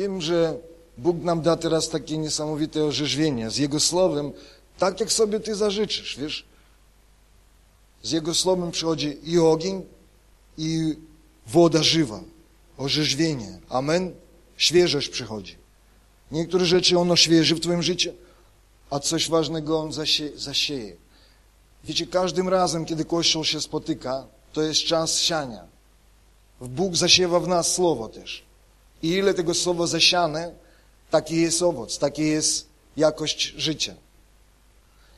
Wiem, że Bóg nam da teraz takie niesamowite orzeźwienie z Jego Słowem, tak jak sobie Ty zażyczysz, wiesz. Z Jego Słowem przychodzi i ogień, i woda żywa, orzeźwienie. Amen. Świeżość przychodzi. Niektóre rzeczy On oświeży w Twoim życiu, a coś ważnego On zasie, zasieje. Wiecie, każdym razem, kiedy Kościół się spotyka, to jest czas siania. Bóg zasiewa w nas Słowo też. I ile tego Słowa zasiane, taki jest owoc, taki jest jakość życia.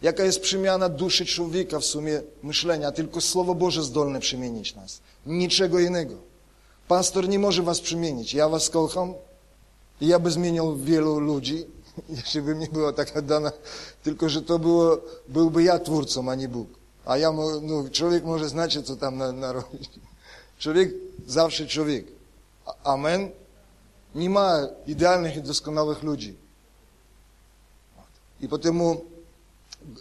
Jaka jest przemiana duszy człowieka w sumie myślenia? Tylko Słowo Boże zdolne przemienić nas. Niczego innego. Pastor nie może was przemienić. Ja was kocham i ja by zmienił wielu ludzi, jeśli by mi była taka dana, tylko że to było, byłby ja twórcą, a nie Bóg. A ja, no, człowiek może znać, co tam na, narobić. Człowiek zawsze człowiek. Amen. Nie ma idealnych i doskonałych ludzi. I potem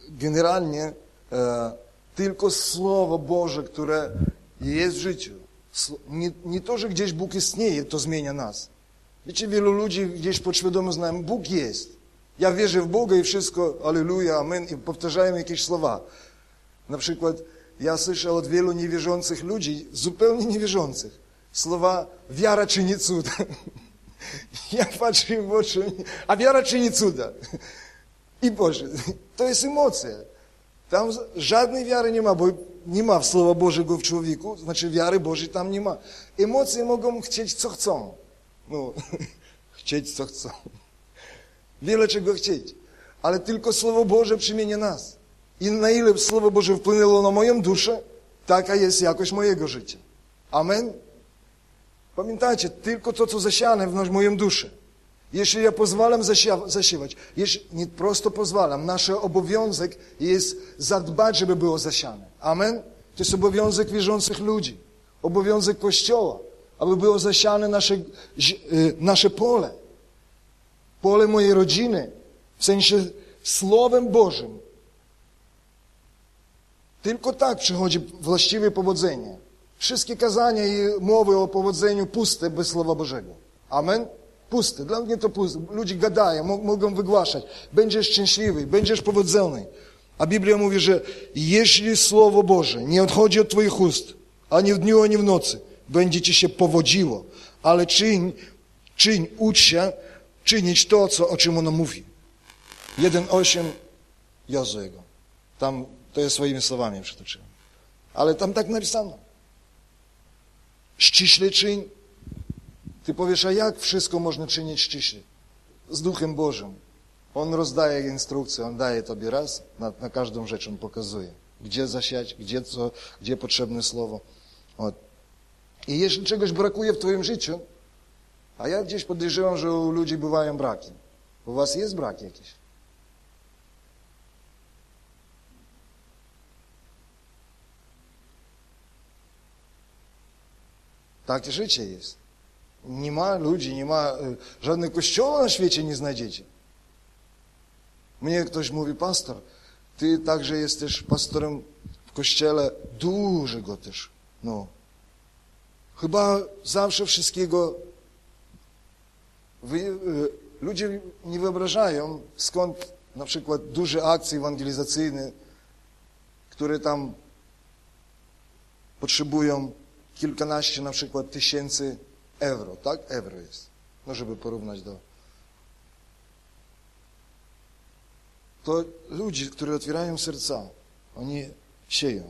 generalnie e, tylko Słowo Boże, które jest w życiu. Nie, nie to, że gdzieś Bóg istnieje, to zmienia nas. Wiecie, wielu ludzi gdzieś podświadomie znają, Bóg jest. Ja wierzę w Boga i wszystko, aleluja, amen, i powtarzają jakieś słowa. Na przykład ja słyszę od wielu niewierzących ludzi, zupełnie niewierzących, słowa wiara czyni cuda. Ja patrzę im w oczy, a wiara czyni cuda. I Boże, to jest emocja. Tam żadnej wiary nie ma, bo nie ma Słowa Bożego w człowieku, znaczy wiary Bożej tam nie ma. Emocje mogą chcieć, co chcą. No, chcieć, co chcą. Wiele czego chcieć. Ale tylko Słowo Boże przemienia nas. I na ile Słowo Boże wpłynęło na moją duszę, taka jest jakość mojego życia. Amen? Pamiętajcie, tylko to, co zasiane w moją duszę. Jeśli ja pozwalam zasiewać, jeśli nie prosto pozwalam, nasz obowiązek jest zadbać, żeby było zasiane. Amen? To jest obowiązek wierzących ludzi, obowiązek Kościoła, aby było zasiane nasze, y, nasze pole, pole mojej rodziny, w sensie Słowem Bożym. Tylko tak przychodzi właściwe powodzenie. Wszystkie kazania i mowy o powodzeniu puste bez Słowa Bożego. Amen? Puste. Dla mnie to puste. Ludzie gadają, mogą wygłaszać. Będziesz szczęśliwy, będziesz powodzony. A Biblia mówi, że jeśli Słowo Boże nie odchodzi od Twoich ust, ani w dniu, ani w nocy, będzie Ci się powodziło. Ale czyń, czyń, ucz się czynić to, co, o czym ono mówi. 1,8 Jozuego. Tam, to jest swoimi słowami przytoczyłem. Ale tam tak napisano. Ściśle czyń. Ty powiesz, a jak wszystko można czynić ściśle? Z Duchem Bożym. On rozdaje instrukcje, On daje Tobie raz, na, na każdą rzecz On pokazuje. Gdzie zasiać, gdzie, co, gdzie potrzebne słowo. Od. I jeśli czegoś brakuje w Twoim życiu, a ja gdzieś podejrzewam, że u ludzi bywają braki. U Was jest brak jakiś. Takie życie jest. Nie ma ludzi, nie ma żadnego kościoła na świecie nie znajdziecie. Mnie ktoś mówi, pastor, ty także jesteś pastorem w kościele dużego też. No. Chyba zawsze wszystkiego Wy, ludzie nie wyobrażają, skąd na przykład duże akcje ewangelizacyjne, które tam potrzebują kilkanaście na przykład tysięcy euro, tak? Euro jest. No, żeby porównać do... To ludzie, którzy otwierają serca, oni sieją.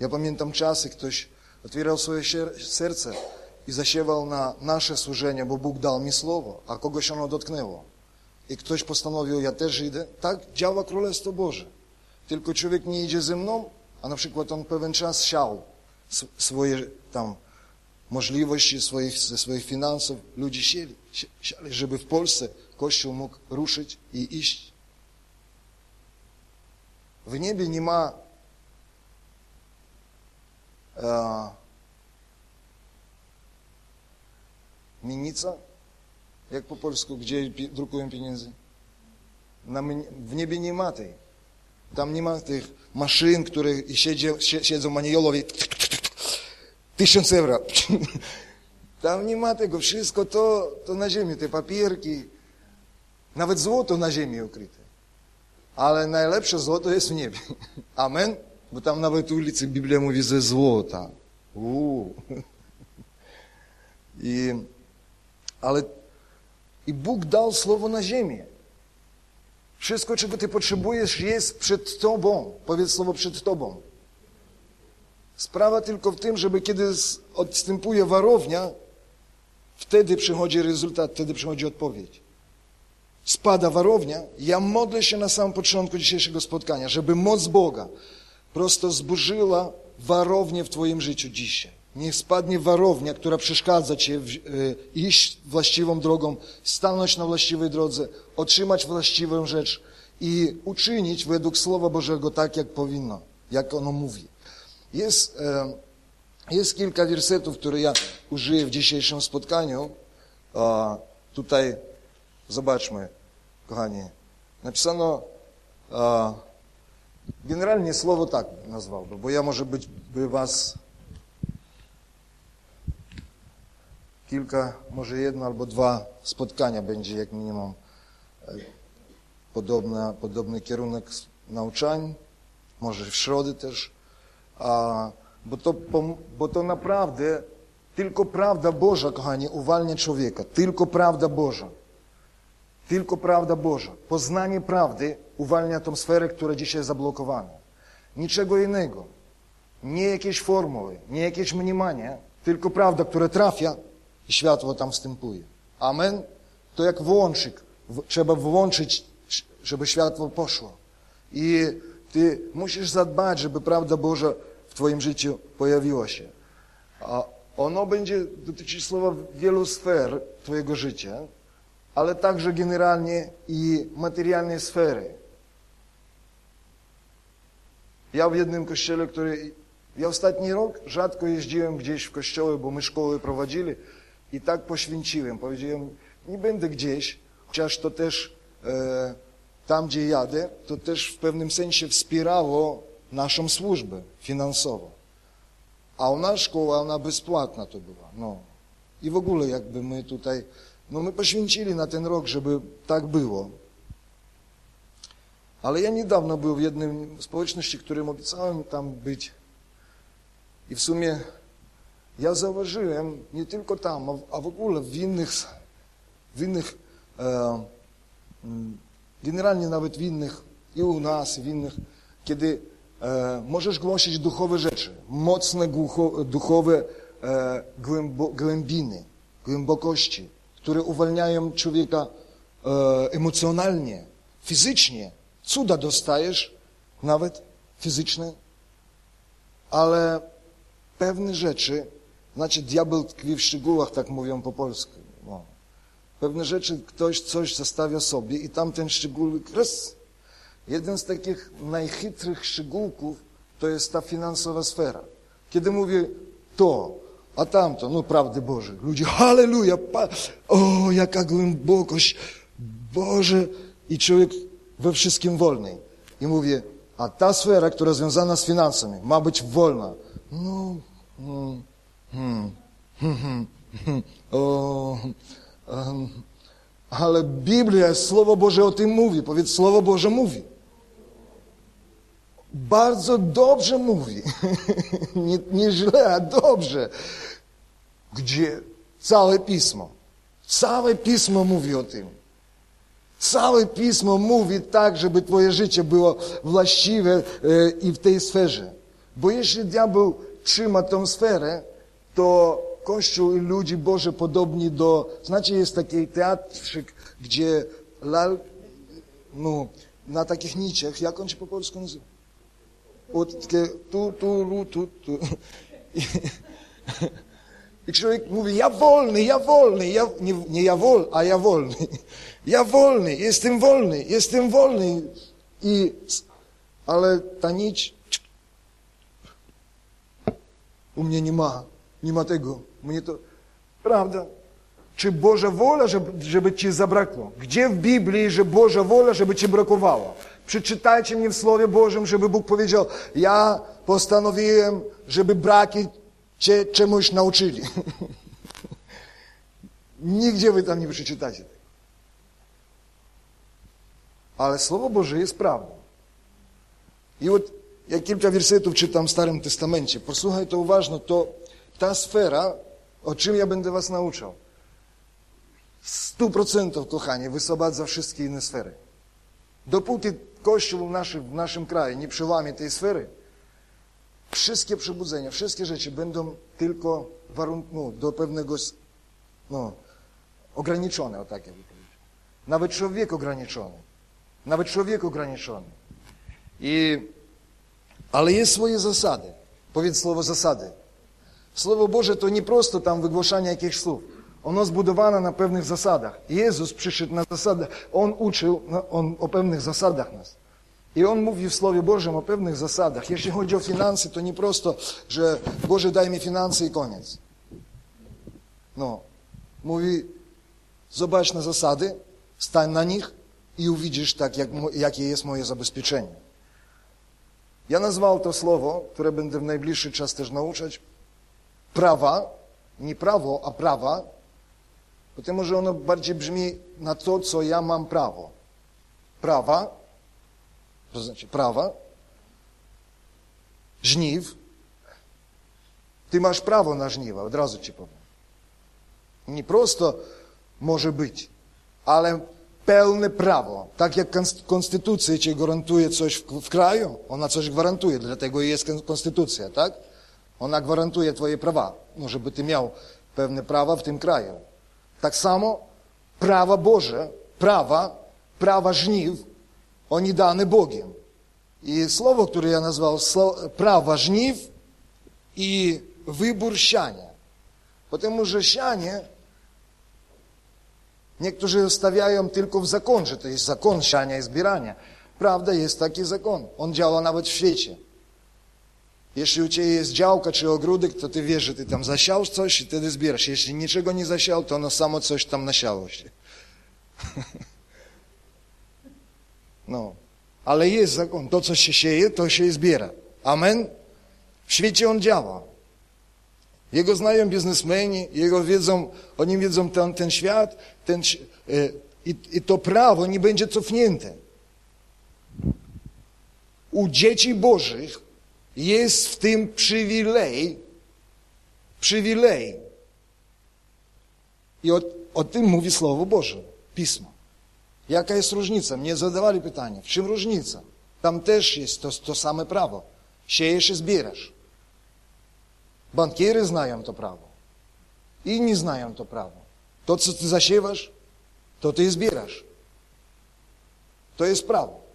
Ja pamiętam czasy, ktoś otwierał swoje serce i zasiewał na nasze służenie, bo Bóg dał mi słowo, a kogoś ono dotknęło. I ktoś postanowił, ja też idę. Tak działa Królestwo Boże. Tylko człowiek nie idzie ze mną, a na przykład on pewien czas siał swoje tam możliwości, swoich, ze swoich finansów. Ludzie sieli, sieli, żeby w Polsce Kościół mógł ruszyć i iść. W niebie nie ma e, minica, jak po polsku, gdzie drukują pieniądze. Na, w niebie nie ma tej. Tam nie ma tych maszyn, które siedzą, siedzą maniolowie tysiąc euro. Tam nie ma tego. Wszystko to, to na ziemi, te papierki. Nawet złoto na ziemi ukryte. Ale najlepsze złoto jest w niebie. Amen? Bo tam nawet ulicy Biblia mówi ze złota. Uuu. I, ale i Bóg dał słowo na ziemię. Wszystko, czego ty potrzebujesz, jest przed tobą. Powiedz słowo przed tobą. Sprawa tylko w tym, żeby kiedy odstępuje warownia, wtedy przychodzi rezultat, wtedy przychodzi odpowiedź. Spada warownia, ja modlę się na samym początku dzisiejszego spotkania, żeby moc Boga prosto zburzyła warownię w twoim życiu dzisiaj. Niech spadnie warownia, która przeszkadza ci y, iść właściwą drogą, stanąć na właściwej drodze, otrzymać właściwą rzecz i uczynić według Słowa Bożego tak, jak powinno, jak ono mówi. Jest, e, jest kilka wersetów, które ja użyję w dzisiejszym spotkaniu. E, tutaj zobaczmy, kochani. Napisano, e, generalnie słowo tak nazwałbym, bo ja może być by was kilka, może jedno albo dwa spotkania będzie jak minimum podobna, podobny kierunek nauczań, może w środę też, a, bo, to, bo to naprawdę tylko prawda Boża, kochani, uwalnia człowieka, tylko prawda Boża. Tylko prawda Boża. Poznanie prawdy uwalnia tą sferę, która dzisiaj jest zablokowana. Niczego innego. Nie jakieś formuły, nie jakieś mniemanie, tylko prawda, która trafia i światło tam wstępuje. Amen? To jak włączyk. Trzeba włączyć, żeby światło poszło. I ty musisz zadbać, żeby prawda Boża twoim życiu pojawiła się. A ono będzie dotyczyć słowa wielu sfer twojego życia, ale także generalnie i materialnej sfery. Ja w jednym kościele, który... Ja ostatni rok rzadko jeździłem gdzieś w kościoły, bo my szkoły prowadzili i tak poświęciłem. Powiedziałem, nie będę gdzieś, chociaż to też e, tam, gdzie jadę, to też w pewnym sensie wspierało naszą służbę finansowo. A u nas szkoła, ona bezpłatna to była. No. I w ogóle jakby my tutaj, no my poświęcili na ten rok, żeby tak było. Ale ja niedawno był w jednym społeczności, którym obiecałem tam być. I w sumie ja zauważyłem nie tylko tam, a w ogóle w innych, w innych e, mm, generalnie nawet w innych, i u nas, i w innych, kiedy e, możesz głosić duchowe rzeczy, mocne duchowe e, głębiny, głębokości, które uwalniają człowieka e, emocjonalnie, fizycznie. Cuda dostajesz, nawet fizyczne, ale pewne rzeczy znaczy, diabeł tkwi w szczegółach, tak mówią po polsku. No. Pewne rzeczy ktoś coś zostawia sobie i tamten szczegółek raz. Jeden z takich najchytrych szczegółków to jest ta finansowa sfera. Kiedy mówię to, a tamto, no prawdy Boże, ludzie, halleluja, o, jaka głębokość, Boże, i człowiek we wszystkim wolny. I mówię, a ta sfera, która związana z finansami, ma być wolna. No, no Hmm. Hmm. Hmm. O, um, ale Biblia, Słowo Boże o tym mówi. Powiedz, Słowo Boże mówi. Bardzo dobrze mówi. nie, nie źle, a dobrze. Gdzie? Całe Pismo. Całe Pismo mówi o tym. Całe Pismo mówi tak, żeby twoje życie było właściwe e, i w tej sferze. Bo jeśli diabeł trzyma tą sferę, to Kościół i ludzi Boże podobni do... Znacie, jest taki teatrzyk, gdzie lal, no, na takich niciach, jak on się po polsku nazywa? Od tu, tu, tu, tu. I, I człowiek mówi, ja wolny, ja wolny, ja, nie, nie ja wolny, a ja wolny. Ja wolny, jestem wolny, jestem wolny. I, ale ta nić u mnie nie ma. Nie ma tego. Mnie to... Prawda. Czy Boża wola, żeby, żeby ci zabrakło? Gdzie w Biblii, że Boża wola, żeby ci brakowało? Przeczytajcie mnie w Słowie Bożym, żeby Bóg powiedział, ja postanowiłem, żeby braki cię czemuś nauczyli. Nigdzie wy tam nie przeczytacie tego. Ale Słowo Boże jest prawdą. I от ja kilka wersetów czytam w Starym Testamencie. Posłuchaj to uważno, to ta sfera, o czym ja będę was nauczał. Stu procentów, kochanie, wysobadza wszystkie inne sfery. Nie przełamie tej sfery, wszystkie przebudzenia, wszystkie rzeczy będą tylko warunk, no, do pewnego no, ograniczone, o tak jakby powiedzieć. Nawet człowiek ograniczony. Nawet człowiek ograniczony. I, ale jest swoje zasady. Powiedz słowo zasady. Słowo Boże to nie prosto tam wygłaszanie jakichś słów. Ono zbudowane na pewnych zasadach. Jezus przyszedł na zasadach. On uczył on, o pewnych zasadach nas. I On mówi w Słowie Bożym o pewnych zasadach. Jeśli chodzi o finanse, to nie prosto, że Boże daj mi finanse i koniec. No. Mówi, zobacz na zasady, stań na nich i uwidzisz tak, jak, jakie jest moje zabezpieczenie. Ja nazwał to słowo, które będę w najbliższy czas też nauczać, prawa, nie prawo, a prawa, Potem może ono bardziej brzmi na to, co ja mam prawo. Prawa, to znaczy prawa, żniw. Ty masz prawo na żniwa, od razu ci powiem. Nie prosto może być, ale pełne prawo. Tak jak konstytucja ci gwarantuje coś w, w kraju, ona coś gwarantuje, dlatego jest konstytucja, tak? Ona gwarantuje twoje prawa, no żeby ty miał pewne prawa w tym kraju. Tak samo prawa Boże, prawa, prawa żniw, oni dane Bogiem. I słowo, które ja nazwał prawa żniw i wybór siania. Потому że sianie niektórzy stawiają tylko w zakon, że to jest zakon siania i zbierania. Prawda, jest taki zakon. On działa nawet w świecie. Jeśli u Ciebie jest działka czy ogródek, to Ty wiesz, że Ty tam zasiał coś i wtedy zbierasz. Jeśli niczego nie zasiał, to ono samo coś tam nasiało się. No, ale jest zakon. To, co się sieje, to się zbiera. Amen? W świecie on działa. Jego znają biznesmeni, jego wiedzą, oni wiedzą ten, ten świat, ten, e, i, i to prawo nie będzie cofnięte. U dzieci Bożych jest w tym przywilej, przywilej. I o, o tym mówi Słowo Boże, Pismo. Jaka jest różnica? Mnie zadawali pytanie, w czym różnica? Tam też jest to, to same prawo. Siejesz i zbierasz. Bankiery znają to prawo. Inni znają to prawo. To, co ty zasiewasz, to ty zbierasz. To jest prawo.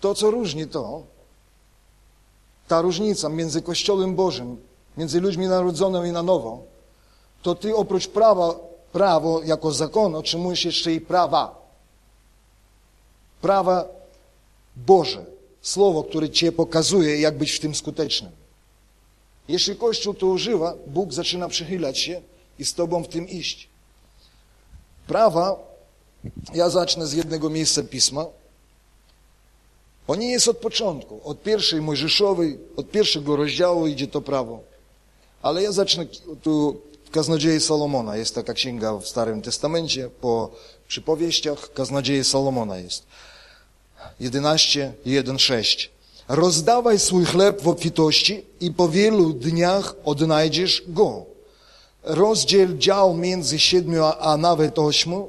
To, co różni to, ta różnica między Kościołem Bożym, między ludźmi narodzonymi na nowo, to ty oprócz prawa, prawo jako zakon otrzymujesz jeszcze i prawa. Prawa Boże. Słowo, które cię pokazuje, jak być w tym skutecznym. Jeśli Kościół to używa, Bóg zaczyna przychylać się i z tobą w tym iść. Prawa, ja zacznę z jednego miejsca Pisma, on nie jest od początku, od pierwszej Mojżeszowej, od pierwszego rozdziału idzie to prawo. Ale ja zacznę tu w Salomona, jest taka księga w Starym Testamencie, po przypowieściach Kaznodziei Salomona jest. 11, 1, 6. Rozdawaj swój chleb w obfitości i po wielu dniach odnajdziesz go. Rozdziel dział między siedmiu a nawet ośmiu,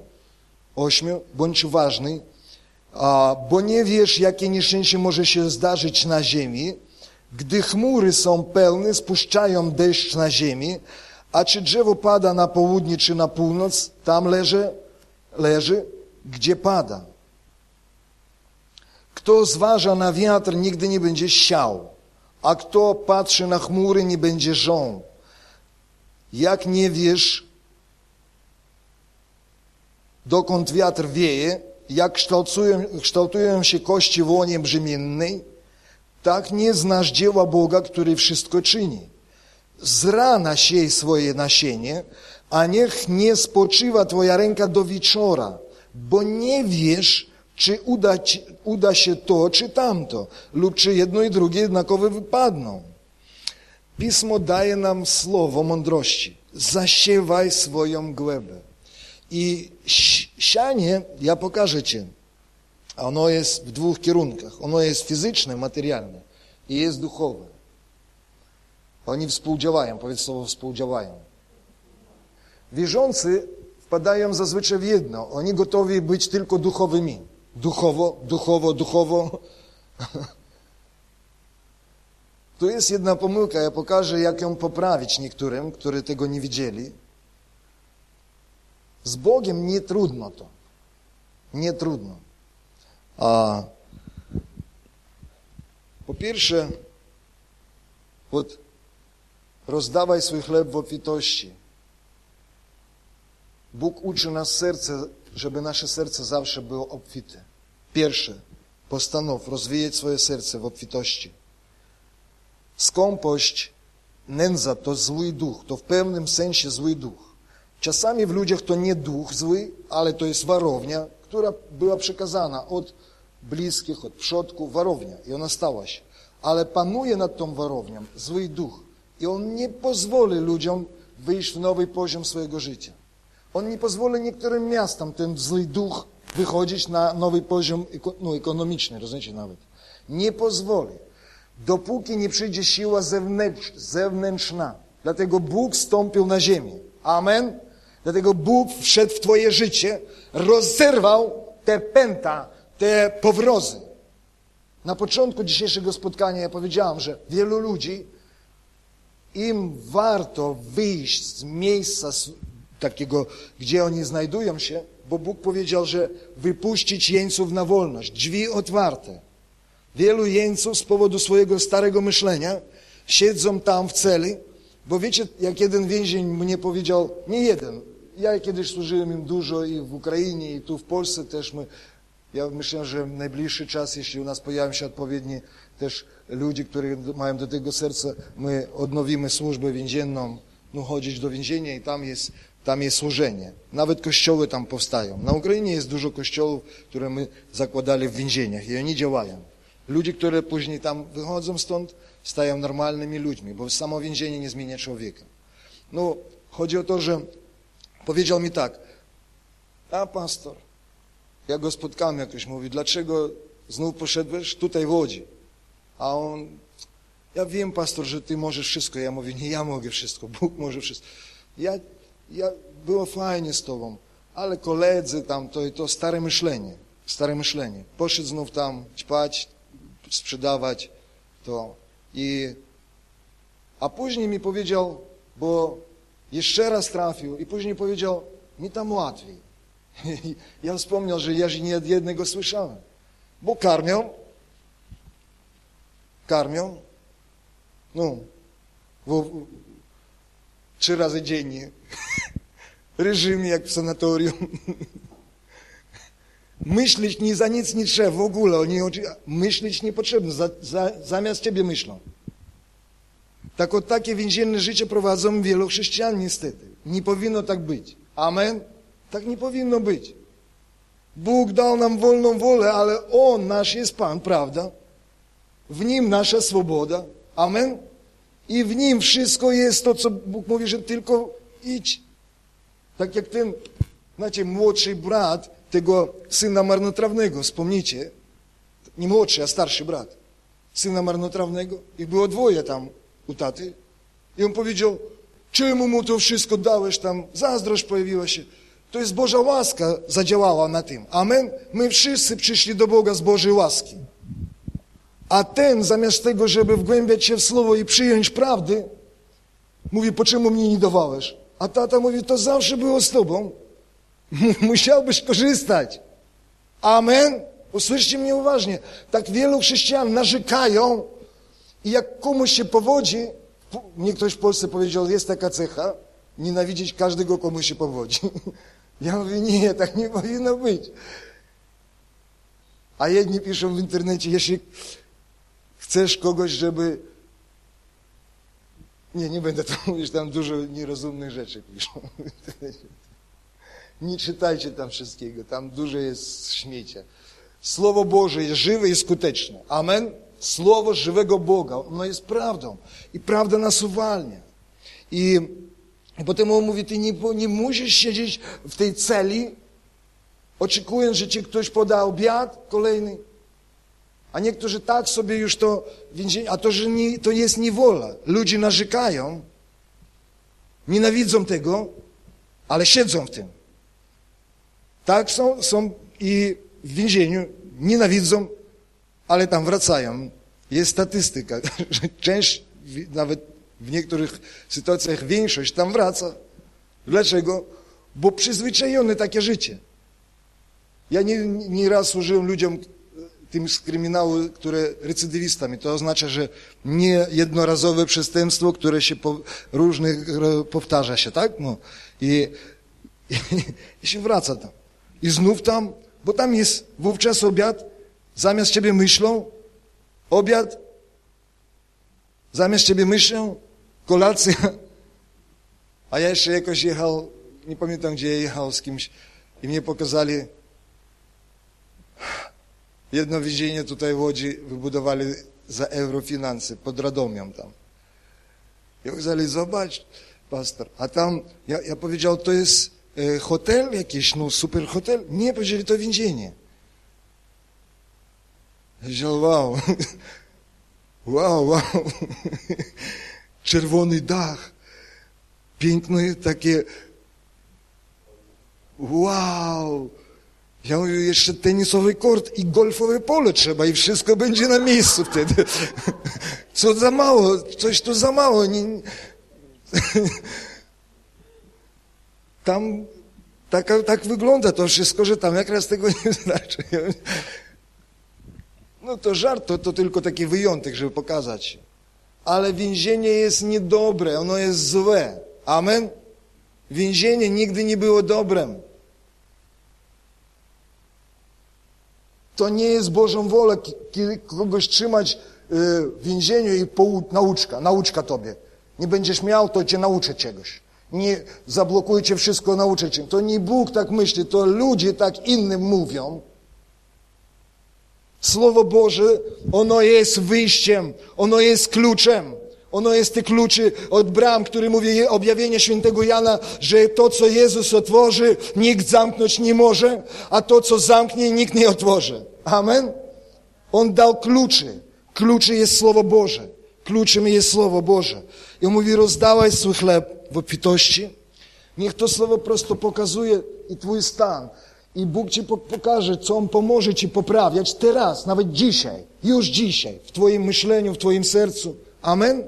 ośmiu bądź uważny, bo nie wiesz, jakie nieszczęście może się zdarzyć na ziemi. Gdy chmury są pełne, spuszczają deszcz na ziemi, a czy drzewo pada na południe czy na północ, tam leży, leży, gdzie pada. Kto zważa na wiatr, nigdy nie będzie siał, a kto patrzy na chmury, nie będzie żął. Jak nie wiesz, dokąd wiatr wieje, jak kształtują, kształtują się kości w łonie brzemiennej, tak nie znasz dzieła Boga, który wszystko czyni. Z rana siej swoje nasienie, a niech nie spoczywa Twoja ręka do wieczora, bo nie wiesz, czy uda, uda się to, czy tamto, lub czy jedno i drugie jednakowo wypadną. Pismo daje nam słowo mądrości. Zasiewaj swoją glebę. I sianie, ja pokażę Ci, ono jest w dwóch kierunkach. Ono jest fizyczne, materialne i jest duchowe. Oni współdziałają, powiedz słowo współdziałają. Wierzący wpadają zazwyczaj w jedno. Oni gotowi być tylko duchowymi. Duchowo, duchowo, duchowo. Tu jest jedna pomyłka, ja pokażę, jak ją poprawić niektórym, którzy tego nie widzieli. Z Bogiem nie trudno to. Nie trudno. A po pierwsze, вот, rozdawaj swój chleb w obfitości. Bóg uczy nas serce, żeby nasze serce zawsze było obfite. Pierwsze, postanow rozwijać swoje serce w obfitości. Skąpość, nędza to zły duch, to w pewnym sensie zły duch. Czasami w ludziach to nie duch zły, ale to jest warownia, która była przekazana od bliskich, od przodków, warownia i ona stała się. Ale panuje nad tą warownią zły duch i on nie pozwoli ludziom wyjść w nowy poziom swojego życia. On nie pozwoli niektórym miastom, ten zły duch, wychodzić na nowy poziom no, ekonomiczny, rozumiecie nawet. Nie pozwoli. Dopóki nie przyjdzie siła zewnętrzna. Dlatego Bóg stąpił na ziemię. Amen. Dlatego Bóg wszedł w twoje życie, rozerwał te pęta, te powrozy. Na początku dzisiejszego spotkania ja powiedziałam, że wielu ludzi, im warto wyjść z miejsca takiego, gdzie oni znajdują się, bo Bóg powiedział, że wypuścić jeńców na wolność, drzwi otwarte. Wielu jeńców z powodu swojego starego myślenia siedzą tam w celi, bo wiecie, jak jeden więzień mnie powiedział, nie jeden, ja kiedyś służyłem im dużo i w Ukrainie, i tu w Polsce też my, ja myślę, że w najbliższy czas, jeśli u nas pojawią się odpowiedni też ludzie, którzy mają do tego serca, my odnowimy służbę więzienną, no chodzić do więzienia i tam jest tam jest służenie. Nawet kościoły tam powstają. Na Ukrainie jest dużo kościołów, które my zakładali w więzieniach i oni działają. Ludzie, które później tam wychodzą stąd, stają normalnymi ludźmi, bo samo więzienie nie zmienia człowieka. No, chodzi o to, że powiedział mi tak, a pastor, ja go spotkałem jakoś, mówi, dlaczego znów poszedłeś tutaj w Łodzi? A on, ja wiem, pastor, że ty możesz wszystko. Ja mówię, nie ja mogę wszystko, Bóg może wszystko. Ja ja, było fajnie z tobą, ale koledzy tam, to, to stare myślenie, stare myślenie. Poszedł znów tam ćpać, sprzedawać to i a później mi powiedział, bo jeszcze raz trafił i później powiedział, mi tam łatwiej. Ja wspomniał, że ja nie od jednego słyszałem, bo karmią, karmią, no, trzy razy dziennie reżim jak w sanatorium. Myśleć nie za nic nie trzeba w ogóle, myśleć niepotrzebne, za, za, zamiast ciebie myślą. Tak o takie więzienne życie prowadzą wielu chrześcijan niestety. Nie powinno tak być. Amen? Tak nie powinno być. Bóg dał nam wolną wolę, ale On nasz jest Pan, prawda? W Nim nasza swoboda. Amen? I w Nim wszystko jest to, co Bóg mówi, że tylko idź tak jak ten, znacie, młodszy brat tego syna marnotrawnego, wspomnijcie. Nie młodszy, a starszy brat. Syna marnotrawnego. Ich było dwoje tam u taty. I on powiedział, czemu mu to wszystko dałeś tam? Zazdrość pojawiła się. To jest Boża łaska zadziałała na tym. Amen? My wszyscy przyszli do Boga z Bożej łaski. A ten, zamiast tego, żeby wgłębiać się w Słowo i przyjąć prawdy, mówi, po czemu mnie nie dawałeś? A tata mówi, to zawsze było z tobą. Musiałbyś korzystać. Amen? Usłyszcie mnie uważnie. Tak wielu chrześcijan narzekają i jak komuś się powodzi, mnie ktoś w Polsce powiedział, jest taka cecha, nienawidzieć każdego, komu się powodzi. Ja mówię, nie, tak nie powinno być. A jedni piszą w internecie, jeśli chcesz kogoś, żeby nie, nie będę to mówić, tam dużo nierozumnych rzeczy piszą. Nie czytajcie tam wszystkiego, tam dużo jest śmiecia. Słowo Boże jest żywe i skuteczne. Amen? Słowo żywego Boga, ono jest prawdą. I prawda nas uwalnia. I, i potem on mówi, ty nie, nie musisz siedzieć w tej celi, oczekując, że ci ktoś poda obiad kolejny. A niektórzy tak sobie już to a to, że nie, to jest niewola. Ludzie narzekają, nienawidzą tego, ale siedzą w tym. Tak są, są i w więzieniu, nienawidzą, ale tam wracają. Jest statystyka, że część, nawet w niektórych sytuacjach większość tam wraca. Dlaczego? Bo przyzwyczajone takie życie. Ja nie, nie raz służyłem ludziom tym z kryminału, które recydywistami. To oznacza, że nie jednorazowe przestępstwo, które się po, różnych powtarza się, tak? No. I, i, I się wraca tam. I znów tam, bo tam jest wówczas obiad, zamiast ciebie myślą, obiad, zamiast ciebie myślą, kolacja. A ja jeszcze jakoś jechał, nie pamiętam gdzie jechał z kimś i mnie pokazali jedno więzienie tutaj w Łodzi wybudowali za eurofinanse pod Radomią tam. I powiedzieli, zobacz, pastor, a tam, ja, ja powiedział, to jest e, hotel jakiś, no super hotel. Nie, powiedzieli, to więzienie. Powiedział, wow, wow, wow, czerwony dach, piękne takie, wow, ja mówię, jeszcze tenisowy kort i golfowe pole trzeba i wszystko będzie na miejscu wtedy. Co za mało, coś tu za mało. Tam tak, tak wygląda to wszystko, że tam jak raz tego nie znaczy. No to żart, to, to tylko taki wyjątek, żeby pokazać. Ale więzienie jest niedobre, ono jest złe. Amen? Więzienie nigdy nie było dobrem. To nie jest Bożą wolą kogoś trzymać y, w więzieniu i nauczka, nauczka tobie. Nie będziesz miał, to cię nauczę czegoś. Nie zablokujcie wszystko, nauczę cię. To nie Bóg tak myśli, to ludzie tak innym mówią. Słowo Boże, ono jest wyjściem, ono jest kluczem. Ono jest te kluczy od bram, który mówi objawienie świętego Jana, że to, co Jezus otworzy, nikt zamknąć nie może, a to, co zamknie, nikt nie otworzy. Amen? On dał kluczy. Kluczy jest Słowo Boże. Kluczem jest Słowo Boże. I on mówi, rozdawaj swój chleb w obfitości. Niech to Słowo prosto pokazuje i Twój stan. I Bóg Ci pokaże, co On pomoże Ci poprawiać teraz, nawet dzisiaj, już dzisiaj, w Twoim myśleniu, w Twoim sercu. Amen?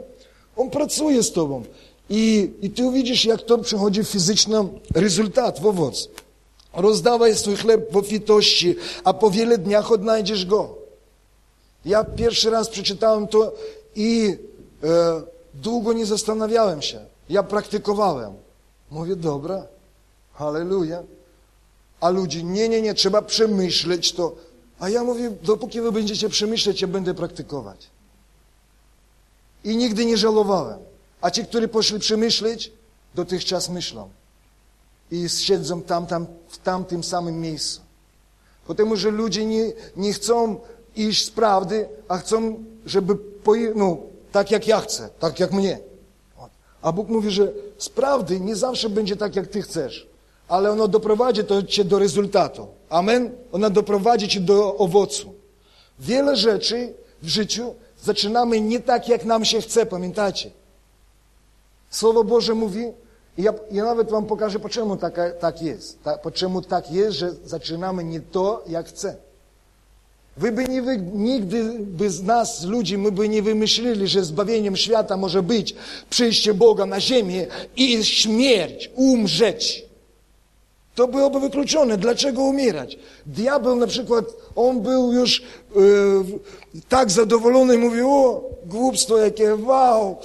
On pracuje z Tobą. I, i Ty uwidzisz, jak to przychodzi fizyczny rezultat, w owoc. Rozdawaj swój chleb w obfitości, a po wiele dniach odnajdziesz go. Ja pierwszy raz przeczytałem to i e, długo nie zastanawiałem się. Ja praktykowałem. Mówię, dobra, halleluja. A ludzie, nie, nie, nie, trzeba przemyśleć to. A ja mówię, dopóki wy będziecie przemyśleć, ja będę praktykować. I nigdy nie żałowałem. A ci, którzy poszli przemyśleć, dotychczas myślą. I siedzą tam, tam, w tamtym samym miejscu. Potem, że ludzie nie, nie chcą iść z prawdy, a chcą, żeby, no, tak jak ja chcę, tak jak mnie. A Bóg mówi, że z prawdy nie zawsze będzie tak, jak ty chcesz, ale ono doprowadzi to cię do rezultatu. Amen? Ona doprowadzi cię do owocu. Wiele rzeczy w życiu zaczynamy nie tak, jak nam się chce, pamiętacie? Słowo Boże mówi, i ja, ja nawet wam pokażę, po czemu tak, tak jest. Ta, po czemu tak jest, że zaczynamy nie to, jak chce. Wy by nie wy, nigdy by z nas, ludzi, my by nie wymyślili, że zbawieniem świata może być przyjście Boga na ziemię i śmierć, umrzeć. To byłoby wykluczone. Dlaczego umierać? Diabeł na przykład, on był już yy, tak zadowolony, mówił, o, głupstwo jakie, wow,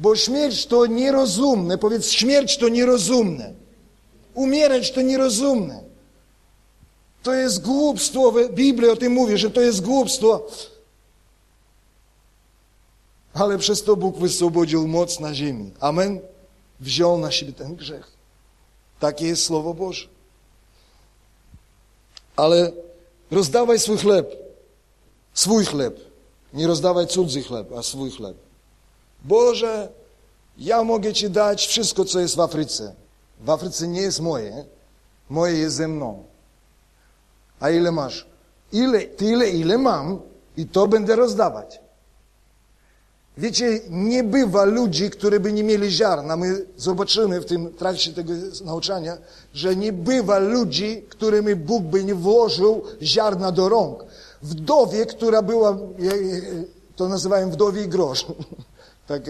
bo śmierć to nierozumne. Powiedz, śmierć to nierozumne. Umierać to nierozumne. To jest głupstwo. Biblia o tym mówi, że to jest głupstwo. Ale przez to Bóg wyswobodził moc na ziemi. Amen. Wziął na siebie ten grzech. Takie jest Słowo Boże. Ale rozdawaj swój chleb. Swój chleb. Nie rozdawaj cudzy chleb, a swój chleb. Boże, ja mogę Ci dać wszystko, co jest w Afryce. W Afryce nie jest moje, moje jest ze mną. A ile masz? Ile, tyle, ile mam i to będę rozdawać. Wiecie, nie bywa ludzi, którzy by nie mieli ziarna. My zobaczymy w tym trakcie tego nauczania, że nie bywa ludzi, którymi Bóg by nie włożył ziarna do rąk. Wdowie, która była, to nazywają wdowie i grosz, tak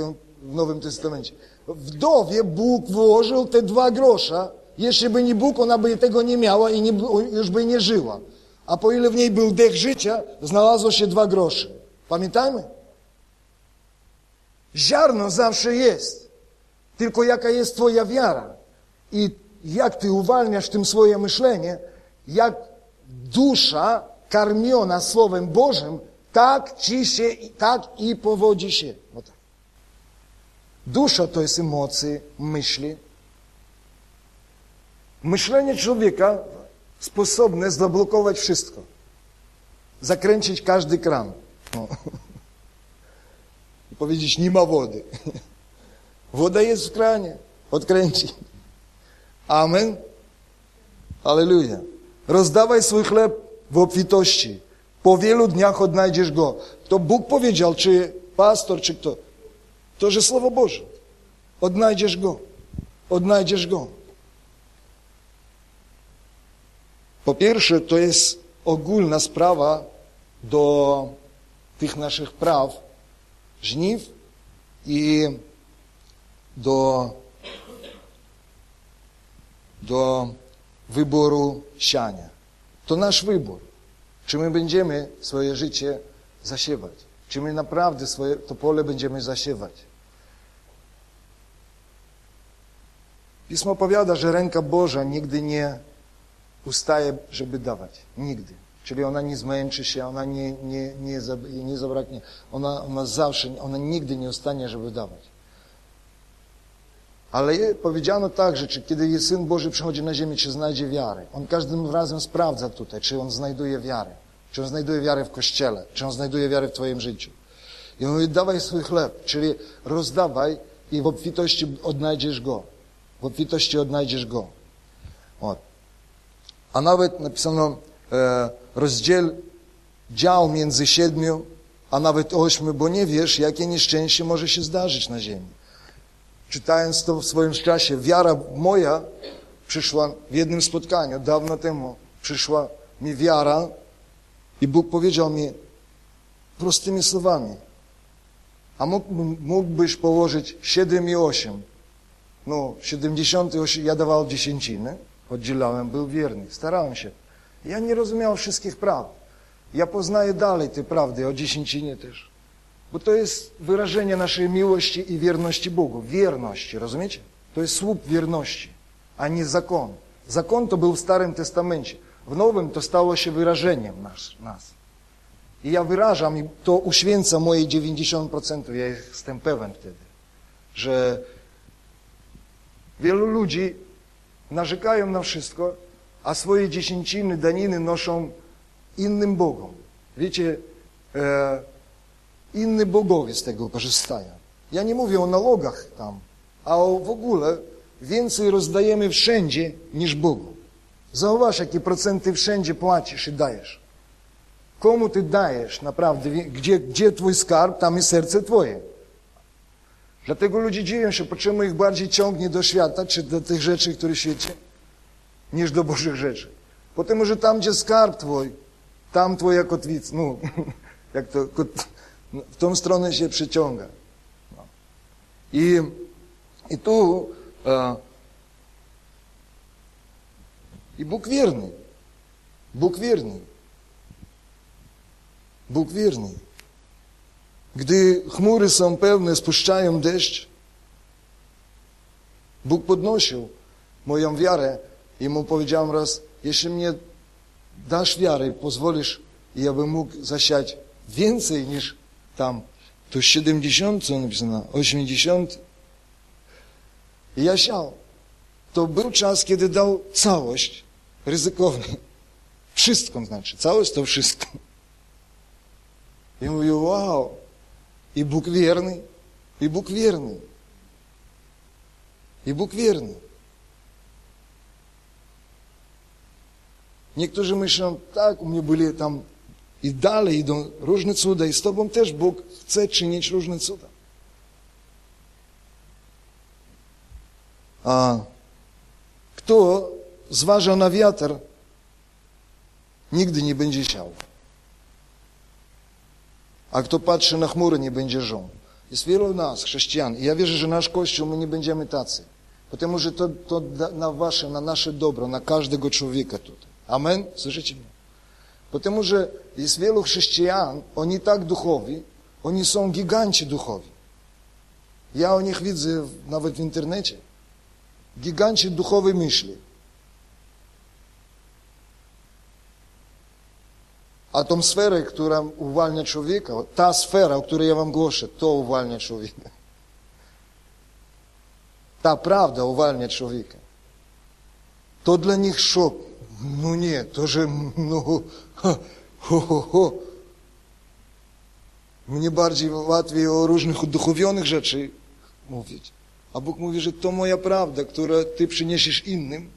w Nowym Testamencie. Wdowie Bóg włożył te dwa grosza. Jeśli by nie Bóg, ona by tego nie miała i nie, już by nie żyła. A po ile w niej był dech życia, znalazło się dwa grosze. Pamiętajmy? Ziarno zawsze jest. Tylko jaka jest Twoja wiara i jak Ty uwalniasz tym swoje myślenie, jak dusza karmiona Słowem Bożym, tak ci się, tak i powodzi się. No tak. Dusza to jest emocje, myśli. Myślenie człowieka sposobne zablokować wszystko. Zakręcić każdy kran. No. I powiedzieć, nie ma wody. Woda jest w kranie. Odkręci. Amen. Aleluja. Rozdawaj swój chleb w obfitości. Po wielu dniach odnajdziesz go. To Bóg powiedział, czy pastor, czy kto. To, że Słowo Boże. Odnajdziesz go. Odnajdziesz go. Po pierwsze, to jest ogólna sprawa do tych naszych praw, żniw i do, do wyboru siania. To nasz wybór. Czy my będziemy swoje życie zasiewać? Czy my naprawdę swoje, to pole będziemy zasiewać? Pismo powiada, że ręka Boża nigdy nie ustaje, żeby dawać. Nigdy. Czyli ona nie zmęczy się, ona nie, nie, nie, nie zabraknie. Ona, ona zawsze, ona nigdy nie ustanie, żeby dawać. Ale powiedziano także, czy kiedy Syn Boży przychodzi na ziemię, czy znajdzie wiarę. On każdym razem sprawdza tutaj, czy on znajduje wiarę. Czy on znajduje wiarę w Kościele, czy on znajduje wiarę w Twoim życiu. I on mówi, dawaj swój chleb, czyli rozdawaj i w obfitości odnajdziesz go. W obfitości odnajdziesz go. O. A nawet napisano, e, rozdziel dział między siedmiu, a nawet ośmiu, bo nie wiesz, jakie nieszczęście może się zdarzyć na ziemi. Czytając to w swoim czasie, wiara moja przyszła w jednym spotkaniu, dawno temu, przyszła mi wiara i Bóg powiedział mi prostymi słowami, a mógłbyś położyć siedem i osiem. No, siedemdziesiąty ja dawał dziesięciny, oddzielałem, był wierny, starałem się. Ja nie rozumiałem wszystkich praw. Ja poznaję dalej te prawdy o dziesięcinie też. Bo to jest wyrażenie naszej miłości i wierności Bogu. Wierności, rozumiecie? To jest słup wierności, a nie zakon. Zakon to był w Starym Testamencie. W Nowym to stało się wyrażeniem nas. nas. I ja wyrażam i to uświęca moje 90%. Ja jestem pewien wtedy, że wielu ludzi narzekają na wszystko, a swoje dziesięciny, daniny noszą innym Bogom. Wiecie, e, inni bogowie z tego korzystają. Ja nie mówię o nalogach tam, a o w ogóle więcej rozdajemy wszędzie niż Bogu. Zauważ, jakie procenty wszędzie płacisz i dajesz. Komu ty dajesz naprawdę, gdzie, gdzie twój skarb, tam i serce twoje. Dlatego ludzie dziwią się, po czemu ich bardziej ciągnie do świata, czy do tych rzeczy, które świecie niż do Bożych rzeczy. Potem, że tam, gdzie skarb Twój, tam Twoja kotwica, no, jak to, kot, w tą stronę się przyciąga. No. I, I tu e, i Bóg wierny. Bóg wierny. Bóg wierny. Gdy chmury są pełne, spuszczają deszcz, Bóg podnosił moją wiarę i mu powiedziałem raz, jeśli mnie dasz wiarę, pozwolisz, ja bym mógł zasiać więcej niż tam. To 70, co napisano, 80. I ja siał. To był czas, kiedy dał całość, ryzykownie. Wszystko znaczy, całość to wszystko. I mówię, wow, i Bóg wierny, i Bóg wierny, i Bóg wierny. Niektórzy myślą, tak, u mnie byli tam i dalej idą różne cuda i z Tobą też Bóg chce czynić różne cuda. A kto zważa na wiatr, nigdy nie będzie siał. A kto patrzy na chmury, nie będzie żął. Jest wielu nas, chrześcijan, i ja wierzę, że nasz Kościół, my nie będziemy tacy. Потому że to, to na wasze, na nasze dobro, na każdego człowieka tutaj. Amen? Słyszycie mnie? Потому że jest wielu chrześcijan, oni tak duchowi, oni są giganci duchowi. Ja o nich widzę nawet w internecie. Giganci duchowej myśli. A tą sferę, która uwalnia człowieka, ta sfera, o której ja wam głoszę, to uwalnia człowieka. Ta prawda uwalnia człowieka. To dla nich szok. Że, no, ho, ho, ho. Mnie bardziej łatwiej o różnych uduchowionych rzeczy mówić. A Bóg mówi, że to moja prawda, którą Ty przyniesiesz innym,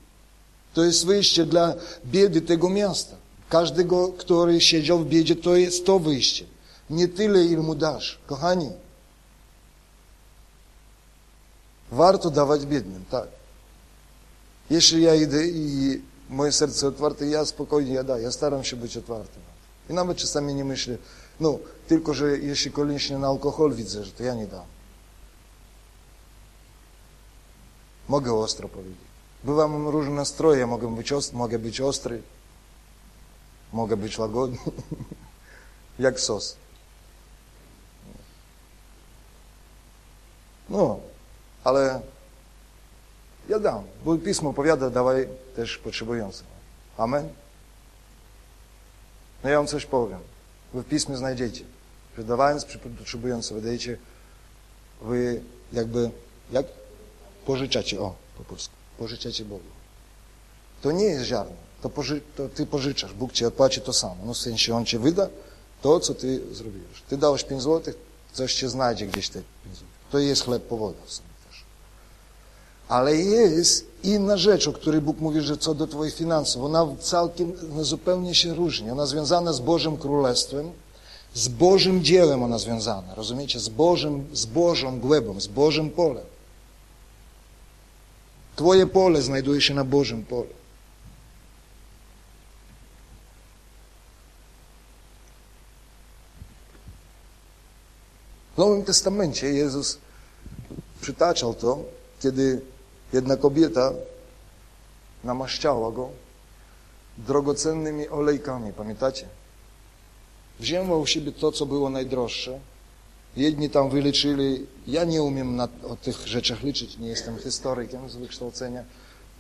to jest wyjście dla biedy tego miasta. Każdego, który siedział w biedzie, to jest to wyjście. Nie tyle, ile mu dasz. Kochani, warto dawać biednym, tak. Jeśli ja idę i moje serce otwarte, ja spokojnie ja daję, ja staram się być otwartym. I nawet czasami nie myślę, no, tylko, że jeśli koniecznie na alkohol widzę, że to ja nie dam. Mogę ostro powiedzieć. Bywa mam różne nastroje, mogę być, ostry, mogę być ostry, mogę być łagodny, jak sos. No, ale ja dam, bo Pismo powiada, dawaj też potrzebującym. Amen? No ja wam coś powiem. Wy w Pismie znajdziecie, że dawając potrzebującym, wydajecie, wy jakby, jak? Pożyczacie, o, po polsku, pożyczacie Bogu. To nie jest ziarno, to, poży, to ty pożyczasz, Bóg ci odpłaci to samo. No w sensie On ci wyda to, co ty zrobiłeś. Ty dałeś 5 złotych, coś cię znajdzie gdzieś te 5 złotych. To jest chleb po wodę w sumie. Ale jest inna rzecz, o której Bóg mówi, że co do twoich finansów, ona całkiem, ona zupełnie się różni. Ona związana z Bożym Królestwem, z Bożym dziełem ona związana, rozumiecie? Z Bożym, z Bożą głębą, z Bożym polem. Twoje pole znajduje się na Bożym polu. W Nowym Testamencie Jezus przytaczał to, kiedy jedna kobieta namaszczała go drogocennymi olejkami, pamiętacie? Wzięła u siebie to, co było najdroższe. Jedni tam wyliczyli, ja nie umiem na, o tych rzeczach liczyć, nie jestem historykiem z wykształcenia,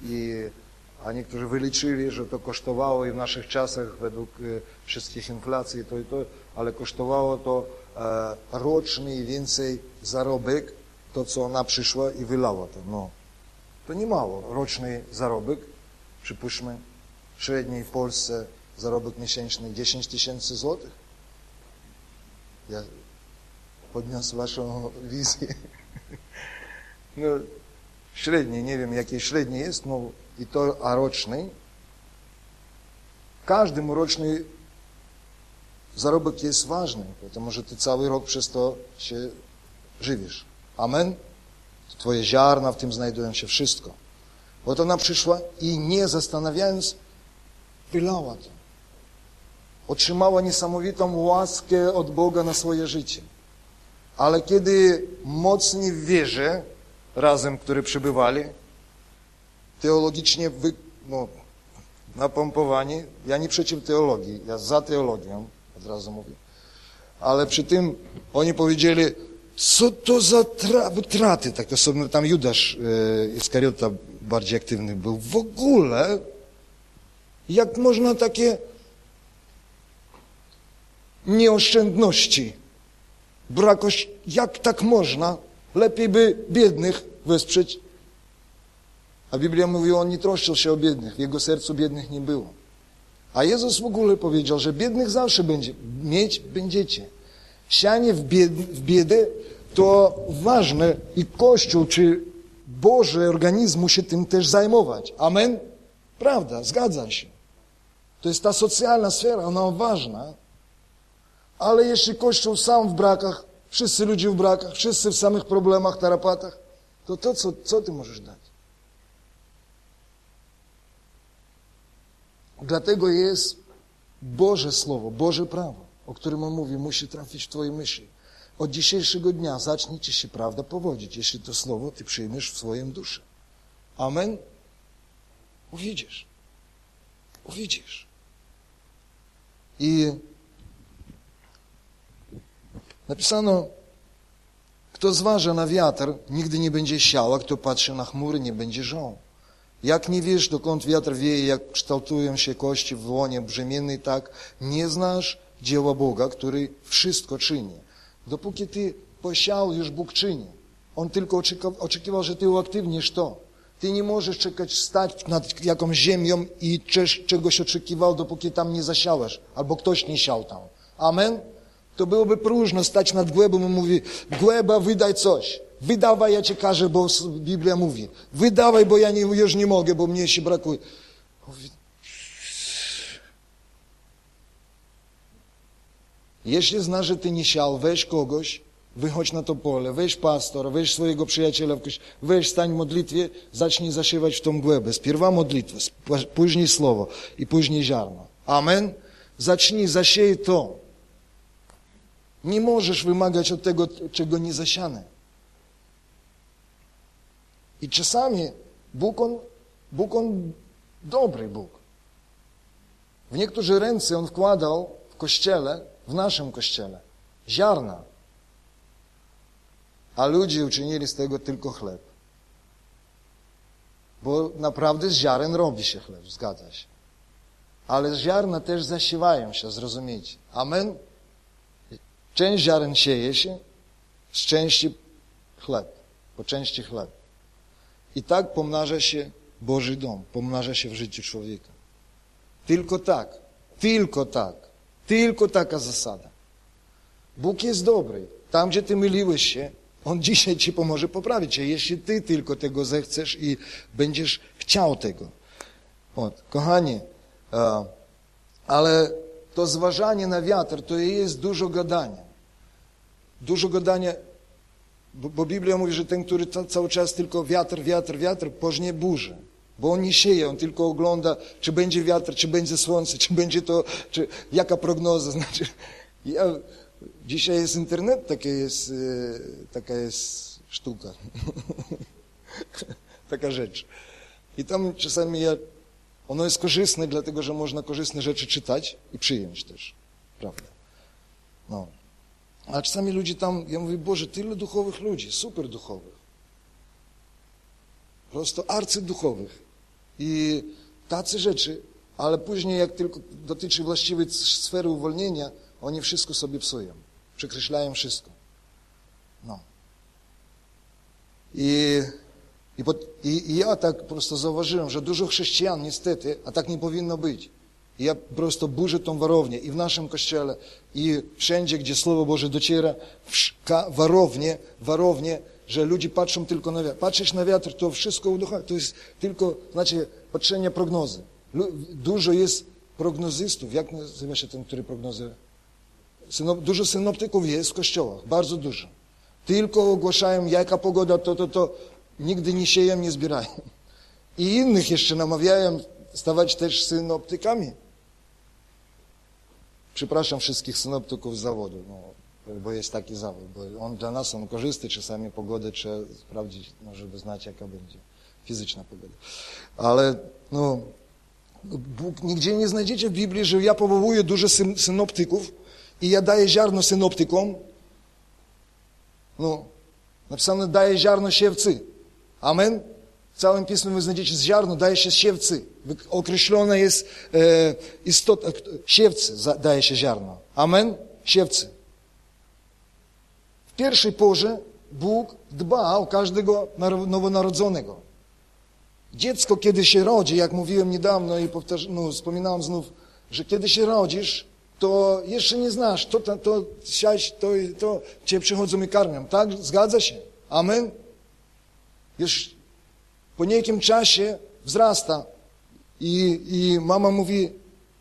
i, a niektórzy wyliczyli, że to kosztowało i w naszych czasach według e, wszystkich inflacji to i to, ale kosztowało to e, roczny i więcej zarobek, to co ona przyszła i wylała to. No, to nie mało. Roczny zarobek, przypuśćmy, średni w Polsce zarobek miesięczny 10 tysięcy złotych. Ja podniosę waszą wizję. No, średni, nie wiem jaki średni jest, no i to, a roczny. Każdy roczny zarobek jest ważny, ponieważ ty cały rok przez to się żywisz. Amen? Twoje ziarna w tym znajdują się, wszystko. Bo to ona przyszła i nie zastanawiając, wylała to. Otrzymała niesamowitą łaskę od Boga na swoje życie. Ale kiedy mocni w wierze, razem, które przybywali, teologicznie wy, no, napompowani, ja nie przeciw teologii, ja za teologią, od razu mówię, ale przy tym oni powiedzieli, co to za traty, tak osobno tam Judasz e, Iskariota bardziej aktywny był. W ogóle, jak można takie nieoszczędności, brakość, jak tak można? Lepiej by biednych wesprzeć. A Biblia mówi, on nie troszczył się o biednych, w jego sercu biednych nie było. A Jezus w ogóle powiedział, że biednych zawsze będzie, mieć będziecie. Sianie w, bied, w biedę to ważne i Kościół czy Boży organizm musi tym też zajmować. Amen? Prawda, zgadza się. To jest ta socjalna sfera, ona ważna. Ale jeśli Kościół sam w brakach, wszyscy ludzie w brakach, wszyscy w samych problemach, tarapatach, to to, co, co ty możesz dać? Dlatego jest Boże Słowo, Boże prawo, o którym on mówi, musi trafić w twoje myśli. Od dzisiejszego dnia zacznie ci się prawda powodzić, jeśli to Słowo ty przyjmiesz w swoją duszę. Amen? Uwidzisz. Uwidzisz. I napisano, kto zważa na wiatr, nigdy nie będzie siał, a kto patrzy na chmury, nie będzie żął. Jak nie wiesz, dokąd wiatr wieje, jak kształtują się kości w łonie brzemiennej, tak nie znasz dzieła Boga, który wszystko czyni. Dopóki ty posiał, już Bóg czyni. On tylko oczekiwał, że ty uaktywnisz to. Ty nie możesz czekać, stać nad jakąś ziemią i czegoś oczekiwał, dopóki tam nie zasiałeś, albo ktoś nie siał tam. Amen? To byłoby próżno stać nad głębą i mówi, głęba, wydaj coś. Wydawaj, ja cię każę, bo Biblia mówi. Wydawaj, bo ja nie, już nie mogę, bo mnie się brakuje. Jeśli znasz, że ty nie siał, weź kogoś, wychodź na to pole, weź pastora, weź swojego przyjaciela, weź stań w modlitwie, zacznij zasiewać w tą głębę. Spierwa modlitwa, później słowo i później ziarno. Amen? Zacznij, zasiej to. Nie możesz wymagać od tego, czego nie zasiane. I czasami Bóg on, Bóg on dobry Bóg. W niektóre ręce On wkładał w kościele, w naszym kościele, ziarna. A ludzie uczynili z tego tylko chleb. Bo naprawdę z ziaren robi się chleb, zgadza się. Ale ziarna też zasiewają się, zrozumiecie. Amen? Część ziaren sieje się, z części chleb, po części chleb. I tak pomnaża się Boży dom, pomnaża się w życiu człowieka. Tylko tak, tylko tak, tylko taka zasada. Bóg jest dobry. Tam, gdzie ty myliłeś się, On dzisiaj ci pomoże poprawić się, jeśli ty tylko tego zechcesz i będziesz chciał tego. Od, kochani, ale to zważanie na wiatr, to jest dużo gadania. Dużo gadania bo Biblia mówi, że ten, który cały czas tylko wiatr, wiatr, wiatr, pożnie burzę. Bo on nie sieje, on tylko ogląda, czy będzie wiatr, czy będzie słońce, czy będzie to, czy jaka prognoza. Znaczy, ja, dzisiaj jest internet, taka jest, e, taka jest sztuka. taka rzecz. I tam czasami ja, ono jest korzystne, dlatego że można korzystne rzeczy czytać i przyjąć też. Prawda? No. A czasami ludzie tam, ja mówię, Boże, tyle duchowych ludzi, super duchowych. Po prostu arcyduchowych. I tacy rzeczy, ale później jak tylko dotyczy właściwej sfery uwolnienia, oni wszystko sobie psują. Przekreślają wszystko. No. I, i, i, I ja tak po prostu zauważyłem, że dużo chrześcijan niestety, a tak nie powinno być, ja po prostu burzę tą warownię i w naszym kościele, i wszędzie, gdzie Słowo Boże dociera, warownie, warownie, że ludzie patrzą tylko na wiatr. Patrzeć na wiatr, to wszystko uducha, to jest tylko, znaczy, patrzenie prognozy. Dużo jest prognozystów, jak nazywa się ten, który prognozuje? Synop, dużo synoptyków jest w kościołach, bardzo dużo. Tylko ogłaszają, jaka pogoda, to, to, to. Nigdy nie sieją, nie zbierają. I innych jeszcze namawiają stawać też synoptykami. Przepraszam wszystkich synoptyków z zawodu, no, bo jest taki zawód, bo on dla nas on korzystny, czasami pogodę trzeba sprawdzić, no, żeby znać jaka będzie fizyczna pogoda. Ale no, Bóg, nigdzie nie znajdziecie w Biblii, że ja powołuję dużo syn, synoptyków i ja daję ziarno synoptykom. No, napisane daje ziarno siewcy. Amen? W całym Pismie wy znajdziecie ziarno, daje się siewcy. Określone jest e, istota, siewcy daje się ziarno. Amen? Siewcy. W pierwszej porze Bóg dba o każdego nowonarodzonego. Dziecko, kiedy się rodzi, jak mówiłem niedawno i powtarz, no, wspominałem znów, że kiedy się rodzisz, to jeszcze nie znasz, to, to, to to, to cię przychodzą i karmią. Tak? Zgadza się? Amen? Już po niejakim czasie wzrasta i, i mama mówi,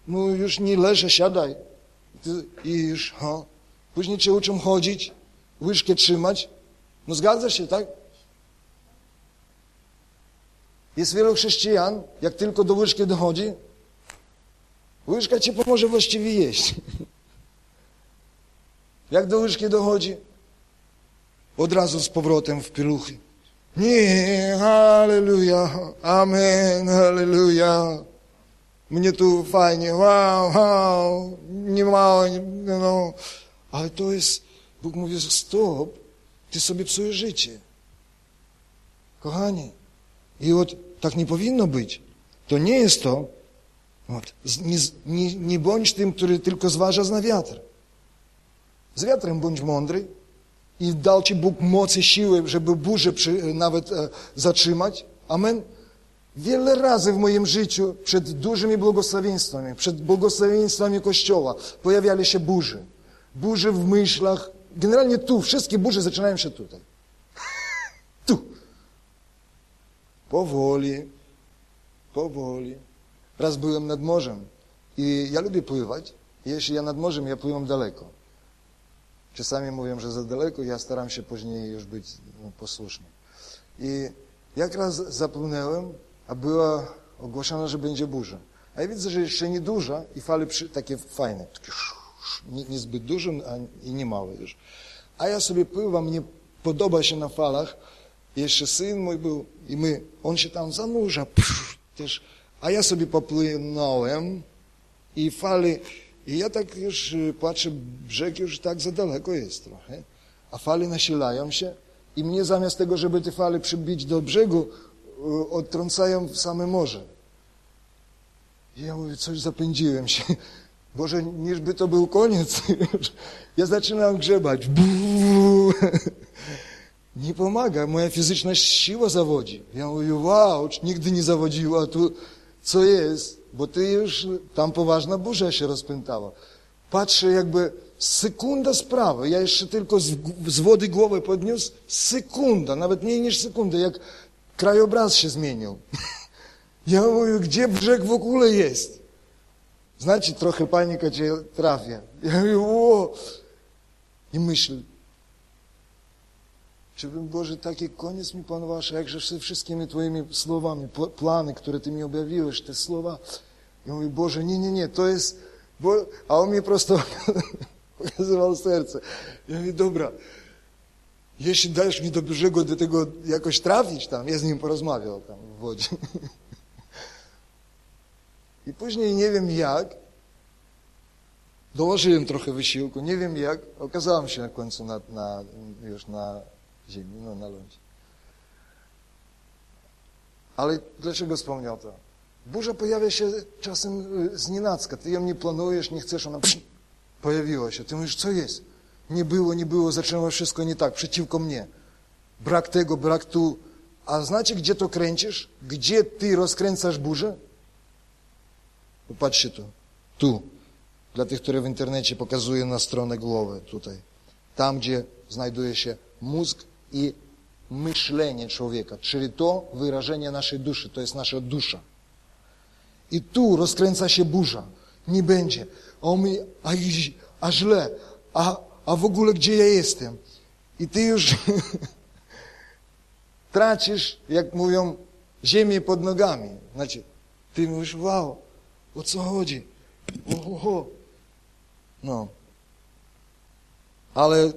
no już nie leżę, siadaj. I już, ha. Później cię uczą chodzić, łyżkę trzymać. No zgadza się, tak? Jest wielu chrześcijan, jak tylko do łyżki dochodzi, łyżka ci pomoże właściwie jeść. Jak do łyżki dochodzi? Od razu z powrotem w pieluchy. Nie, halleluja, amen, halleluja. Mnie tu fajnie, wow, wow, nie mało, no. Ale to jest, Bóg mówi, stop, ty sobie psujesz życie. Kochani, i od tak nie powinno być. To nie jest to. Nie, nie, nie bądź tym, który tylko zważa na wiatr. Z wiatrem bądź mądry i dał Ci Bóg mocy, siły, żeby burzę przy, nawet e, zatrzymać. Amen. Wiele razy w moim życiu przed dużymi błogosławieństwami, przed błogosławieństwami Kościoła pojawiali się burze. Burze w myślach. Generalnie tu, wszystkie burze zaczynają się tutaj. Tu. Powoli, powoli. Raz byłem nad morzem i ja lubię pływać. Jeśli ja nad morzem, ja pływam daleko. Czasami mówią, że za daleko, ja staram się później już być no, posłuszny. I jak raz zapłynęłem, a była ogłoszona, że będzie burza. A ja widzę, że jeszcze nie duża i fale przy, takie fajne, takie niezbyt duże a, i nie małe już. A ja sobie pływam, mnie podoba się na falach. Jeszcze syn mój był i my, on się tam zanurza, psz, też, a ja sobie popłynąłem i fale, i ja tak już y, patrzę, brzeg już tak za daleko jest trochę, a fale nasilają się i mnie zamiast tego, żeby te fale przybić do brzegu, y, odtrącają w same morze. I ja mówię, coś zapędziłem się. Boże, niżby to był koniec. Ja zaczynam grzebać. Buu. Nie pomaga, moja fizyczna siła zawodzi. Ja mówię, wow, nigdy nie zawodziła, tu co jest? Bo ty już, tam poważna burza się rozpętała. Patrzę jakby sekunda sprawy, ja jeszcze tylko z, z wody głowę podniósł, sekunda, nawet mniej niż sekunda, jak krajobraz się zmienił. Ja mówię, gdzie brzeg w ogóle jest? Znacie, trochę panika cię trafia. Ja mówię, o! I myślę, czy bym, Boże, taki koniec mi Pan Wasz, jakże wszystkimi Twoimi słowami, plany, które Ty mi objawiłeś, te słowa. Ja mówię, Boże, nie, nie, nie, to jest, a On mi prosto pokazywał serce. Ja mówię, dobra, jeśli dajesz mi do brzegu do tego jakoś trafić tam, ja z nim porozmawiał tam w wodzie. I później nie wiem jak, dołożyłem trochę wysiłku, nie wiem jak, okazałem się na końcu na, na, już na ziemi, no na lądzie. Ale dlaczego wspomniał to? Burza pojawia się czasem y, z nienacka. Ty ją nie planujesz, nie chcesz, ona psz, pojawiła się. Ty mówisz, co jest? Nie było, nie było, zaczęło wszystko nie tak, przeciwko mnie. Brak tego, brak tu. A znacie, gdzie to kręcisz? Gdzie ty rozkręcasz burzę? Popatrzcie tu. Tu. Dla tych, które w internecie pokazuję na stronę głowy, tutaj. Tam, gdzie znajduje się mózg i myślenie człowieka, czyli to wyrażenie naszej duszy, to jest nasza dusza. I tu rozkręca się burza. Nie będzie. A mówi, a, a źle, a, a w ogóle gdzie ja jestem? I ty już tracisz, jak mówią, ziemię pod nogami. Znaczy, ty mówisz, wow, o co chodzi? Oho. No. Ale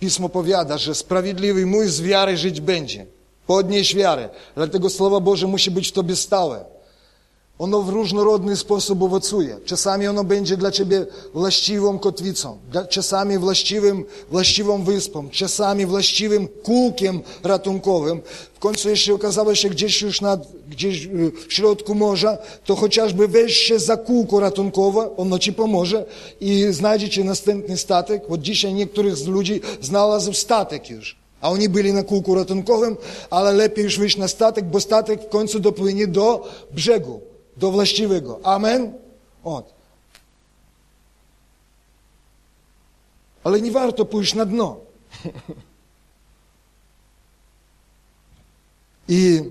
Pismo powiada, że sprawiedliwy mój z wiary żyć będzie. Podnieś wiarę. Dlatego Słowo Boże musi być w Tobie stałe. Ono w różnorodny sposób owocuje. Czasami ono będzie dla Ciebie właściwą kotwicą, czasami właściwym, właściwą wyspą, czasami właściwym kółkiem ratunkowym. W końcu, jeśli okazało się gdzieś już nad, gdzieś y, w środku morza, to chociażby weź się za kółko ratunkowe, ono Ci pomoże i znajdziecie następny statek. Od dzisiaj niektórych z ludzi znalazł statek już. A oni byli na kółku ratunkowym, ale lepiej już wyjść na statek, bo statek w końcu dopłynie do brzegu do właściwego. Amen? От. ale nie warto pójść na dno. I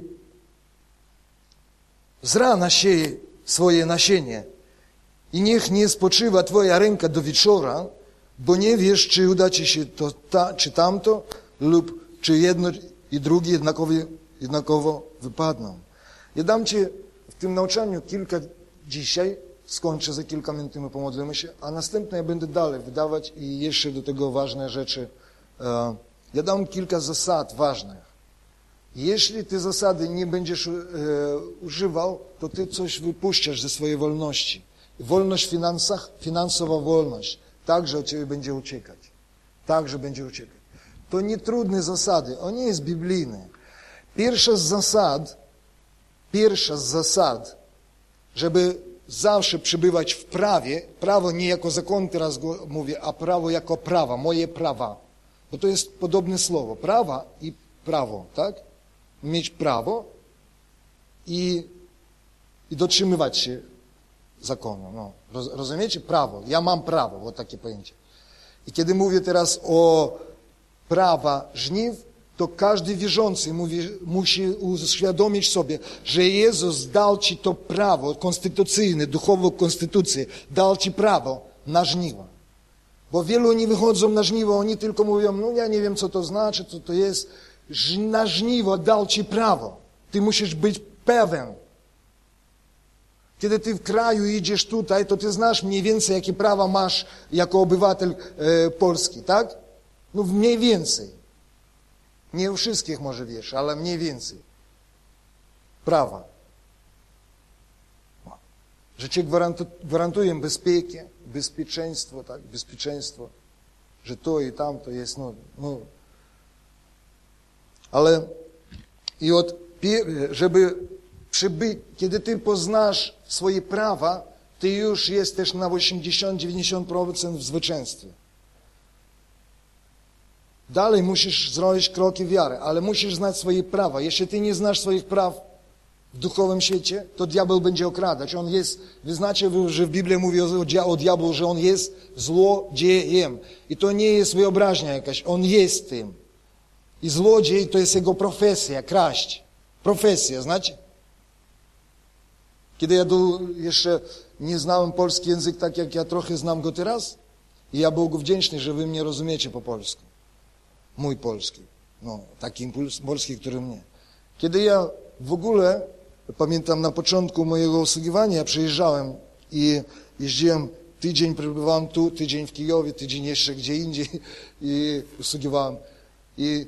z rana sieje swoje nasienie i niech nie spoczywa Twoja ręka do wieczora, bo nie wiesz, czy uda Ci się to, ta, czy tamto, lub czy jedno i drugie jednakowo, jednakowo wypadną. Ja dam Ci tym nauczaniu kilka dzisiaj, skończę za kilka minut, my pomodlimy się, a następne ja będę dalej wydawać i jeszcze do tego ważne rzeczy. E, ja dam kilka zasad ważnych. Jeśli te zasady nie będziesz e, używał, to ty coś wypuszczasz ze swojej wolności. Wolność w finansach, finansowa wolność, także od ciebie będzie uciekać. Także będzie uciekać. To nie trudne zasady, on nie jest biblijny. Pierwsza z zasad, pierwsza z zasad, żeby zawsze przebywać w prawie, prawo nie jako zakon teraz mówię, a prawo jako prawa, moje prawa. Bo to jest podobne słowo, prawa i prawo, tak? Mieć prawo i, i dotrzymywać się zakonu. No, rozumiecie? Prawo. Ja mam prawo, вот takie pojęcie. I kiedy mówię teraz o prawa żniw, to każdy wierzący mówi, musi uświadomić sobie, że Jezus dał ci to prawo konstytucyjne, duchową konstytucję, dał ci prawo na żniwa. Bo wielu nie wychodzą na żniwo, oni tylko mówią, no ja nie wiem, co to znaczy, co to jest. Na żniwo dał ci prawo. Ty musisz być pewien. Kiedy ty w kraju idziesz tutaj, to ty znasz mniej więcej, jakie prawa masz jako obywatel e, polski, tak? No mniej więcej. Nie u wszystkich może wiesz, ale mniej więcej. Prawa. Że ci gwarantują bezpiekę, bezpieczeństwo, tak, bezpieczeństwo, że to i tamto jest, no, no. Ale i od, żeby przybyć, kiedy ty poznasz swoje prawa, ty już jesteś na 80-90% w zwycięstwie. Dalej musisz zrobić kroki wiary, ale musisz znać swoje prawa. Jeśli ty nie znasz swoich praw w duchowym świecie, to diabeł będzie okradać. On jest, wy znacie, że w Biblii mówi o, o diabłu, że on jest złodziejem. I to nie jest wyobraźnia jakaś, on jest tym. I złodziej to jest jego profesja, kraść. Profesja, znacie? Kiedy ja jeszcze nie znałem polski język tak, jak ja trochę znam go teraz, i ja Bogu wdzięczny, że wy mnie rozumiecie po polsku mój polski. No, taki impuls polski, który mnie. Kiedy ja w ogóle, pamiętam na początku mojego usługiwania, ja przyjeżdżałem i jeździłem, tydzień przebywałem tu, tydzień w Kijowie, tydzień jeszcze gdzie indziej i usługiwałem. I,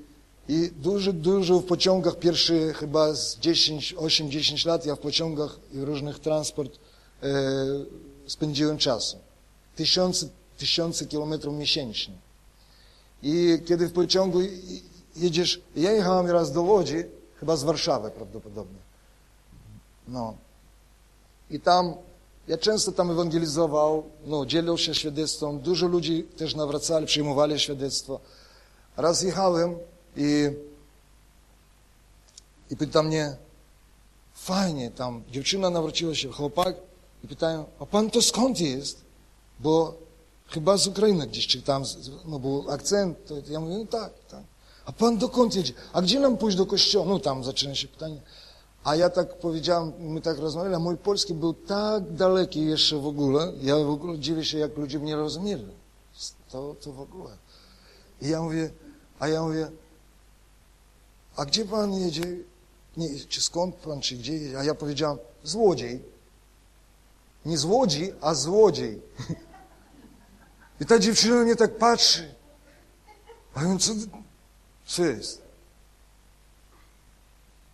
i dużo, dużo w pociągach, pierwszy chyba z 10, 8-10 lat ja w pociągach i różnych transport e, spędziłem czasu. Tysiące, tysiące kilometrów miesięcznie. I kiedy w pociągu jedziesz, ja jechałem raz do Łodzi, chyba z Warszawy prawdopodobnie. No. I tam, ja często tam ewangelizował, no, dzielił się świadectwem, dużo ludzi też nawracali, przyjmowali świadectwo. Raz jechałem i, i pyta mnie, fajnie, tam dziewczyna nawróciła się, chłopak, i pytają, a pan to skąd jest? Bo Chyba z Ukrainy gdzieś, czy tam, no bo akcent, to ja mówię, no tak, tak. A pan dokąd jedzie? A gdzie nam pójść do kościoła? No tam zaczyna się pytanie. A ja tak powiedziałem, my tak rozmawiali, a mój polski był tak daleki jeszcze w ogóle, ja w ogóle dziwię się, jak ludzie mnie rozumieli. To, to w ogóle. I ja mówię, a ja mówię, a gdzie pan jedzie? Nie, czy skąd pan, czy gdzie jedzie? A ja powiedziałem, złodziej. Nie złodziej, a złodziej. I ta dziewczyna na mnie tak patrzy. A mówię, co, co jest?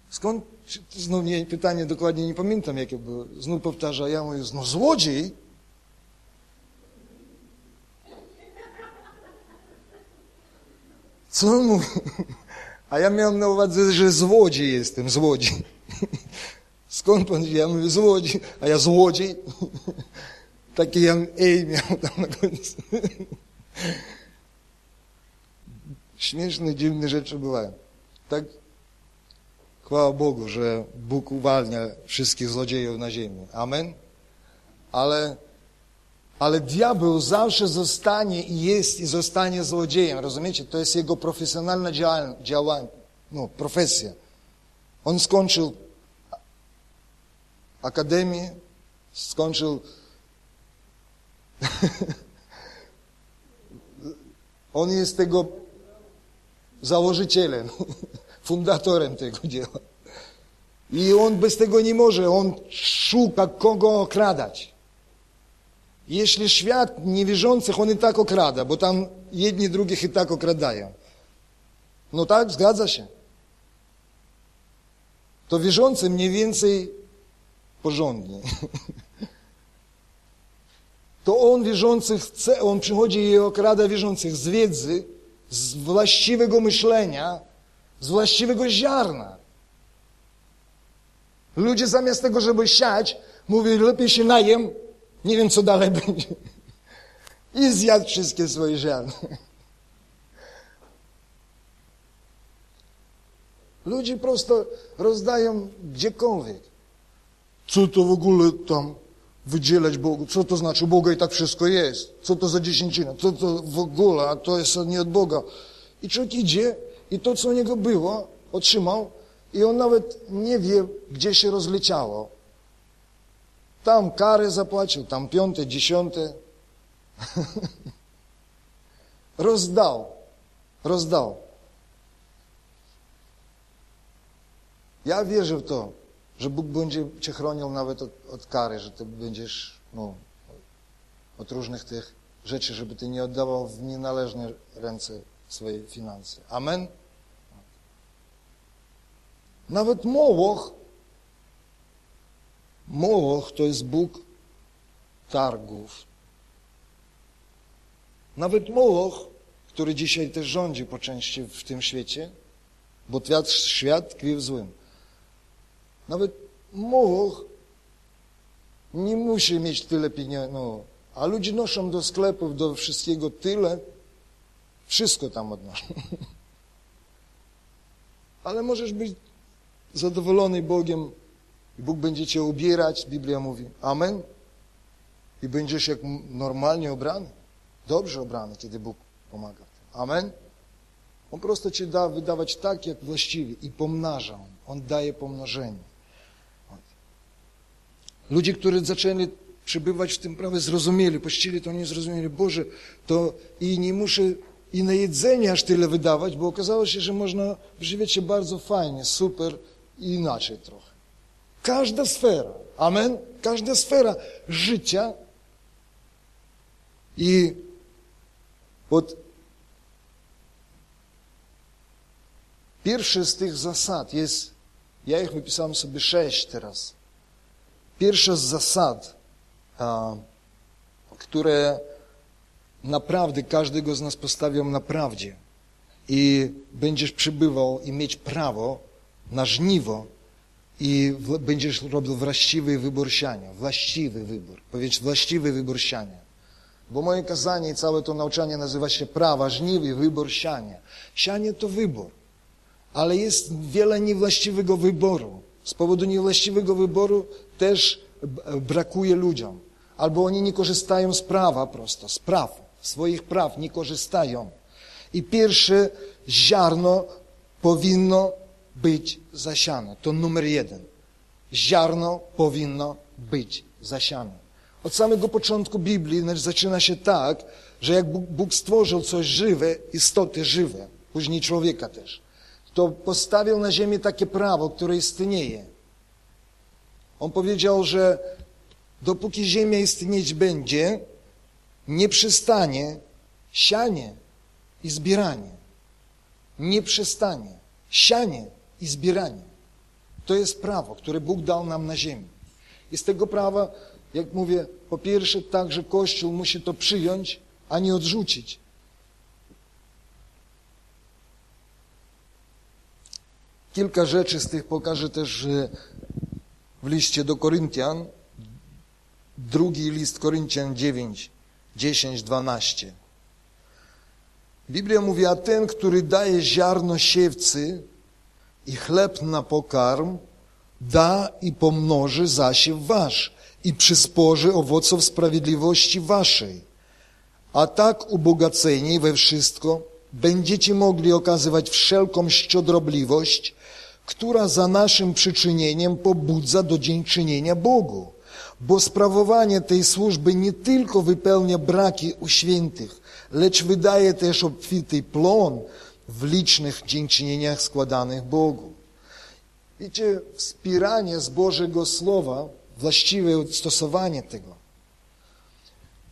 Skąd, znów nie, pytanie dokładnie nie pamiętam jakie było. Znów powtarza, ja mówię, no złodziej. Co on mówi? A ja miałem na uwadze, że złodziej jestem, złodziej. Skąd pan? Ja mówię, złodziej. A ja złodziej. Takie ja ej miał tam na końcu. Śmieszne, dziwne rzeczy bywają. Tak? Chwała Bogu, że Bóg uwalnia wszystkich złodziejów na ziemi. Amen? Ale Ale diabeł zawsze zostanie i jest i zostanie złodziejem, rozumiecie? To jest jego profesjonalna działanie, no, profesja. On skończył akademię, skończył On jest tego założycielem, fundatorem tego dzieła. I on bez tego nie może, on szuka kogo okradać. Jeśli świat niewierzących, on i tak okrada, bo tam jedni drugich i tak okradają. No tak, zgadza się. To wierzący mniej więcej porządnie. To on wierzących chce, on przychodzi i okrada wierzących z wiedzy, z właściwego myślenia, z właściwego ziarna. Ludzie zamiast tego, żeby siać, mówią, lepiej się najem, nie wiem, co dalej będzie. I zjadł wszystkie swoje ziarna. Ludzie prosto rozdają gdziekolwiek. Co to w ogóle tam wydzielać Bogu? Co to znaczy? Boga i tak wszystko jest. Co to za dziesięcina? Co to w ogóle? A to jest nie od Boga. I człowiek idzie i to, co u niego było, otrzymał i on nawet nie wie, gdzie się rozleciało. Tam karę zapłacił, tam piąte, dziesiąte. rozdał. Rozdał. Ja wierzę w to, że Bóg będzie cię chronił nawet od, od kary, że ty będziesz no, od różnych tych rzeczy, żeby ty nie oddawał w nienależne ręce swoje finanse. Amen? Nawet Moloch, Moloch to jest Bóg targów. Nawet Moloch, który dzisiaj też rządzi po części w tym świecie, bo świat tkwi w złym. Nawet Moloch nie musi mieć tyle pieniędzy, no, a ludzie noszą do sklepów, do wszystkiego tyle, wszystko tam odnoszą. Ale możesz być zadowolony Bogiem i Bóg będzie cię ubierać, Biblia mówi. Amen. I będziesz jak normalnie obrany. Dobrze obrany, kiedy Bóg pomaga. Amen. On prosto ci da wydawać tak, jak właściwie i pomnaża On. On daje pomnożenie. Ludzie, którzy zaczęli przebywać w tym prawie, zrozumieli, pościli to nie zrozumieli, Boże, to i nie muszę i na jedzenie aż tyle wydawać, bo okazało się, że można żywić się bardzo fajnie, super i inaczej trochę. Każda sfera, amen, każda sfera życia i od pierwszy z tych zasad jest, ja ich wypisałem sobie sześć teraz, Pierwsza z zasad, które naprawdę każdego z nas postawią na prawdzie i będziesz przybywał i mieć prawo na żniwo i będziesz robił właściwy wybór siania. Właściwy wybór. Powiedz właściwy wybór siania. Bo moje kazanie i całe to nauczanie nazywa się prawa, żniwy, wybór siania. Sianie to wybór, ale jest wiele niewłaściwego wyboru. Z powodu niewłaściwego wyboru też brakuje ludziom. Albo oni nie korzystają z prawa prosto, z praw, swoich praw nie korzystają. I pierwsze ziarno powinno być zasiane. To numer jeden. Ziarno powinno być zasiane. Od samego początku Biblii zaczyna się tak, że jak Bóg stworzył coś żywe, istoty żywe, później człowieka też, to postawił na ziemię takie prawo, które istnieje. On powiedział, że dopóki ziemia istnieć będzie, nie przestanie sianie i zbieranie. Nie przestanie sianie i zbieranie. To jest prawo, które Bóg dał nam na ziemi. I z tego prawa, jak mówię, po pierwsze także Kościół musi to przyjąć, a nie odrzucić. Kilka rzeczy z tych pokażę też w liście do Koryntian, drugi list Koryntian 9, 10, 12. Biblia mówi, a ten, który daje ziarno siewcy i chleb na pokarm, da i pomnoży zasiew wasz i przysporzy owoców sprawiedliwości waszej. A tak ubogaceni we wszystko będziecie mogli okazywać wszelką szczodrobliwość, która za naszym przyczynieniem pobudza do dziękczynienia Bogu. Bo sprawowanie tej służby nie tylko wypełnia braki u świętych, lecz wydaje też obfity plon w licznych dziękczynieniach składanych Bogu. Wiecie, wspieranie z Bożego Słowa, właściwe stosowanie tego.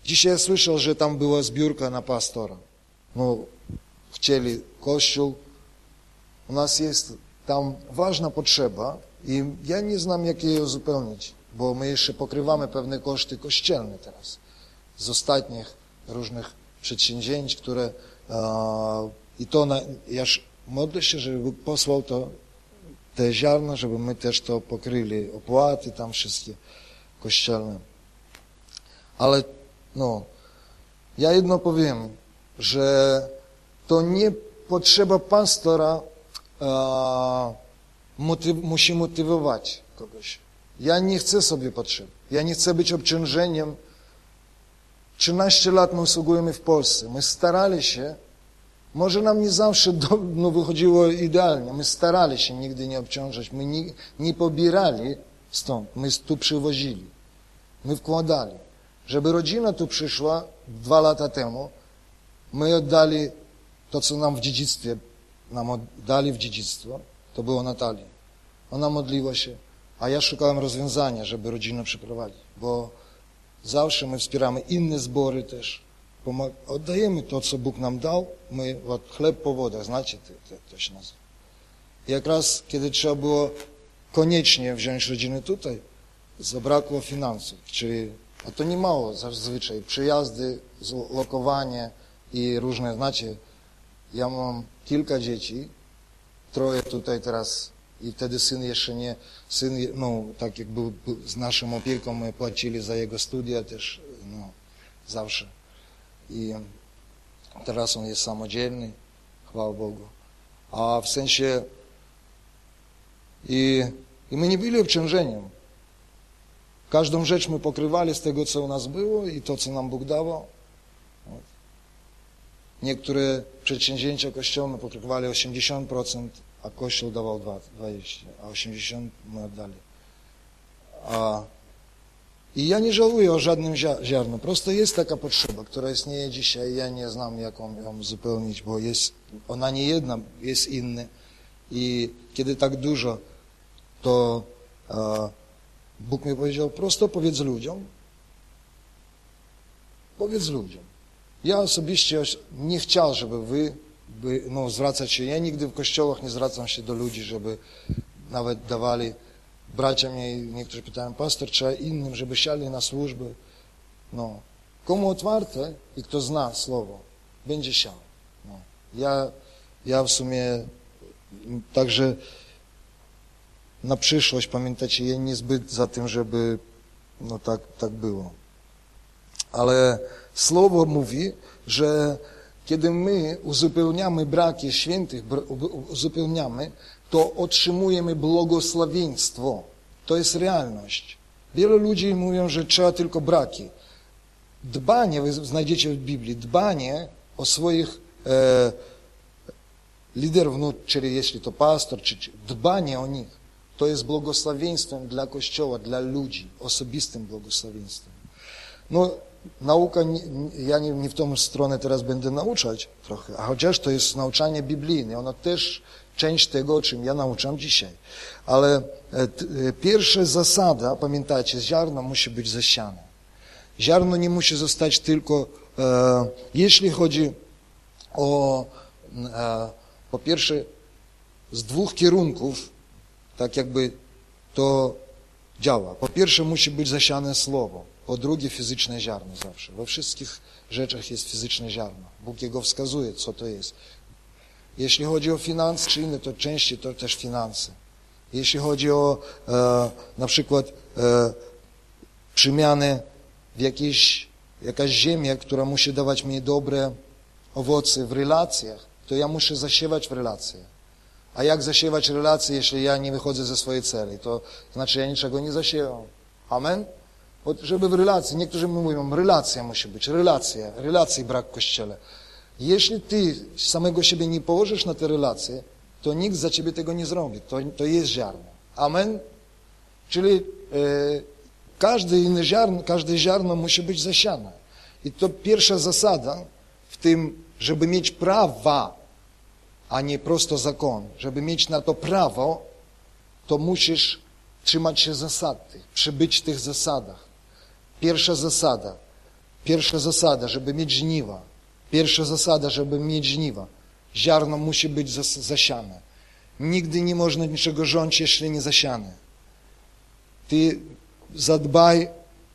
Dzisiaj słyszał, że tam była zbiórka na pastora. No, chcieli kościół. U nas jest tam ważna potrzeba i ja nie znam, jak jej uzupełnić, bo my jeszcze pokrywamy pewne koszty kościelne teraz z ostatnich różnych przedsięwzięć, które i to na, ja modlę się, żeby posłał to te ziarna, żeby my też to pokryli, opłaty tam wszystkie kościelne. Ale no, ja jedno powiem, że to nie potrzeba pastora motyw, musi motywować kogoś. Ja nie chcę sobie potrzeb. Ja nie chcę być obciążeniem. 13 lat my usługujemy w Polsce. My starali się, może nam nie zawsze do, no, wychodziło idealnie, my starali się nigdy nie obciążać, my nie, nie pobierali stąd, my tu przywozili, my wkładali. Żeby rodzina tu przyszła dwa lata temu, my oddali to, co nam w dziedzictwie, nam oddali w dziedzictwo, to było Natalii. Ona modliła się, a ja szukałem rozwiązania, żeby rodzinę przyprowadzić, bo zawsze my wspieramy inne zbory też, oddajemy to, co Bóg nam dał, my chleb po wodach, znacie, to, to, się nazywa. Jak raz, kiedy trzeba było koniecznie wziąć rodzinę tutaj, zabrakło finansów, czyli, a to nie mało zazwyczaj, przyjazdy, lokowanie i różne, znacie, ja mam kilka dzieci, troje tutaj teraz i wtedy syn jeszcze nie, syn, no tak jak był, z naszą opieką, my płacili za jego studia też, no, zawsze. I teraz on jest samodzielny, chwała Bogu. A w sensie i, i my nie byli obciążeniem. Każdą rzecz my pokrywali z tego, co u nas było i to, co nam Bóg dawał. Niektóre przedsięwzięcia kościołne pokrywali 80%, a Kościół dawał 20%, a 80% my oddali. A i ja nie żałuję o żadnym ziarnu. Prosto jest taka potrzeba, która istnieje dzisiaj. Ja nie znam, jak ją uzupełnić, bo jest, ona nie jedna, jest inna. I kiedy tak dużo, to e, Bóg mi powiedział, prosto powiedz ludziom, powiedz ludziom. Ja osobiście nie chciał, żeby wy by, no, zwracać się, ja nigdy w kościołach nie zwracam się do ludzi, żeby nawet dawali bracia mnie, niektórzy pytają, pastor, trzeba innym, żeby siali na służbę. No, komu otwarte i kto zna słowo, będzie siał. No. Ja, ja w sumie także na przyszłość, pamiętacie, ja niezbyt za tym, żeby no tak, tak było. Ale słowo mówi, że kiedy my uzupełniamy braki świętych, uzupełniamy, to otrzymujemy błogosławieństwo. To jest realność. Wielu ludzi mówią, że trzeba tylko braki. Dbanie, wy znajdziecie w Biblii, dbanie o swoich e, liderów, no, czyli jeśli to pastor, czy, czy dbanie o nich, to jest błogosławieństwem dla Kościoła, dla ludzi, osobistym błogosławieństwem. No, nauka, ja nie, nie w tą stronę teraz będę nauczać trochę, a chociaż to jest nauczanie biblijne, ono też część tego, o czym ja nauczam dzisiaj. Ale e, e, pierwsza zasada, pamiętajcie, ziarno musi być zasiane. Ziarno nie musi zostać tylko, e, jeśli chodzi o, po pierwsze, z dwóch kierunków, tak jakby to działa. Po pierwsze, musi być zasiane słowo. Po drugie, fizyczne ziarno zawsze. We wszystkich rzeczach jest fizyczne ziarno. Bóg jego wskazuje, co to jest. Jeśli chodzi o finanse czy inne, to częściej to też finanse. Jeśli chodzi o e, na przykład e, przemiany w jakiejś, jakaś ziemia, która musi dawać mi dobre owoce w relacjach, to ja muszę zasiewać w relacje. A jak zasiewać relacje, jeśli ja nie wychodzę ze swojej celi? To znaczy ja niczego nie zasiewam. Amen? Od, żeby w relacji, niektórzy mówią, relacja musi być, relacja, relacji brak w Kościele. Jeśli ty samego siebie nie położysz na te relacje, to nikt za ciebie tego nie zrobi. To, to jest ziarno. Amen? Czyli e, każde inne ziarno, każde ziarno musi być zasiane. I to pierwsza zasada w tym, żeby mieć prawa, a nie prosto zakon. Żeby mieć na to prawo, to musisz trzymać się zasad przybyć w tych zasadach. Pierwsza zasada, pierwsza zasada, żeby mieć żniwa. Pierwsza zasada, żeby mieć żniwa. Ziarno musi być zasiane. Nigdy nie można niczego rządzić, jeśli nie zasiane. Ty zadbaj,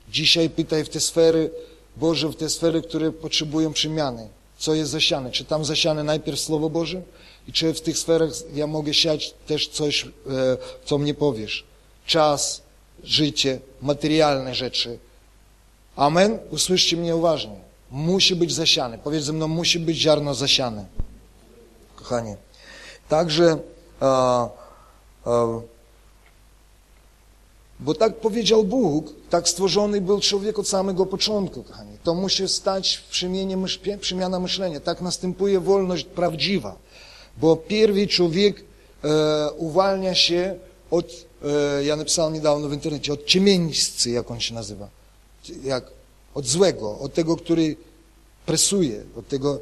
dzisiaj pytaj w te sfery, Boże, w te sfery, które potrzebują przemiany. Co jest zasiane? Czy tam zasiane najpierw Słowo Boże? I czy w tych sferach ja mogę siać też coś, e, co mnie powiesz? Czas, życie, materialne rzeczy. Amen? Usłyszcie mnie uważnie. Musi być zasiane. Powiedz ze mną, musi być ziarno zasiane. Kochanie. Także, a, a, bo tak powiedział Bóg, tak stworzony był człowiek od samego początku, kochani. To musi stać przemiana myślenia. Tak następuje wolność prawdziwa. Bo pierwszy człowiek e, uwalnia się od, e, ja napisałem niedawno w internecie, od ciemieńscy, jak on się nazywa. Jak, od złego, od tego, który presuje, od tego.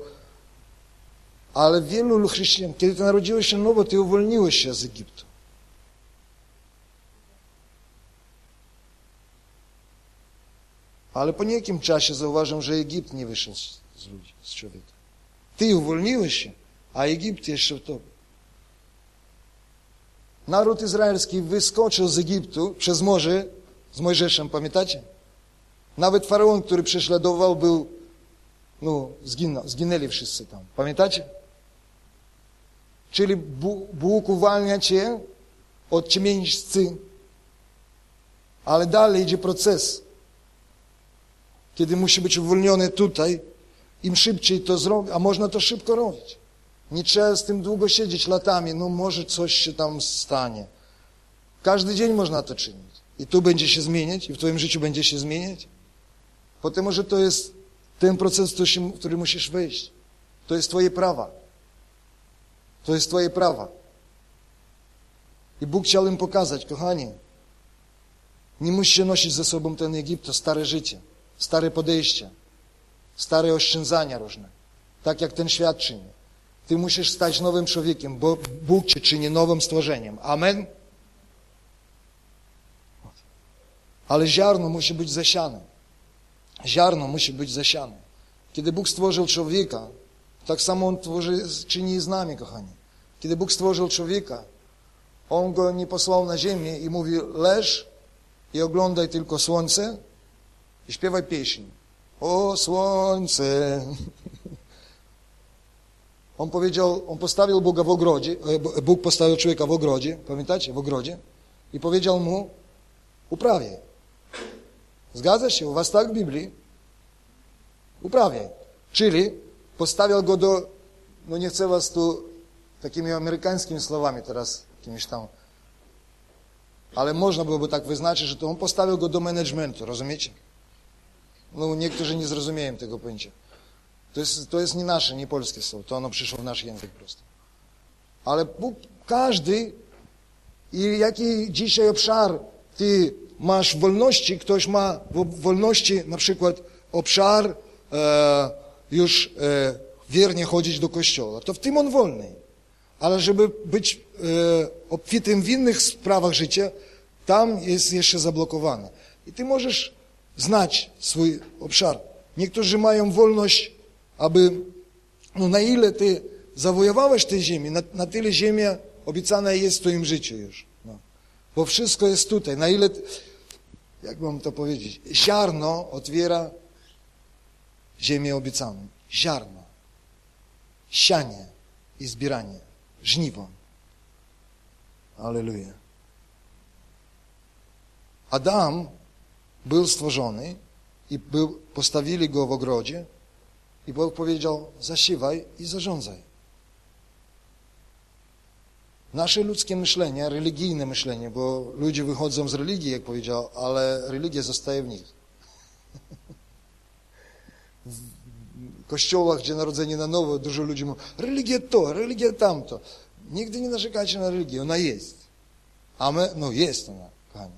Ale wielu chrześcijan, kiedy ty narodziłeś się nowo, ty uwolniłeś się z Egiptu. Ale po niejakim czasie zauważam, że Egipt nie wyszedł z ludzi, z człowieka. Ty uwolniłeś się, a Egipt jeszcze w tobie. Naród izraelski wyskoczył z Egiptu przez morze z Mojżeszem, pamiętacie? Nawet faraon, który prześladował, był, no, zginął, zginęli wszyscy tam. Pamiętacie? Czyli Bóg uwalnia cię od ciemieńscy, ale dalej idzie proces kiedy musi być uwolniony tutaj, im szybciej to zrobi, a można to szybko robić. Nie trzeba z tym długo siedzieć latami, no może coś się tam stanie. Każdy dzień można to czynić. I tu będzie się zmieniać, i w twoim życiu będzie się zmieniać. Potem może to jest ten proces, który musisz wejść. To jest twoje prawa. To jest twoje prawa. I Bóg chciał im pokazać, kochani, nie musicie nosić ze sobą ten Egipt, to stare życie stare podejścia, stare oszczędzania różne, tak jak ten świat czyni. Ty musisz stać nowym człowiekiem, bo Bóg cię czyni nowym stworzeniem. Amen? Ale ziarno musi być zasiane. Ziarno musi być zasiane. Kiedy Bóg stworzył człowieka, tak samo On tworzy, czyni z nami, kochani. Kiedy Bóg stworzył człowieka, On go nie posłał na ziemię i mówi, leż i oglądaj tylko słońce, i śpiewaj pieśń. O słońce. On powiedział, on postawił Boga w ogrodzie, e, Bóg postawił człowieka w ogrodzie, pamiętacie, w ogrodzie i powiedział mu, uprawiaj. Zgadza się, u was tak w Biblii? Uprawiaj. Czyli postawił go do, no nie chcę was tu takimi amerykańskimi słowami teraz, jakimiś tam, ale można byłoby tak wyznaczyć, że to on postawił go do managementu, rozumiecie? No niektórzy nie zrozumieją tego pojęcia. To jest, to jest nie nasze, nie polskie słowo, to ono przyszło w nasz język prosto. Ale każdy i jaki dzisiaj obszar ty masz wolności, ktoś ma wolności, na przykład obszar e, już e, wiernie chodzić do kościoła, to w tym on wolny. Ale żeby być e, obfitym w innych sprawach życia, tam jest jeszcze zablokowane. I ty możesz znać swój obszar. Niektórzy mają wolność, aby, no na ile ty zawojowałeś tę ziemię, na, na tyle ziemia obiecana jest w twoim życiu już. No. Bo wszystko jest tutaj. Na ile, jak mam to powiedzieć, ziarno otwiera ziemię obiecaną. Ziarno. Sianie i zbieranie. Żniwo. Aleluja. Adam był stworzony i był, postawili go w ogrodzie i Bóg powiedział, zasiewaj i zarządzaj. Nasze ludzkie myślenie, religijne myślenie, bo ludzie wychodzą z religii, jak powiedział, ale religia zostaje w nich. w kościołach, gdzie narodzenie na nowo, dużo ludzi mówi, religia to, religia tamto. Nigdy nie narzekajcie na religię, ona jest. A my, no jest ona, kochani.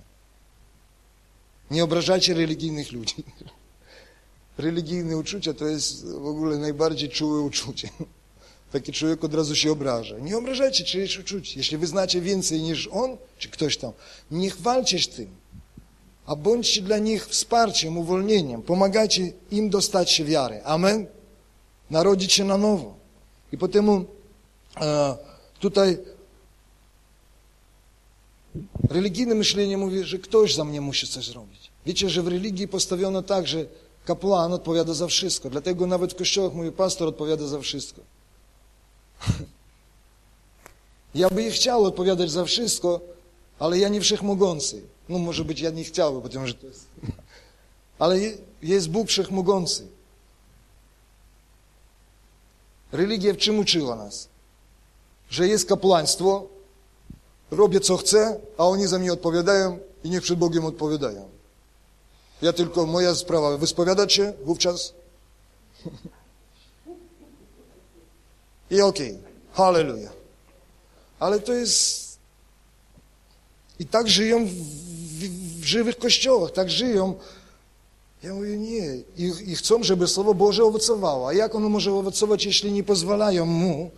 Nie obrażajcie religijnych ludzi. Religijne uczucia to jest w ogóle najbardziej czułe uczucie. Taki człowiek od razu się obraża. Nie obrażajcie czyjeś uczuć. Jeśli wy znacie więcej niż on, czy ktoś tam, nie chwalcie się tym, a bądźcie dla nich wsparciem, uwolnieniem. Pomagajcie im dostać się wiary. Amen? Narodzić się na nowo. I potem e, tutaj religijne myślenie mówi, że ktoś za mnie musi coś zrobić. Wiecie, że w religii postawiono tak, że kapłan odpowiada za wszystko. Dlatego nawet w kościołach mówi, pastor odpowiada za wszystko. Ja by chciał odpowiadać za wszystko, ale ja nie wszechmogący. No może być ja nie chciałbym, потому że to jest... Ale jest Bóg wszechmogący. Religia w czym uczyła nas? Że jest kapłaństwo, robię co chcę, a oni za mnie odpowiadają i niech przed Bogiem odpowiadają. Ja tylko, moja sprawa, wyspowiadać się wówczas i okej, okay. hallelujah. Ale to jest... I tak żyją w, w, w, żywych kościołach, tak żyją. Ja mówię, nie. I, I chcą, żeby Słowo Boże owocowało. A jak ono może owocować, jeśli nie pozwalają Mu?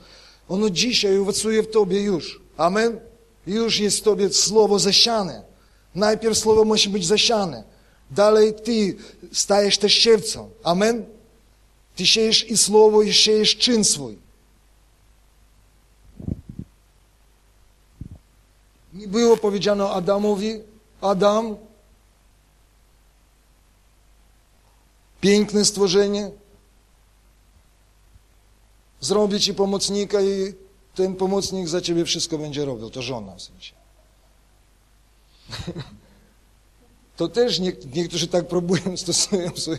Ono dzisiaj owocuje w Tobie już. Amen? Już jest w Tobie Słowo zasiane. Najpierw Słowo musi być zasiane. Dalej Ty stajesz też siewcą. Amen? Ty siejesz i Słowo, i siejesz czyn swój. Nie było powiedziano Adamowi, Adam, piękne stworzenie, zrobię ci pomocnika i ten pomocnik za ciebie wszystko będzie robił. To żona w sensie. To też nie, niektórzy tak próbują, stosują sobie.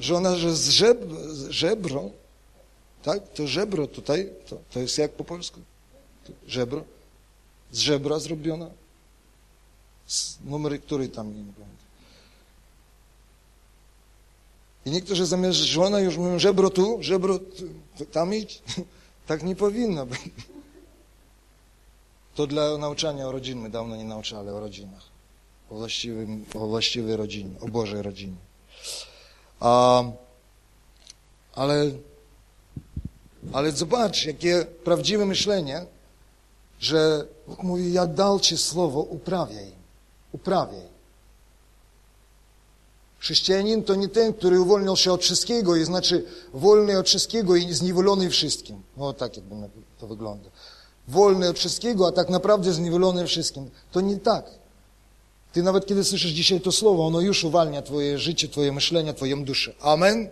Żona, że z żeb, żebro, tak? To żebro tutaj, to, to jest jak po polsku? Żebro? Z żebra zrobiona? Z numery, który tam nie pamiętam. I niektórzy zamiast żona już mówią żebro tu, żebro tu, tam idź. Tak nie powinno być. To dla nauczania o rodzinie. Dawno nie nauczali o rodzinach. O, właściwym, o właściwej rodzinie, o Bożej rodzinie. A, ale ale zobacz, jakie prawdziwe myślenie, że Bóg mówi, ja dał Ci słowo, uprawiaj, uprawiaj. Chrześcijanin to nie ten, który uwolnił się od wszystkiego, i znaczy wolny od wszystkiego i zniewolony wszystkim. No tak jakby to wygląda. Wolny od wszystkiego, a tak naprawdę zniewolony wszystkim. To nie tak. Ty nawet kiedy słyszysz dzisiaj to słowo, ono już uwalnia Twoje życie, Twoje myślenie, Twoją duszę. Amen?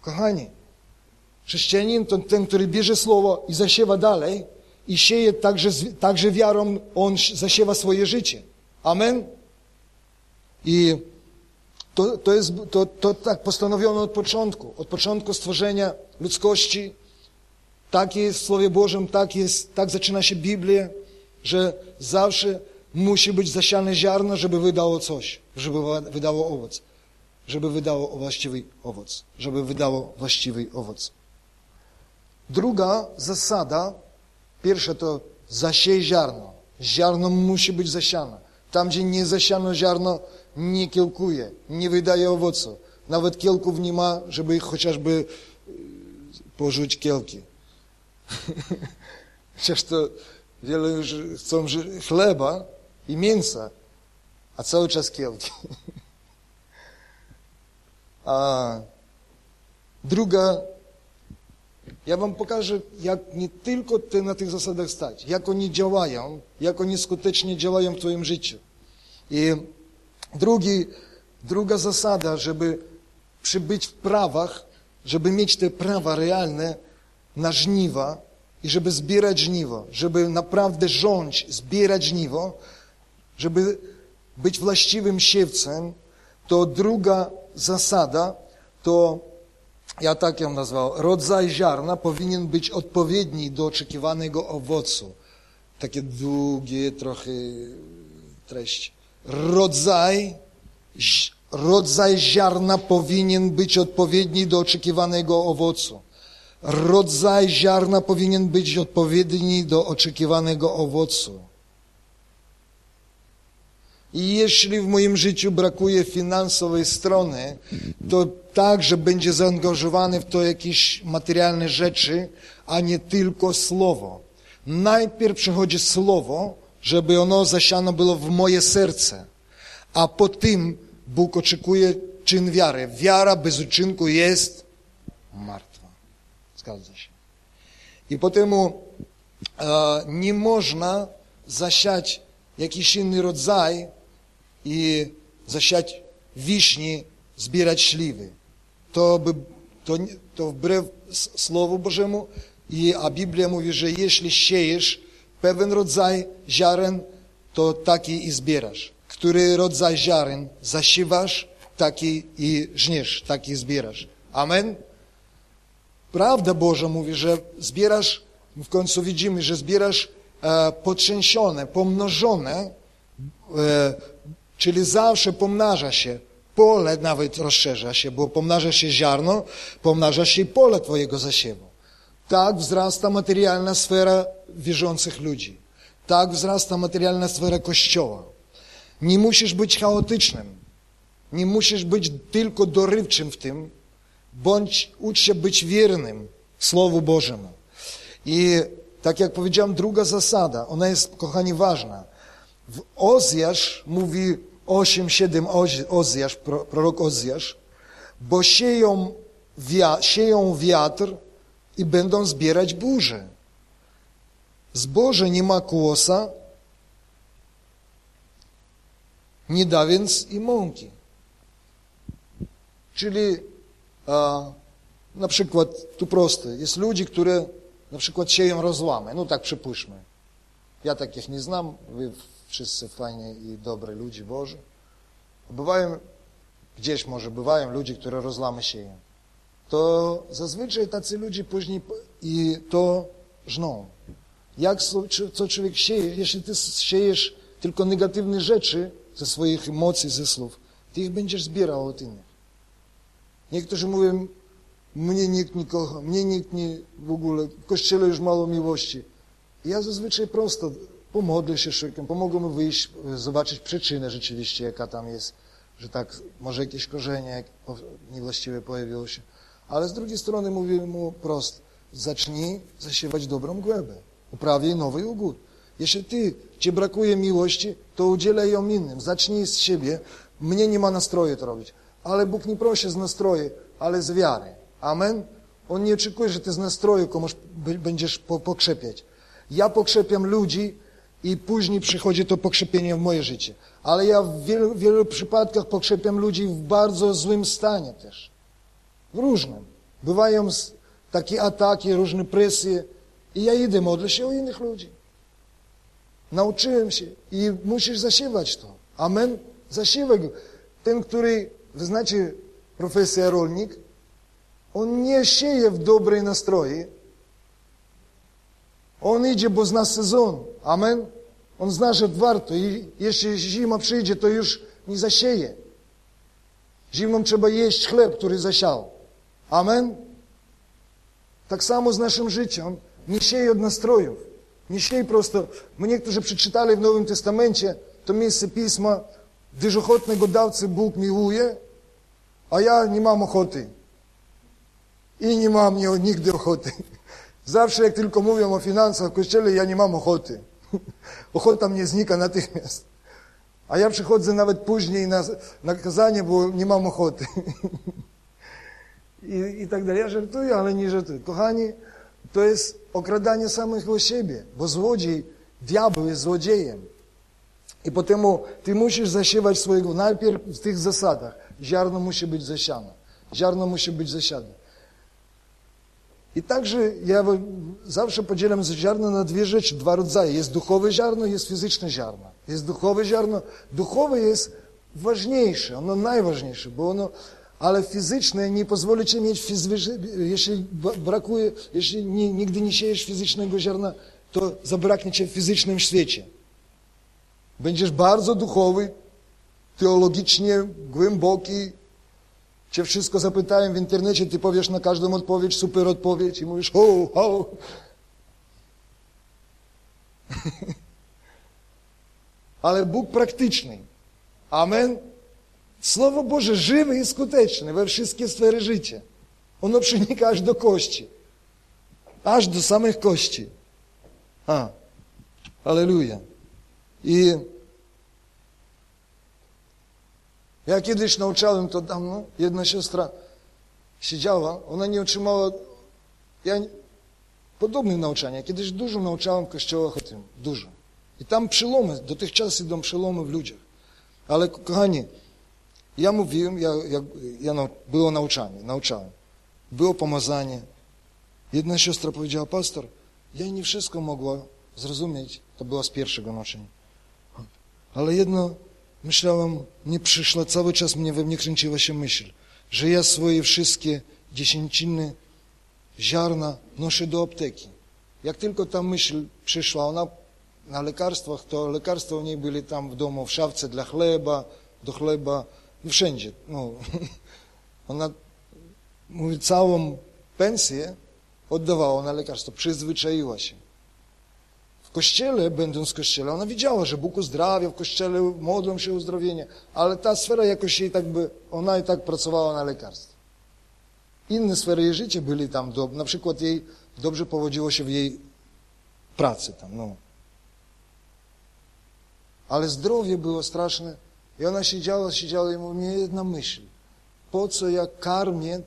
Kochani, Chrześcijanin to ten, który bierze słowo i zasiewa dalej i sieje także, także wiarą, on zasiewa swoje życie. Amen? I to, to jest to, to tak postanowiono od początku, od początku stworzenia ludzkości. Tak jest w Słowie Bożym, tak jest, tak zaczyna się Biblia, że zawsze musi być zasiane ziarno, żeby wydało coś, żeby wydało owoc, żeby wydało właściwy owoc, żeby wydało właściwy owoc. Druga zasada, pierwsza to zasiej ziarno. Ziarno musi być zasiane. Tam, gdzie nie zasiano ziarno, nie kiełkuje, nie wydaje owocu. Nawet kiełków nie ma, żeby chociażby y, porzuć kiełki. Chociaż to wiele już chcą chleba i mięsa, a cały czas kiełki. A druga ja wam pokażę, jak nie tylko ty na tych zasadach stać, jak oni działają, jak oni skutecznie działają w twoim życiu. I drugi, druga zasada, żeby przybyć w prawach, żeby mieć te prawa realne na żniwa i żeby zbierać żniwo, żeby naprawdę rządź, zbierać żniwo, żeby być właściwym siewcem, to druga zasada to ja tak ją nazwał, rodzaj ziarna powinien być odpowiedni do oczekiwanego owocu. Takie długie trochę treści. Rodzaj rodzaj ziarna powinien być odpowiedni do oczekiwanego owocu. Rodzaj ziarna powinien być odpowiedni do oczekiwanego owocu. I jeśli w moim życiu brakuje finansowej strony, to także będzie zaangażowany w to jakieś materialne rzeczy, a nie tylko słowo. Najpierw przychodzi słowo, żeby ono zasiano było w moje serce, a po tym Bóg oczekuje czyn wiary. Wiara bez uczynku jest martwa. Zgadza się. I potem e, nie można zasiać jakiś inny rodzaj i zasiać wiśni, zbierać śliwy. To, by, to, to wbrew Słowu Bożemu, i, a Biblia mówi, że jeśli siejesz pewien rodzaj ziaren, to taki i zbierasz. Który rodzaj ziaren zasiewasz, taki i żniesz, taki zbierasz. Amen? Prawda Boża mówi, że zbierasz, w końcu widzimy, że zbierasz e, potrzęsione, pomnożone, e, czyli zawsze pomnaża się. Pole nawet rozszerza się, bo pomnaża się ziarno, pomnaża się i pole Twojego zasiewu. Tak wzrasta materialna sfera wierzących ludzi. Tak wzrasta materialna sfera Kościoła. Nie musisz być chaotycznym. Nie musisz być tylko dorywczym w tym. Bądź ucz się być wiernym Słowu Bożemu. I tak jak powiedziałem, druga zasada, ona jest, kochani, ważna. W Ozjasz mówi 8-7 Ozjasz, prorok Ozjasz, bo sieją, wia, sieją wiatr i będą zbierać burze. Zboże nie ma kłosa, nie da więc i mąki. Czyli a, na przykład, tu proste, jest ludzi, które na przykład sieją rozłamy, no tak przypuśćmy. Ja takich nie znam, wy wszyscy fajni i dobre ludzie Boży. Bywają, gdzieś może bywają ludzie, które rozlamy sieją. To zazwyczaj tacy ludzie później i to żną. Jak co człowiek sieje, jeśli ty siejesz tylko negatywne rzeczy ze swoich emocji, ze słów, ty ich będziesz zbierał od innych. Niektórzy mówią, mnie nikt nie kocha, mnie nikt nie w ogóle, w kościele już mało miłości. Ja zazwyczaj prosto pomodlę się człowiekiem, pomogę mu wyjść, zobaczyć przyczynę rzeczywiście, jaka tam jest, że tak, może jakieś korzenie niewłaściwe pojawiło się. Ale z drugiej strony mówię mu prosto, zacznij zasiewać dobrą glebę, uprawiaj nowy ugód. Jeśli ty, ci brakuje miłości, to udzielaj ją innym, zacznij z siebie. Mnie nie ma nastroju to robić, ale Bóg nie prosi z nastroju, ale z wiary. Amen? On nie oczekuje, że ty z nastroju komuś będziesz pokrzepiać. Ja pokrzepiam ludzi, i później przychodzi to pokrzepienie w moje życie. Ale ja w wielu, wielu przypadkach pokrzepiam ludzi w bardzo złym stanie też. W różnym. Bywają takie ataki, różne presje i ja idę, modlę się o innych ludzi. Nauczyłem się i musisz zasiewać to. Amen? Zasiewaj go. Ten, który, znacie profesję rolnik, on nie sieje w dobrej nastroji, on idzie, bo zna sezon. Amen? On zna, że warto i jeśli zima przyjdzie, to już nie zasieje. Zimą trzeba jeść chleb, który zasiał. Amen? Tak samo z naszym życiem. Nie sieje od nastrojów. Nie sieje prosto. My niektórzy przeczytali w Nowym Testamencie to miejsce Pisma, gdyż ochotnego dawcy Bóg miłuje, a ja nie mam ochoty. I nie mam nigdy ochoty. Zawsze jak tylko mówią o finansach w Kościele, ja nie mam ochoty. Ochota mnie znika natychmiast. A ja przychodzę nawet później na, na kazanie, bo nie mam ochoty. I, I tak dalej. Ja żartuję, ale nie żartuję. Kochani, to jest okradanie samego siebie, bo złodziej, diabeł jest złodziejem. I potem ty musisz zasiewać swojego, najpierw w tych zasadach. Ziarno musi być zasiane. Ziarno musi być zasiane. I także ja zawsze podzielam ziarno na dwie rzeczy, dwa rodzaje. Jest duchowe ziarno, jest fizyczne ziarno. Jest duchowe ziarno. Duchowe jest ważniejsze, ono najważniejsze, bo ono, ale fizyczne nie pozwoli ci mieć fizyczne, jeśli brakuje, jeśli nie, nigdy nie siejesz fizycznego ziarna, to zabraknie cię w fizycznym świecie. Będziesz bardzo duchowy teologicznie głęboki, cię wszystko zapytałem w internecie, ty powiesz na każdą odpowiedź super odpowiedź i mówisz ho, ho. Ale Bóg praktyczny. Amen. Słowo Boże żywe i skuteczne we wszystkie sfery życia. Ono przenika aż do kości. Aż do samych kości. A. Aleluja. I ja kiedyś nauczałem to dawno, jedna siostra siedziała, ona nie otrzymała, ja podobne nauczania, kiedyś dużo nauczałem w kościołach o tym, dużo. I tam przełomy, dotychczas idą przełomy w ludziach. Ale kochani, ja mówiłem, ja, ja, ja było nauczanie, nauczałem. Było pomazanie. Jedna siostra powiedziała, pastor, ja nie wszystko mogła zrozumieć, to była z pierwszego nauczania. Ale jedno myślałem, nie przyszła, cały czas mnie we mnie kręciła się myśl, że ja swoje wszystkie dziesięciny ziarna noszę do apteki. Jak tylko ta myśl przyszła, ona na lekarstwach, to lekarstwa u niej byli tam w domu, w szafce dla chleba, do chleba, no wszędzie. No. Ona, mówi, całą pensję oddawała na lekarstwo, przyzwyczaiła się. Kościele, będąc w kościele, ona widziała, że Bóg uzdrawia, w kościele modlą się uzdrowienie, ale ta sfera jakoś jej tak by, ona i tak pracowała na lekarstwo. Inne sfery jej życia byli tam, do, na przykład jej dobrze powodziło się w jej pracy tam, no. Ale zdrowie było straszne. I ona siedziała, siedziała i mówi, mnie jedna myśl. Po co ja karmię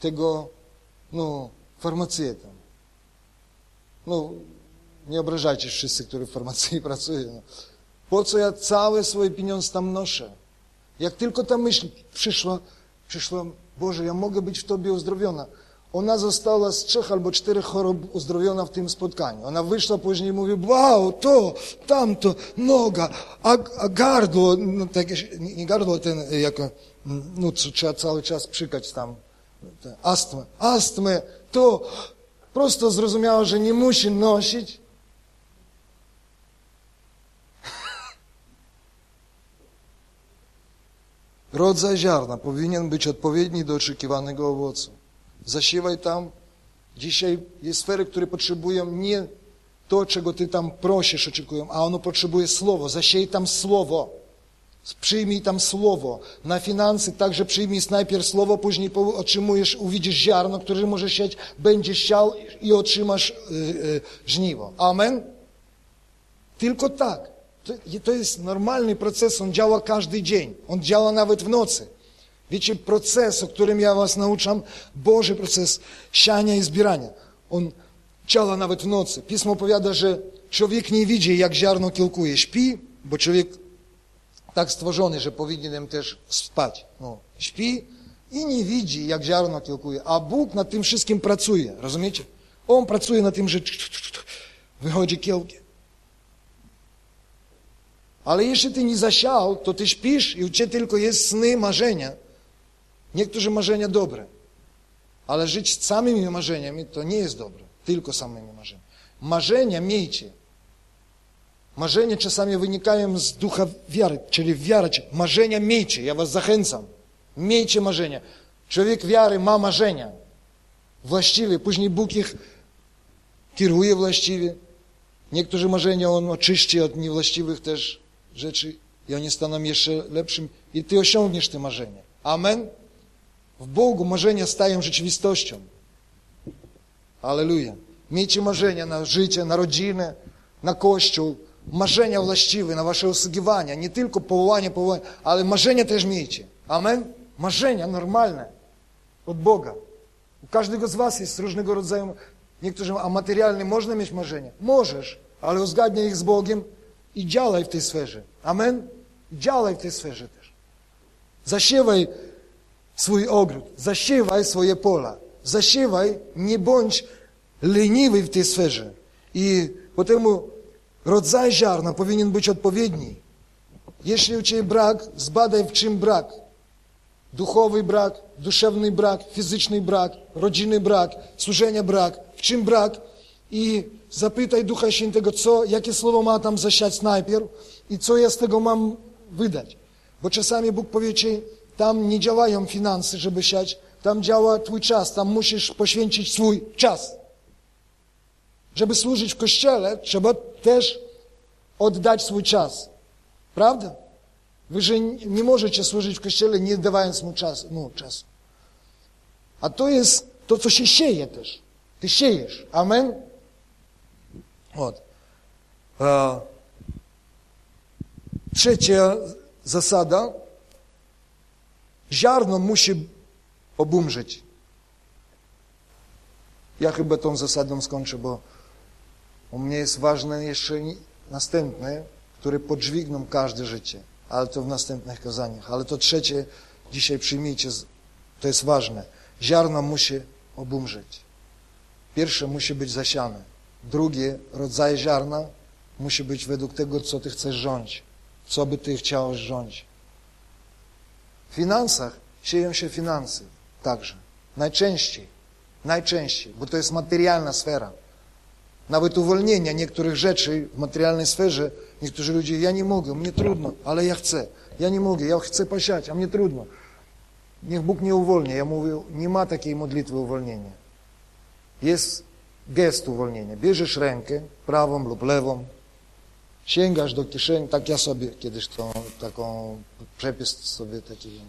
tego, no, farmacjeta? No, nie obrażajcie wszyscy, którzy w farmacji pracują. No. Po co ja całe swoje pieniądze tam noszę? Jak tylko ta myśl przyszła, przyszła, Boże, ja mogę być w Tobie uzdrowiona. Ona została z trzech albo czterech chorób uzdrowiona w tym spotkaniu. Ona wyszła później i mówi, wow, to, tamto, noga, a, a gardło, no, tak, nie gardło, ten, jako, no, trzeba cały czas przykać tam, astmę, astmę, to prosto zrozumiała, że nie musi nosić. Rodzaj ziarna powinien być odpowiedni do oczekiwanego owocu. Zasiewaj tam. Dzisiaj jest sfery, które potrzebują nie to, czego ty tam prosisz, oczekują, a ono potrzebuje słowo. Zasiej tam słowo. Przyjmij tam słowo. Na finanse także przyjmij najpierw słowo, później otrzymujesz, uwidzisz ziarno, które możesz siać, będziesz siał i otrzymasz yy, żniwo. Amen? Tylko tak. To, to jest normalny proces, on działa każdy dzień. On działa nawet w nocy. Wiecie, proces, o którym ja was nauczam, Boży proces siania i zbierania. On działa nawet w nocy. Pismo powiada, że człowiek nie widzi, jak ziarno kiełkuje. Śpi, bo człowiek tak stworzony, że powinienem też spać. No, śpi i nie widzi, jak ziarno kiełkuje. A Bóg nad tym wszystkim pracuje. Rozumiecie? On pracuje nad tym, że wychodzi kiełkie. Ale jeśli ty nie zasiał, to ty śpisz i u ciebie tylko jest sny, marzenia. Niektórzy marzenia dobre, ale żyć samymi marzeniami to nie jest dobre, tylko samymi marzeniami. Marzenia miejcie. Marzenia czasami wynikają z ducha wiary, czyli wiara. Marzenia miejcie, ja was zachęcam. Miejcie marzenia. Człowiek wiary ma marzenia właściwie, później Bóg ich kieruje właściwie. Niektórzy marzenia On oczyści od niewłaściwych też rzeczy i oni staną jeszcze lepszym i Ty osiągniesz te marzenia. Amen. W Bogu marzenia stają rzeczywistością. Aleluja. Miejcie marzenia na życie, na rodzinę, na kościół, marzenia właściwe na wasze usługiwania, nie tylko powołanie, powołanie, ale marzenia też miejcie. Amen? Marzenia normalne od Boga. U każdego z was jest różnego rodzaju, niektórzy, a materialne można mieć marzenia? Możesz, ale uzgadniaj ich z Bogiem i działaj w tej sferze. Amen? Działaj w tej sferze też. Zasiewaj swój ogród, zasiewaj swoje pola, zasiewaj, nie bądź leniwy w tej sferze. I potem rodzaj ziarna powinien być odpowiedni. Jeśli u Ciebie brak, zbadaj w czym brak. Duchowy brak, duszewny brak, fizyczny brak, rodzinny brak, służenia brak, w czym brak i zapytaj Ducha Świętego, co, jakie słowo ma tam zasiać najpierw i co ja z tego mam wydać. Bo czasami Bóg powie ci, tam nie działają finanse, żeby siać, tam działa Twój czas, tam musisz poświęcić swój czas. Żeby służyć w Kościele, trzeba też oddać swój czas. Prawda? Wy że nie możecie służyć w Kościele, nie dawając mu czas, no, czasu. A to jest to, co się sieje też. Ty siejesz. Amen? Od. Trzecia zasada. Ziarno musi obumrzeć. Ja chyba tą zasadą skończę, bo u mnie jest ważne jeszcze następne, które podźwigną każde życie, ale to w następnych kazaniach. Ale to trzecie dzisiaj przyjmijcie, to jest ważne. Ziarno musi obumrzeć. Pierwsze musi być zasiane. Drugie, rodzaj ziarna musi być według tego, co ty chcesz rządzić. Co by ty chciałeś rządzić. W finansach sieją się finanse także. Najczęściej. Najczęściej, bo to jest materialna sfera. Nawet uwolnienia niektórych rzeczy w materialnej sferze, niektórzy ludzie, ja nie mogę, mnie trudno, ale ja chcę. Ja nie mogę, ja chcę pasiać, a mnie trudno. Niech Bóg nie uwolni. Ja mówię, nie ma takiej modlitwy uwolnienia. Jest gest uwolnienia. Bierzesz rękę, prawą lub lewą, sięgasz do kieszeni, tak ja sobie kiedyś tą, taką przepis sobie taki.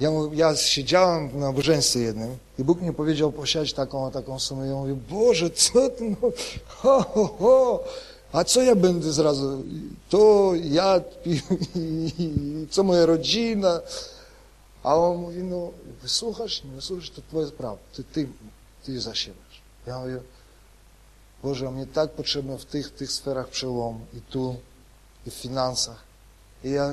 Ja, ja siedziałem na nabożeństwie jednym i Bóg mi powiedział posiać taką, taką sumę. Ja mówię, Boże, co ty, no, ho, ho, ho. A co ja będę zrazu? To ja, i, i, i, co moja rodzina. A on mówi, no, wysłuchasz, nie wysłuchasz, to twoje sprawa. Ty, ty, ty zasiewasz. Ja mówię, Boże, mnie tak potrzebno w tych, tych sferach przełomu i tu, i w finansach. I ja,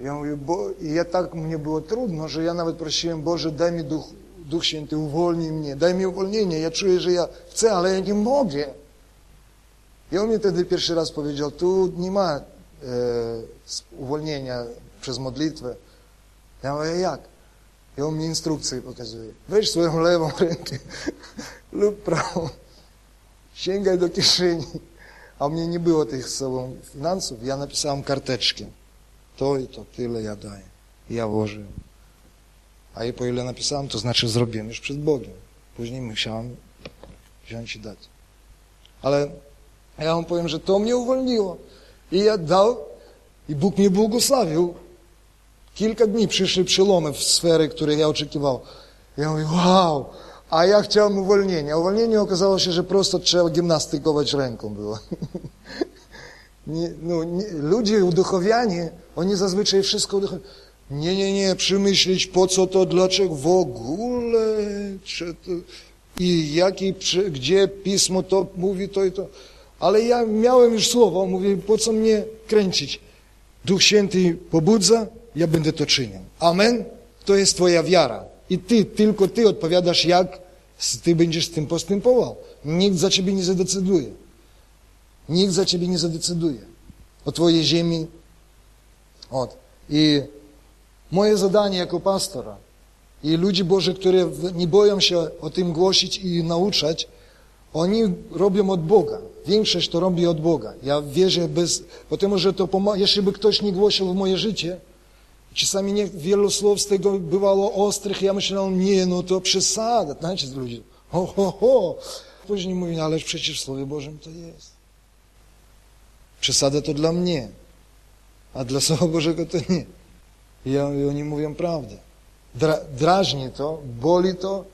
ja mówię, bo i ja tak mnie było trudno, że ja nawet prosiłem, Boże, daj mi Duch, Duch Święty, uwolnij mnie, daj mi uwolnienie. Ja czuję, że ja chcę, ale ja nie mogę. I on mi wtedy pierwszy raz powiedział, tu nie ma e, uwolnienia przez modlitwę. Ja mówię, jak? I on mi instrukcję pokazuje. Weź swoją lewą rękę lub prawą. Sięgaj do kieszeni. A u mnie nie było tych z sobą finansów. Ja napisałem karteczkę. To i to, tyle ja daję. I ja włożyłem. A i po ile napisałem, to znaczy zrobiłem już przed Bogiem. Później musiałem wziąć i dać. Ale ja wam powiem, że to mnie uwolniło. I ja dał, i Bóg mnie błogosławił. Kilka dni przyszły przełomy w sfery, które ja oczekiwał. Ja mówię, wow, a ja chciałem uwolnienia. Uwolnienie okazało się, że prosto trzeba gimnastykować ręką było. Nie, no, nie, ludzie uduchowiani, oni zazwyczaj wszystko uduchowiają. Nie, nie, nie, przemyśleć po co to, dlaczego w ogóle, czy to, i jaki, gdzie pismo to mówi to i to. Ale ja miałem już słowo, mówię, po co mnie kręcić? Duch Święty pobudza, ja będę to czynił. Amen? To jest twoja wiara. I ty, tylko ty odpowiadasz, jak ty będziesz z tym postępował. Nikt za ciebie nie zadecyduje. Nikt za ciebie nie zadecyduje o twojej ziemi. Od. I moje zadanie jako pastora i ludzi Boży, które nie boją się o tym głosić i nauczać, oni robią od Boga. Większość to robi od Boga. Ja wierzę bez, potem, że to pomaga, jeśli by ktoś nie głosił w moje życie, Czasami nie, wielu słów z tego bywało ostrych, ja myślałem, nie, no to przesada. Znacie, ludzie, ho, ho, ho. Później mówią, ale przecież w Słowie Bożym to jest. Przesada to dla mnie, a dla Słowa Bożego to nie. I, oni mówią prawdę. Dra, drażni to, boli to,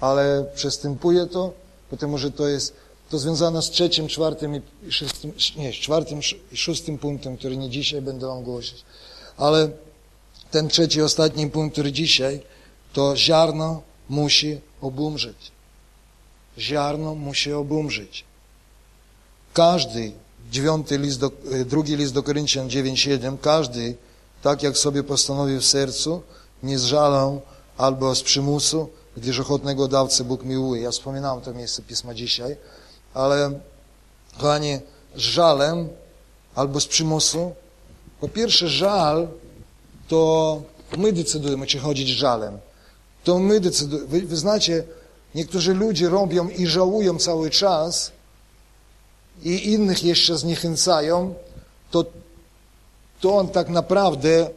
ale przestępuje to, potem że to jest to związane z trzecim, czwartym i szóstym, nie, czwartym i szóstym punktem, który nie dzisiaj będę wam głosić. Ale ten trzeci, ostatni punkt, który dzisiaj, to ziarno musi obumrzeć. Ziarno musi obumrzeć. Każdy, dziewiąty list do, e, drugi list do Koryntian 9,7, każdy, tak jak sobie postanowił w sercu, nie z żalą albo z przymusu, gdyż ochotnego dawcy Bóg miłuje. Ja wspominałem to miejsce Pisma dzisiaj, ale kochani, z żalem albo z przymusu, po pierwsze żal to my decydujemy, czy chodzić żalem. To my decydujemy. Wy, wy znacie, niektórzy ludzie robią i żałują cały czas i innych jeszcze zniechęcają, to, to on tak naprawdę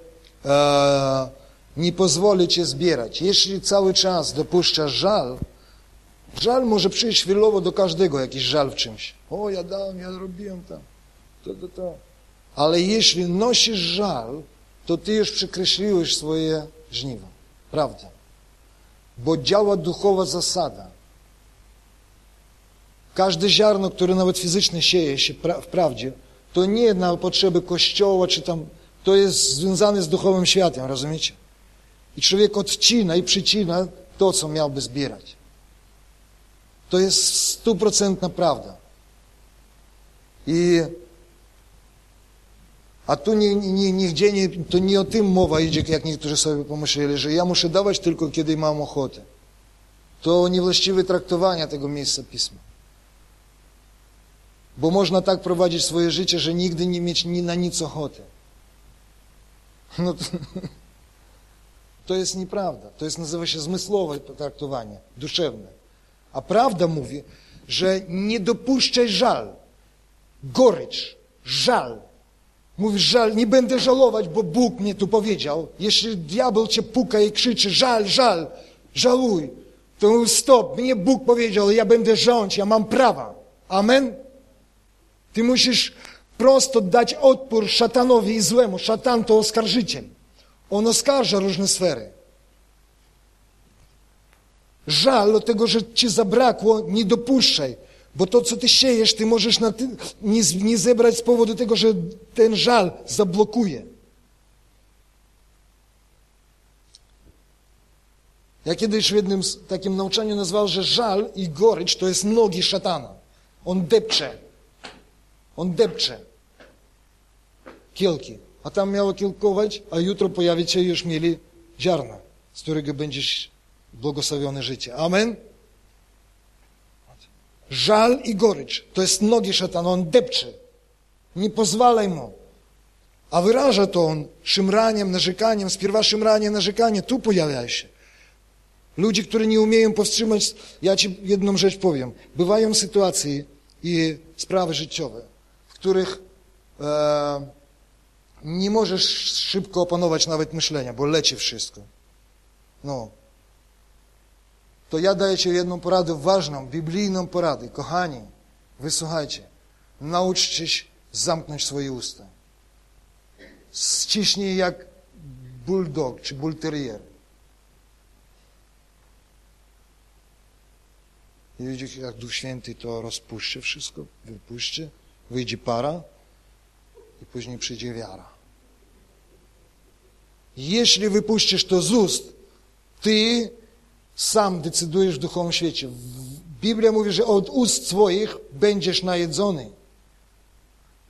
e, nie pozwoli cię zbierać. Jeśli cały czas dopuszczasz żal, żal może przyjść chwilowo do każdego, jakiś żal w czymś. O, ja dałem, ja robiłem tam, to, to, to. Ale jeśli nosisz żal, to ty już przekreśliłeś swoje żniwo. Prawda. Bo działa duchowa zasada. Każde ziarno, które nawet fizycznie sieje się w prawdzie, to nie na potrzeby kościoła, czy tam, to jest związane z duchowym światem, rozumiecie? I człowiek odcina i przycina to, co miałby zbierać. To jest stuprocentna prawda. I a tu nie, nie, nigdzie nie, to nie o tym mowa idzie, jak niektórzy sobie pomyśleli, że ja muszę dawać tylko, kiedy mam ochotę. To niewłaściwe traktowanie tego miejsca Pisma. Bo można tak prowadzić swoje życie, że nigdy nie mieć ni na nic ochoty. No to, to jest nieprawda. To jest, nazywa się zmysłowe traktowanie, duszewne. A prawda mówi, że nie dopuszczaj żal, gorycz, żal. Mówisz, żal, nie będę żałować, bo Bóg mnie tu powiedział. Jeśli diabeł cię puka i krzyczy, żal, żal, żaluj, to stop, mnie Bóg powiedział, ja będę rządzić, ja mam prawa. Amen? Ty musisz prosto dać odpór szatanowi i złemu. Szatan to oskarżyciel. On oskarża różne sfery. Żal do tego, że ci zabrakło, nie dopuszczaj. Bo to, co ty siejesz, ty możesz nie, nie zebrać z powodu tego, że ten żal zablokuje. Ja kiedyś w jednym takim nauczaniu nazwał, że żal i gorycz to jest nogi szatana. On depcze. On depcze. Kielki. A tam miało kielkować, a jutro pojawi się już mieli ziarna, z którego będziesz błogosławione życie. Amen? Żal i gorycz to jest nogi szatana, on depcze. Nie pozwalaj mu. A wyraża to on szymraniem, narzekaniem, spierwa szymranie, narzekanie, tu pojawia się. Ludzie, którzy nie umieją powstrzymać, ja ci jedną rzecz powiem. Bywają sytuacje i sprawy życiowe, których e, nie możesz szybko opanować nawet myślenia, bo leci wszystko. No, to ja daję Ci jedną poradę ważną, biblijną poradę. Kochani, wysłuchajcie. Nauczcie się zamknąć swoje usta. Ściśnij jak bulldog czy bullterrier. I widzicie, jak Duch Święty to rozpuszczy wszystko, wypuści, wyjdzie para i później przyjdzie wiara. Jeśli wypuścisz to z ust, ty sam decydujesz w duchowym świecie. Biblia mówi, że od ust swoich będziesz najedzony.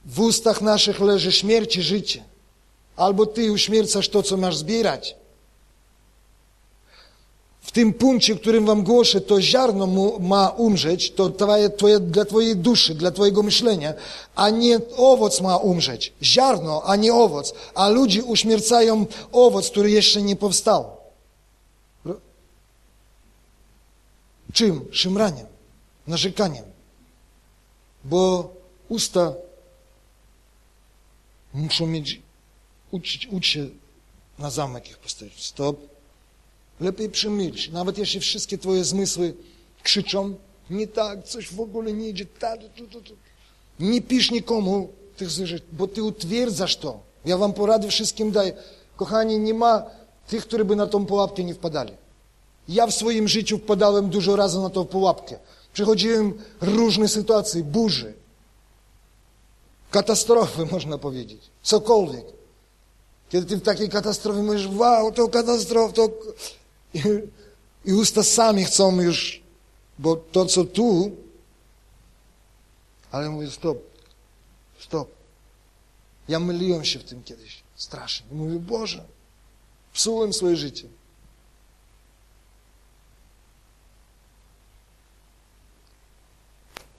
W ustach naszych leży śmierć i życie. Albo ty uśmiercasz to, co masz zbierać. Tym punkcie, którym wam głoszę, to ziarno ma umrzeć, to twoje, twoje, dla twojej duszy, dla twojego myślenia, a nie owoc ma umrzeć. Ziarno, a nie owoc. A ludzie uśmiercają owoc, który jeszcze nie powstał. Czym? Szymraniem, narzekaniem. Bo usta muszą mieć, uczyć, uczyć się na zamek ich postawić. Stop. Lepiej przemilcz. Nawet jeśli wszystkie twoje zmysły krzyczą, nie tak, coś w ogóle nie idzie, tak, tu, tu, tu. Nie pisz nikomu tych rzeczy, bo ty utwierdzasz to. Ja wam porady wszystkim daję. Kochani, nie ma tych, którzy by na tą pułapkę nie wpadali. Ja w swoim życiu wpadałem dużo razy na tą pułapkę. Przechodziłem różne sytuacje, burzy, katastrofy, można powiedzieć, cokolwiek. Kiedy ty w takiej katastrofie mówisz, wow, to katastrofa, to... I, usta sami chcą już, bo to, co tu, ale mówię, stop, stop. Ja myliłem się w tym kiedyś, strasznie. I mówię, Boże, psułem swoje życie.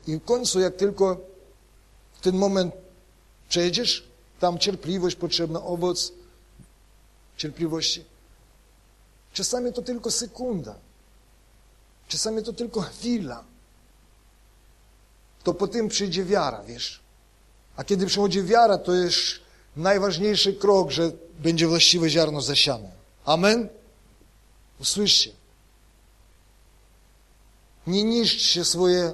I w końcu, jak tylko ten moment przejdziesz, tam cierpliwość potrzebna, owoc cierpliwości. Czasami to tylko sekunda. Czasami to tylko chwila. To po tym przyjdzie wiara, wiesz. A kiedy przychodzi wiara, to jest najważniejszy krok, że będzie właściwe ziarno zasiane. Amen? Usłyszcie. Nie niszczcie swoje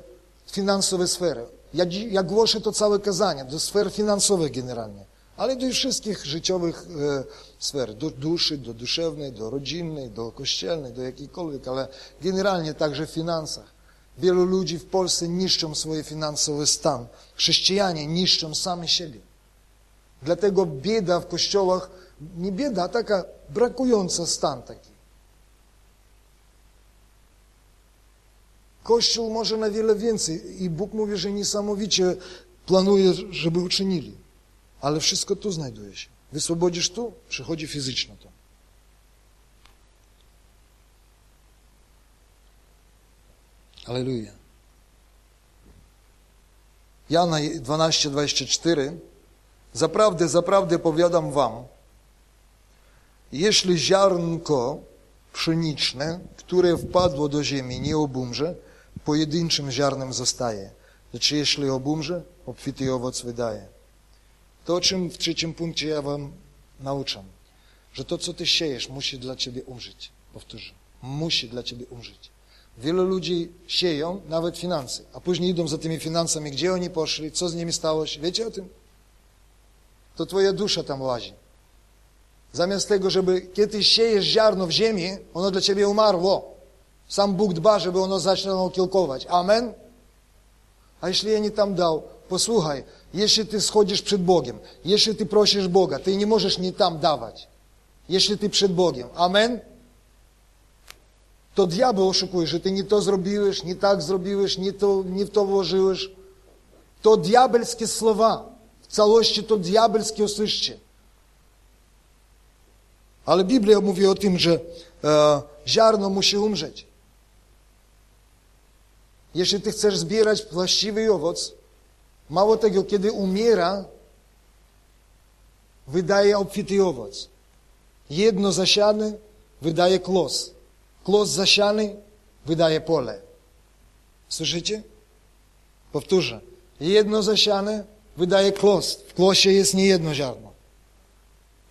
finansowe sfery. Ja, ja głoszę to całe kazanie do sfer finansowych generalnie, ale do wszystkich życiowych e, sfer, do duszy, do duszewnej, do rodzinnej, do kościelnej, do jakiejkolwiek, ale generalnie także w finansach. Wielu ludzi w Polsce niszczą swój finansowy stan. Chrześcijanie niszczą sami siebie. Dlatego bieda w kościołach, nie bieda, a taka brakująca stan taki. Kościół może na wiele więcej i Bóg mówi, że niesamowicie planuje, żeby uczynili. Ale wszystko tu znajduje się. Wyswobodzisz tu, przychodzi fizycznie to. Aleluja. Jana 12:24 Zaprawdę, zaprawdę powiadam wam, jeśli ziarnko pszeniczne, które wpadło do ziemi, nie obumrze, pojedynczym ziarnem zostaje. Lecz jeśli obumrze, obfity owoc wydaje. To, o czym w trzecim punkcie ja wam nauczam, że to, co ty siejesz, musi dla ciebie umrzeć. Powtórzę. Musi dla ciebie umrzeć. Wielu ludzi sieją nawet finanse, a później idą za tymi finansami, gdzie oni poszli, co z nimi stało się. Wiecie o tym? To twoja dusza tam łazi. Zamiast tego, żeby kiedy siejesz ziarno w ziemi, ono dla ciebie umarło. Sam Bóg dba, żeby ono zaczęło kiełkować. Amen? A jeśli ja nie tam dał, posłuchaj, jeśli ty schodzisz przed Bogiem, jeśli ty prosisz Boga, ty nie możesz nie tam dawać. Jeśli ty przed Bogiem. Amen? To diabeł oszukuje, że ty nie to zrobiłeś, nie tak zrobiłeś, nie, to, nie w to włożyłeś. To diabelskie słowa. W całości to diabelskie usłyszcie. Ale Biblia mówi o tym, że e, ziarno musi umrzeć. Jeśli ty chcesz zbierać właściwy owoc, mało tego, kiedy umiera, wydaje obfity owoc. Jedno zasiane wydaje klos. Klos zasiany wydaje pole. Słyszycie? Powtórzę. Jedno zasiane wydaje klos. W klosie jest nie jedno ziarno.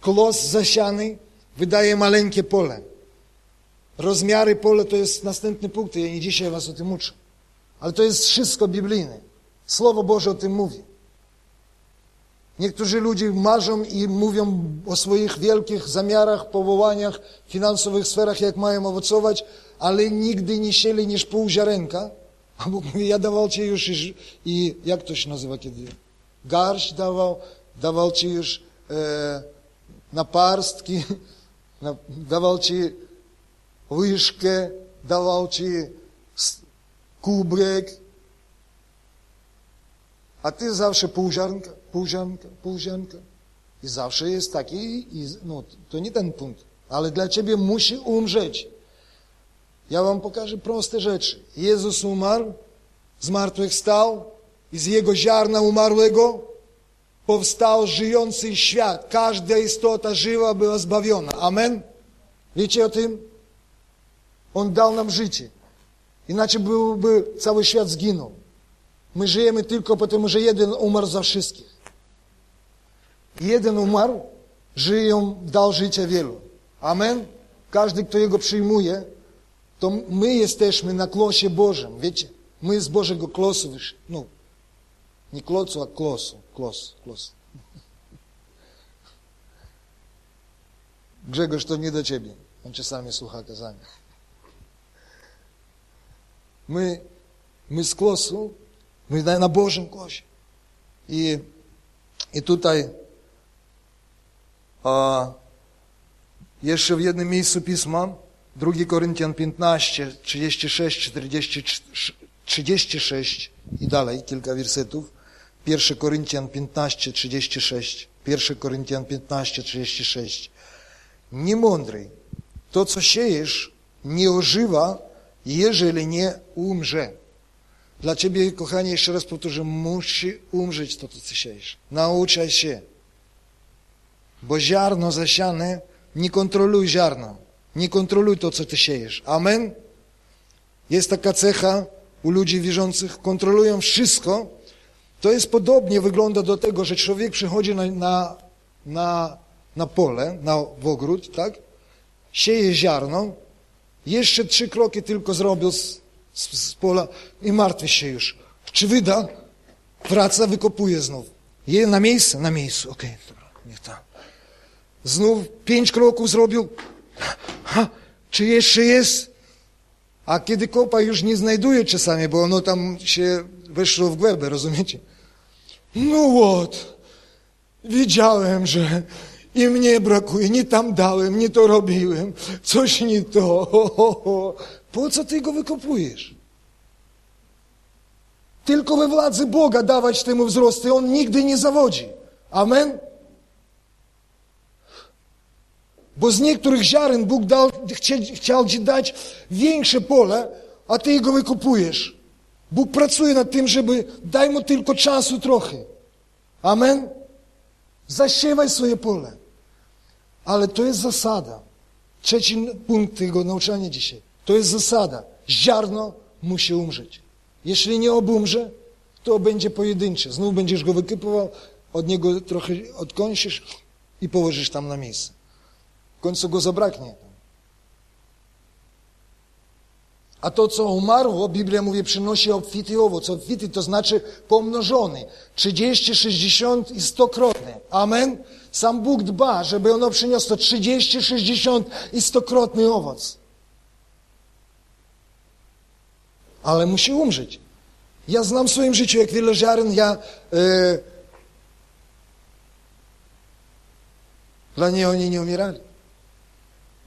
Klos zasiany wydaje maleńkie pole. Rozmiary pola to jest następny punkt, ja nie dzisiaj was o tym uczę. Ale to jest wszystko biblijne. Słowo Boże o tym mówi. Niektórzy ludzie marzą i mówią o swoich wielkich zamiarach, powołaniach, finansowych sferach, jak mają owocować, ale nigdy nie sieli niż pół ziarenka. A Bóg mówi, ja dawał ci już i, i jak to się nazywa kiedy? Garść dawał, dawał ci już e, naparstki, na, dawał ci łyżkę, dawał ci kubek, a ty zawsze pół ziarnka, pół ziarnka. I zawsze jest taki, i, no to nie ten punkt, ale dla ciebie musi umrzeć. Ja wam pokażę proste rzeczy. Jezus umarł, zmartwychwstał i z Jego ziarna umarłego powstał żyjący świat. Każda istota żywa była zbawiona. Amen? Wiecie o tym? On dał nam życie. Inaczej byłby cały świat zginął. My żyjemy tylko dlatego, że jeden umarł za wszystkich. Jeden umarł, żyją, dał życie wielu. Amen? Każdy, kto Jego przyjmuje, to my jesteśmy na klosie Bożym, wiecie? My z Bożego klosu wyszli. No, nie klocu, a klosu. Klos, klos. Grzegorz, to nie do Ciebie. On czasami słucha kazania. My, my z klosu My na Bożym głosie. I, i tutaj a, jeszcze w jednym miejscu Pisma, 2 Koryntian 15, 36, 40, 36 i dalej, kilka wersetów. 1 Koryntian 15, 36. 1 Koryntian 15, 36. Niemądry, to co siejesz, nie ożywa, jeżeli nie umrze. Dla Ciebie, kochanie, jeszcze raz powtórzę, musi umrzeć to, co siejesz. Nauczaj się. Bo ziarno zasiane, nie kontroluj ziarno. Nie kontroluj to, co Ty siejesz. Amen? jest taka cecha u ludzi wierzących, kontrolują wszystko, to jest podobnie wygląda do tego, że człowiek przychodzi na, na, na, na pole, na w ogród, tak? Sieje ziarno, jeszcze trzy kroki tylko zrobił z, z, z pola i martwi się już. Czy wyda? Wraca, wykopuje znów. Je na miejsce? Na miejscu. Okej, okay, dobra, niech tam. Znów pięć kroków zrobił. Ha, czy jeszcze jest? A kiedy kopa już nie znajduje czasami, bo ono tam się weszło w głębę, rozumiecie? No what? Widziałem, że i mnie brakuje, nie tam dałem, nie to robiłem, coś nie to. Ho, ho, ho. Po co ty go wykopujesz? Tylko we władzy Boga dawać temu wzrosty, on nigdy nie zawodzi. Amen? Bo z niektórych ziaren Bóg dał, chciał, Ci dać większe pole, a Ty jego wykupujesz. Bóg pracuje nad tym, żeby daj Mu tylko czasu trochę. Amen? Zasiewaj swoje pole. Ale to jest zasada. Trzeci punkt tego nauczania dzisiaj. To jest zasada. Ziarno musi umrzeć. Jeśli nie obumrze, to będzie pojedyncze. Znów będziesz go wykypował, od niego trochę odkąsisz i położysz tam na miejsce. W końcu go zabraknie. A to, co umarło, Biblia mówi, przynosi obfity owoc. Obfity to znaczy pomnożony. 30, 60 i 100 krotny. Amen? Sam Bóg dba, żeby ono przyniosło 30, 60 i 100 krotny owoc. Ale musi umrzeć. Ja znam w swoim życiu, jak wiele ziaren ja... E, dla niej oni nie umierali.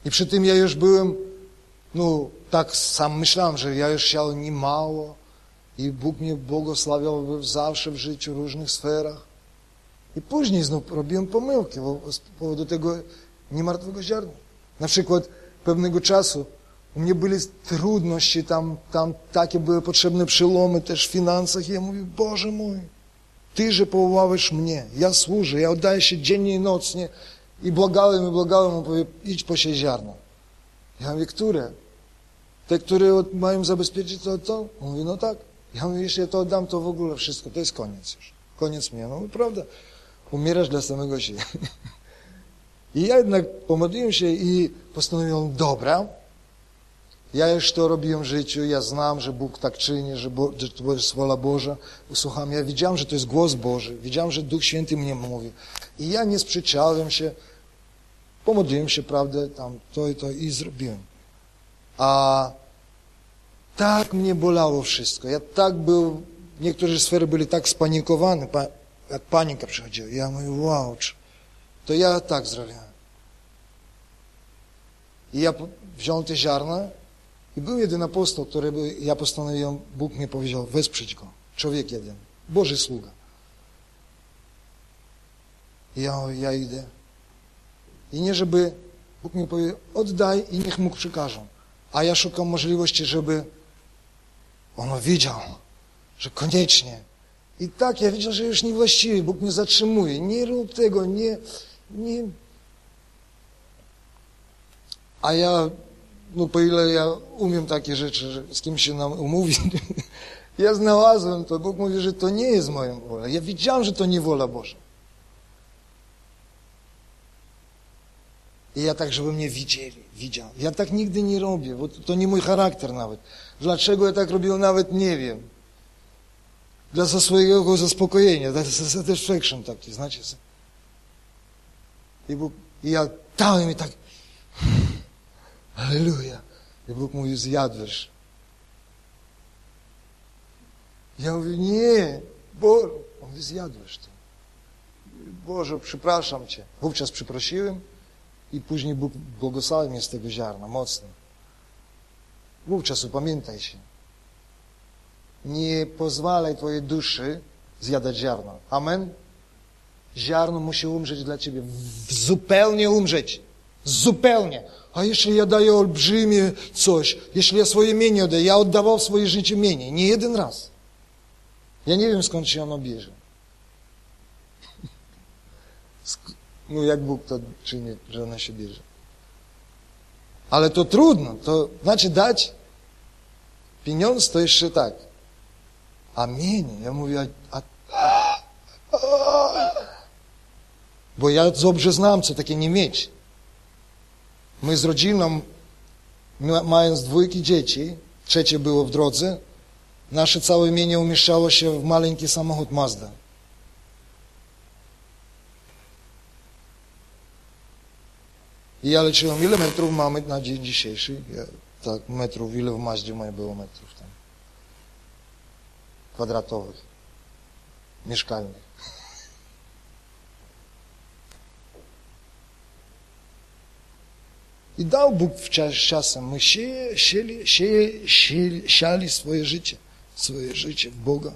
I przy tym ja już byłem, no tak sam myślałem, że ja już chciał nie mało i Bóg mnie błogosławiał zawsze w życiu, w różnych sferach. I później znów robiłem pomyłki z powodu tego niemartwego ziarna. Na przykład pewnego czasu u mnie były trudności, tam, tam takie były potrzebne przełomy też w finansach. I ja mówię, Boże mój, Ty, że powołałeś mnie, ja służę, ja oddaję się dziennie i nocnie. I błagałem, i błagałem, on powie, idź po się ziarno. Ja mówię, które? Te, które mają zabezpieczyć to, to? On mówi, no tak. Ja mówię, jeśli ja to oddam, to w ogóle wszystko, to jest koniec już. Koniec mnie. No prawda, umierasz dla samego siebie. I ja jednak pomodliłem się i postanowiłem, dobra, ja już to robiłem w życiu, ja znam, że Bóg tak czyni, że, Bo, że to jest wola Boża. Usłucham, ja widziałem, że to jest głos Boży, widziałem, że Duch Święty mnie mówi. I ja nie sprzeczałem się, pomodliłem się, prawdę, tam to i to i zrobiłem. A tak mnie bolało wszystko. Ja tak był, niektóre sfery były tak spanikowane, pa, jak panika przychodziła. Ja mówię, wow, to ja tak zrobiłem. I ja wziąłem te ziarna i był jeden apostoł, który by, ja postanowiłem, Bóg mi powiedział, wesprzeć go. Człowiek jeden, Boży sługa. I ja, ja idę. I nie żeby Bóg mi powie, oddaj i niech mu przekażą. A ja szukam możliwości, żeby on widział, że koniecznie. I tak ja widział, że już niewłaściwie, Bóg mnie zatrzymuje. Nie rób tego, nie, nie. A ja no po ile ja umiem takie rzeczy, że z kim się nam umówić, ja znalazłem to. Bóg mówi, że to nie jest moją wolą. Ja widziałem, że to nie wola Boża. I ja tak, żeby mnie widzieli, widział. Ja tak nigdy nie robię, bo to, to nie mój charakter nawet. Dlaczego ja tak robiłem, nawet nie wiem. Dla swojego zaspokojenia, dla satisfaction taki, znacie. I, Bóg, i ja dałem mi tak, Halleluja. I Bóg mówi, zjadłeś. Ja mówię, nie, bo on mówi, zjadłeś to. Boże, przepraszam Cię. Wówczas przeprosiłem i później Bóg błogosławił mnie z tego ziarna, mocno. Wówczas upamiętaj się. Nie pozwalaj Twojej duszy zjadać ziarno. Amen? Ziarno musi umrzeć dla Ciebie. Zupełnie umrzeć. Zupełnie. A jeśli ja daję olbrzymie coś, jeśli ja swoje mienie oddaję, ja oddawał swoje życie mienie, nie jeden raz. Ja nie wiem skąd się ono bierze. No jak Bóg to czyni, że ono się bierze. Ale to trudno, to znaczy dać pieniądz to jeszcze tak. A mienie, ja mówię, a, a, a, bo ja dobrze znam, co takie nie mieć. My z rodziną, mając dwójki dzieci, trzecie było w drodze, nasze całe mienie umieszczało się w maleńki samochód Mazda. I ja liczyłem, ile metrów mamy na dzień dzisiejszy. Ja, tak, metrów, ile w Mazdzie moje było metrów tam. Kwadratowych. Mieszkalnych. I dał Bóg w czas, czasem. My sieli, sieje, sieli, siali swoje życie, swoje życie w Boga.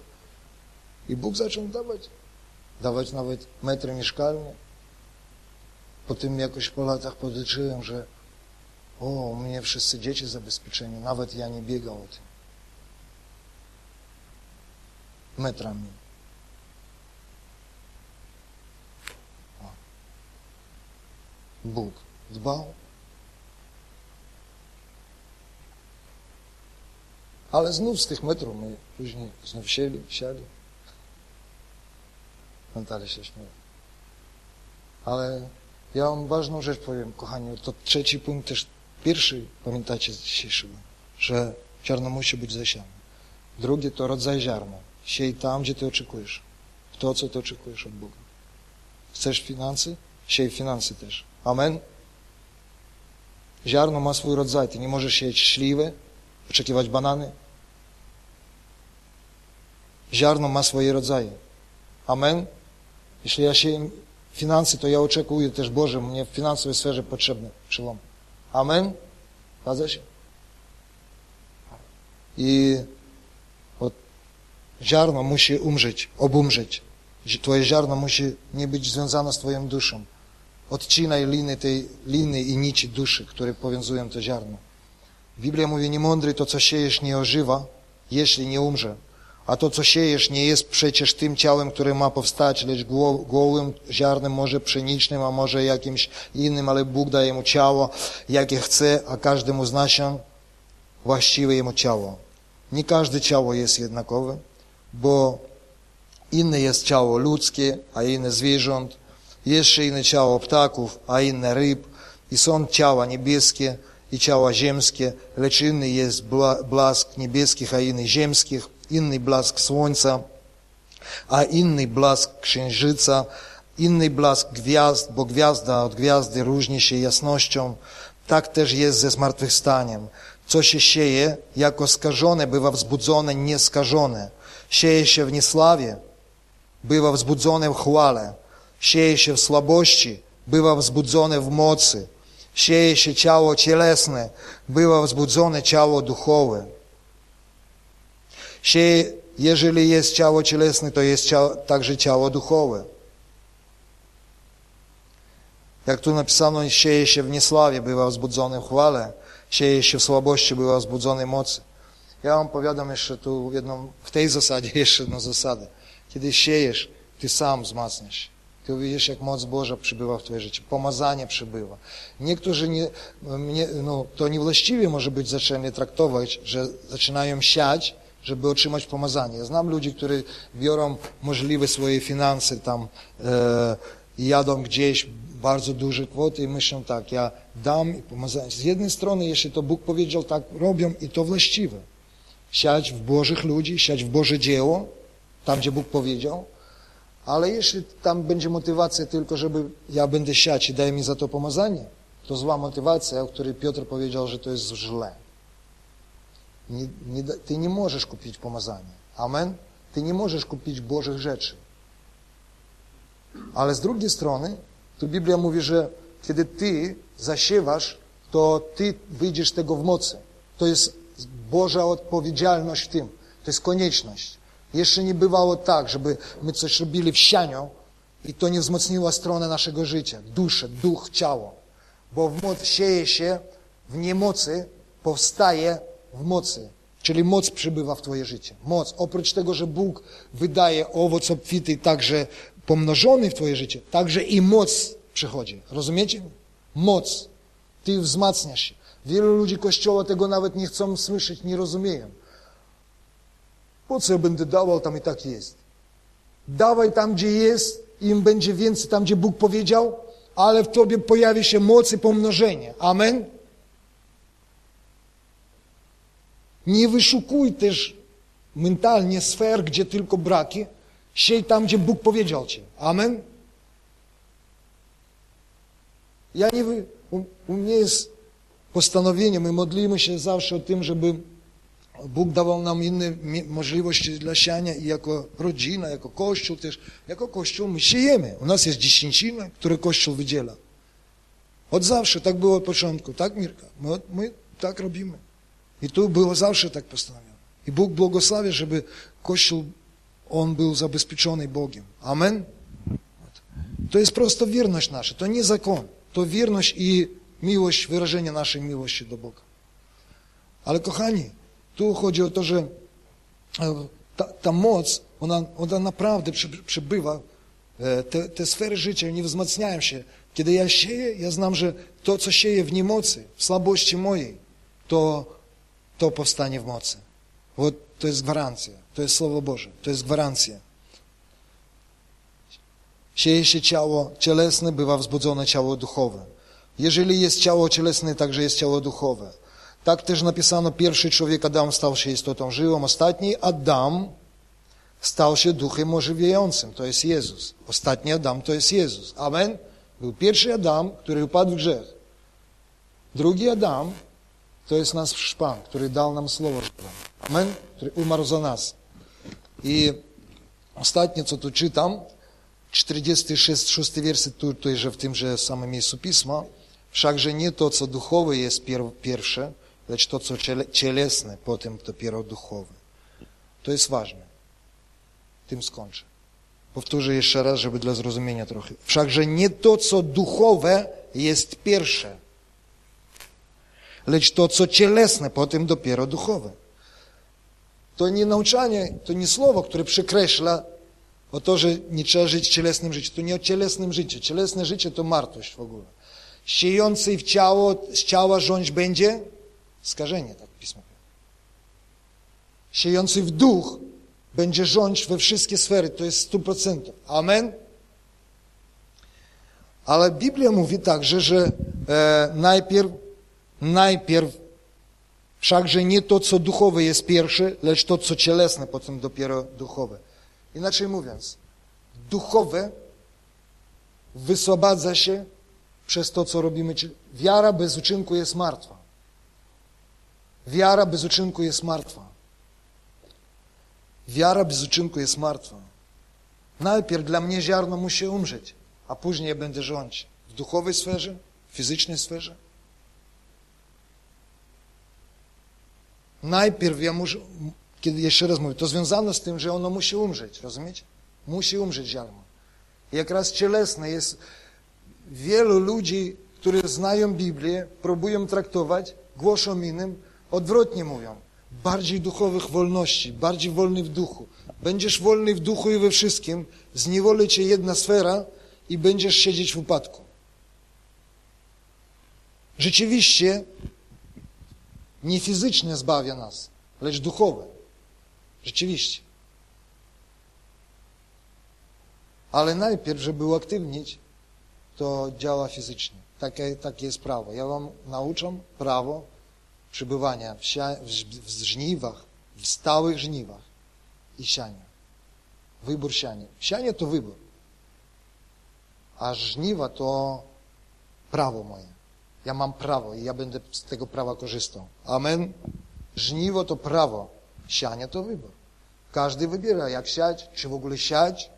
I Bóg zaczął dawać. Dawać nawet metry mieszkalne. Po tym jakoś po latach podliczyłem, że o, u mnie wszyscy dzieci zabezpieczeni, nawet ja nie biegał o tym. Metrami. O. Bóg dbał. Ale znów z tych metrów my później znów sieli, siali. Natalia się śmieje. Ale ja wam ważną rzecz powiem, kochani, to trzeci punkt też, pierwszy, pamiętacie z dzisiejszego, że ziarno musi być zasiane. Drugie to rodzaj ziarna. Siej tam, gdzie ty oczekujesz. To, co ty oczekujesz od Boga. Chcesz finanse? Siej finanse też. Amen? Ziarno ma swój rodzaj. Ty nie możesz sieć śliwy, oczekiwać banany. Ziarno ma swoje rodzaje. Amen? Jeśli ja sieję finanse, to ja oczekuję też, Boże, mnie w finansowej sferze potrzebny przełom. Amen? Zgadza się? I od ziarno musi umrzeć, obumrzeć. Twoje ziarno musi nie być związane z Twoją duszą. Odcinaj liny tej liny i nici duszy, które powiązują to ziarno. Biblia mówi, niemądry to, co siejesz, nie ożywa, jeśli nie umrze. A to, co siejesz, nie jest przecież tym ciałem, które ma powstać, lecz gołym ziarnem, może pszenicznym, a może jakimś innym, ale Bóg daje mu ciało, jakie chce, a każdemu z nasion właściwe jemu ciało. Nie każde ciało jest jednakowe, bo inne jest ciało ludzkie, a inne zwierząt, jeszcze inne ciało ptaków, a inne ryb, i są ciała niebieskie i ciała ziemskie, lecz inny jest blask niebieskich, a inny ziemskich, inny blask słońca, a inny blask księżyca, inny blask gwiazd, bo gwiazda od gwiazdy różni się jasnością. Tak też jest ze zmartwychwstaniem. Co się sieje, jako skażone, bywa wzbudzone nieskażone. Sieje się w niesławie, bywa wzbudzone w chwale. Sieje się w słabości, bywa wzbudzone w mocy. Się ciało cielesne, bywa wzbudzone ciało duchowe. Sieje, jeżeli jest ciało cielesne, to jest ciało, także ciało duchowe. Jak tu napisano, sieje się w niesławie, bywa wzbudzony w chwale, sieje się w słabości, bywa wzbudzony mocy. Ja wam powiadam jeszcze tu jedną, w tej zasadzie jeszcze jedną zasadę. Kiedy siejesz, ty sam wzmacniasz Ty widzisz, jak moc Boża przybywa w Twoje życie, pomazanie przybywa. Niektórzy, nie, nie, no, to niewłaściwie może być zaczęli traktować, że zaczynają siać, żeby otrzymać pomazanie. Ja znam ludzi, którzy biorą możliwe swoje finanse tam e, i jadą gdzieś bardzo duże kwoty i myślą tak, ja dam pomazanie. Z jednej strony, jeśli to Bóg powiedział, tak robią i to właściwe. Siać w Bożych ludzi, siać w Boże dzieło, tam gdzie Bóg powiedział, ale jeśli tam będzie motywacja tylko, żeby ja będę siać i daj mi za to pomazanie, to zła motywacja, o której Piotr powiedział, że to jest źle. Nie, nie, ty nie możesz kupić pomazania. Amen? Ty nie możesz kupić Bożych rzeczy. Ale z drugiej strony, tu Biblia mówi, że kiedy ty zasiewasz, to ty wyjdziesz tego w mocy. To jest Boża odpowiedzialność w tym. To jest konieczność. Jeszcze nie bywało tak, żeby my coś robili w sianiu i to nie wzmocniło stronę naszego życia, duszę, duch, ciało. Bo w moc sieje się, w niemocy powstaje w mocy. Czyli moc przybywa w Twoje życie. Moc. Oprócz tego, że Bóg wydaje owoc obfity także pomnożony w Twoje życie, także i moc przychodzi. Rozumiecie? Moc. Ty wzmacniasz się. Wielu ludzi Kościoła tego nawet nie chcą słyszeć, nie rozumieją. Po co ja będę dawał, tam i tak jest. Dawaj tam, gdzie jest, im będzie więcej tam, gdzie Bóg powiedział, ale w Tobie pojawi się moc i pomnożenie. Amen? Nie wyszukuj też mentalnie sfer, gdzie tylko braki. Siej tam, gdzie Bóg powiedział Ci. Amen? Ja nie u, u mnie jest postanowienie, my modlimy się zawsze o tym, żeby Bóg dawał nam inne możliwości dla siania i jako rodzina, jako Kościół też. Jako Kościół my siejemy. U nas jest dziesięcina, które Kościół wydziela. Od zawsze tak było od początku, tak Mirka? My, my tak robimy. I tu było zawsze tak postanowione. I Bóg błogosławi, żeby Kościół, on był zabezpieczony Bogiem. Amen? To jest prosto wierność nasza, to nie zakon. To wierność i miłość, wyrażenie naszej miłości do Boga. Ale kochani, tu chodzi o to, że e, ta, ta moc, ona, ona naprawdę przybywa, e, te, te sfery życia nie wzmacniają się. Kiedy ja sieję, ja znam, że to, co sieję w niemocy, w słabości mojej, to, to powstanie w mocy. Вот to jest gwarancja, to jest Słowo Boże, to jest gwarancja. Sieje się ciało cielesne, bywa wzbudzone ciało duchowe. Jeżeli jest ciało cielesne, także jest ciało duchowe. Tak też napisano, pierwszy człowiek Adam stał się istotą żyłą, ostatni Adam stał się duchem ożywiającym, to jest Jezus. Ostatni Adam to jest Jezus. Amen? Był pierwszy Adam, który upadł w grzech. Drugi Adam to jest nasz Pan, który dał nam Słowo. Amen? Który umarł za nas. I ostatnie, co tu czytam, 46 6 werset tu, że w tymże samym miejscu Pisma, wszakże nie to, co duchowe jest pierwsze, lecz to, co cielesne, potem dopiero duchowe. To jest ważne. Tym skończę. Powtórzę jeszcze raz, żeby dla zrozumienia trochę. Wszakże nie to, co duchowe jest pierwsze, lecz to, co cielesne, potem dopiero duchowe. To nie nauczanie, to nie słowo, które przekreśla o to, że nie trzeba żyć cielesnym życiem. To nie o cielesnym życiu. Cielesne życie to martwość w ogóle. Siejący w ciało, z ciała rządź będzie skażenie, tak Pismo mówi. Siejący w duch będzie rządzić we wszystkie sfery, to jest stu procentów. Amen? Ale Biblia mówi także, że e, najpierw, najpierw wszakże nie to, co duchowe jest pierwsze, lecz to, co cielesne, potem dopiero duchowe. Inaczej mówiąc, duchowe wyswobadza się przez to, co robimy. Wiara bez uczynku jest martwa. Wiara bez uczynku jest martwa. Wiara bez uczynku jest martwa. Najpierw dla mnie ziarno musi umrzeć, a później ja będę rządzić. W duchowej sferze, w fizycznej sferze. Najpierw ja muszę, kiedy jeszcze raz mówię, to związane z tym, że ono musi umrzeć, rozumiecie? Musi umrzeć ziarno. Jak raz cielesne jest, wielu ludzi, którzy znają Biblię, próbują traktować, głoszą innym, Odwrotnie mówią. Bardziej duchowych wolności, bardziej wolny w duchu. Będziesz wolny w duchu i we wszystkim, zniewoli cię jedna sfera i będziesz siedzieć w upadku. Rzeczywiście nie fizycznie zbawia nas, lecz duchowe. Rzeczywiście. Ale najpierw, żeby uaktywnić, to działa fizycznie. Takie, takie jest prawo. Ja wam nauczam prawo przebywania w, w, w żniwach, w stałych żniwach i siania. Wybór siania. Sianie to wybór. A żniwa to prawo moje. Ja mam prawo i ja będę z tego prawa korzystał. Amen. Żniwo to prawo. Sianie to wybór. Każdy wybiera, jak siać, czy w ogóle siać,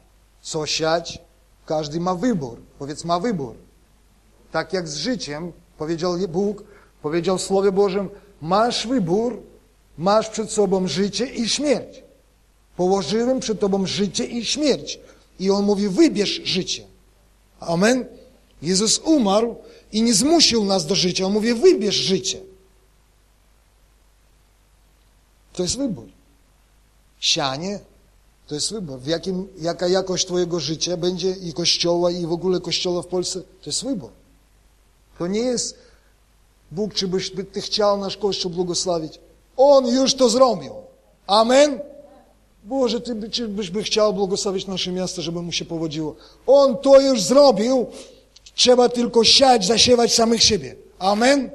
co siać. Każdy ma wybór. Powiedz, ma wybór. Tak jak z życiem, powiedział Bóg, powiedział w Słowie Bożym, masz wybór, masz przed sobą życie i śmierć. Położyłem przed tobą życie i śmierć. I on mówi, wybierz życie. Amen. Jezus umarł i nie zmusił nas do życia. On mówi, wybierz życie. To jest wybór. Sianie to jest wybór. W jakim, jaka jakość twojego życia będzie i kościoła i w ogóle kościoła w Polsce, to jest wybór. To nie jest Bóg, czy by Ty chciał nasz Kościół błogosławić. On już to zrobił. Amen? Boże, Ty czy byś by chciał błogosławić nasze miasto, żeby mu się powodziło. On to już zrobił. Trzeba tylko siać, zasiewać samych siebie. Amen.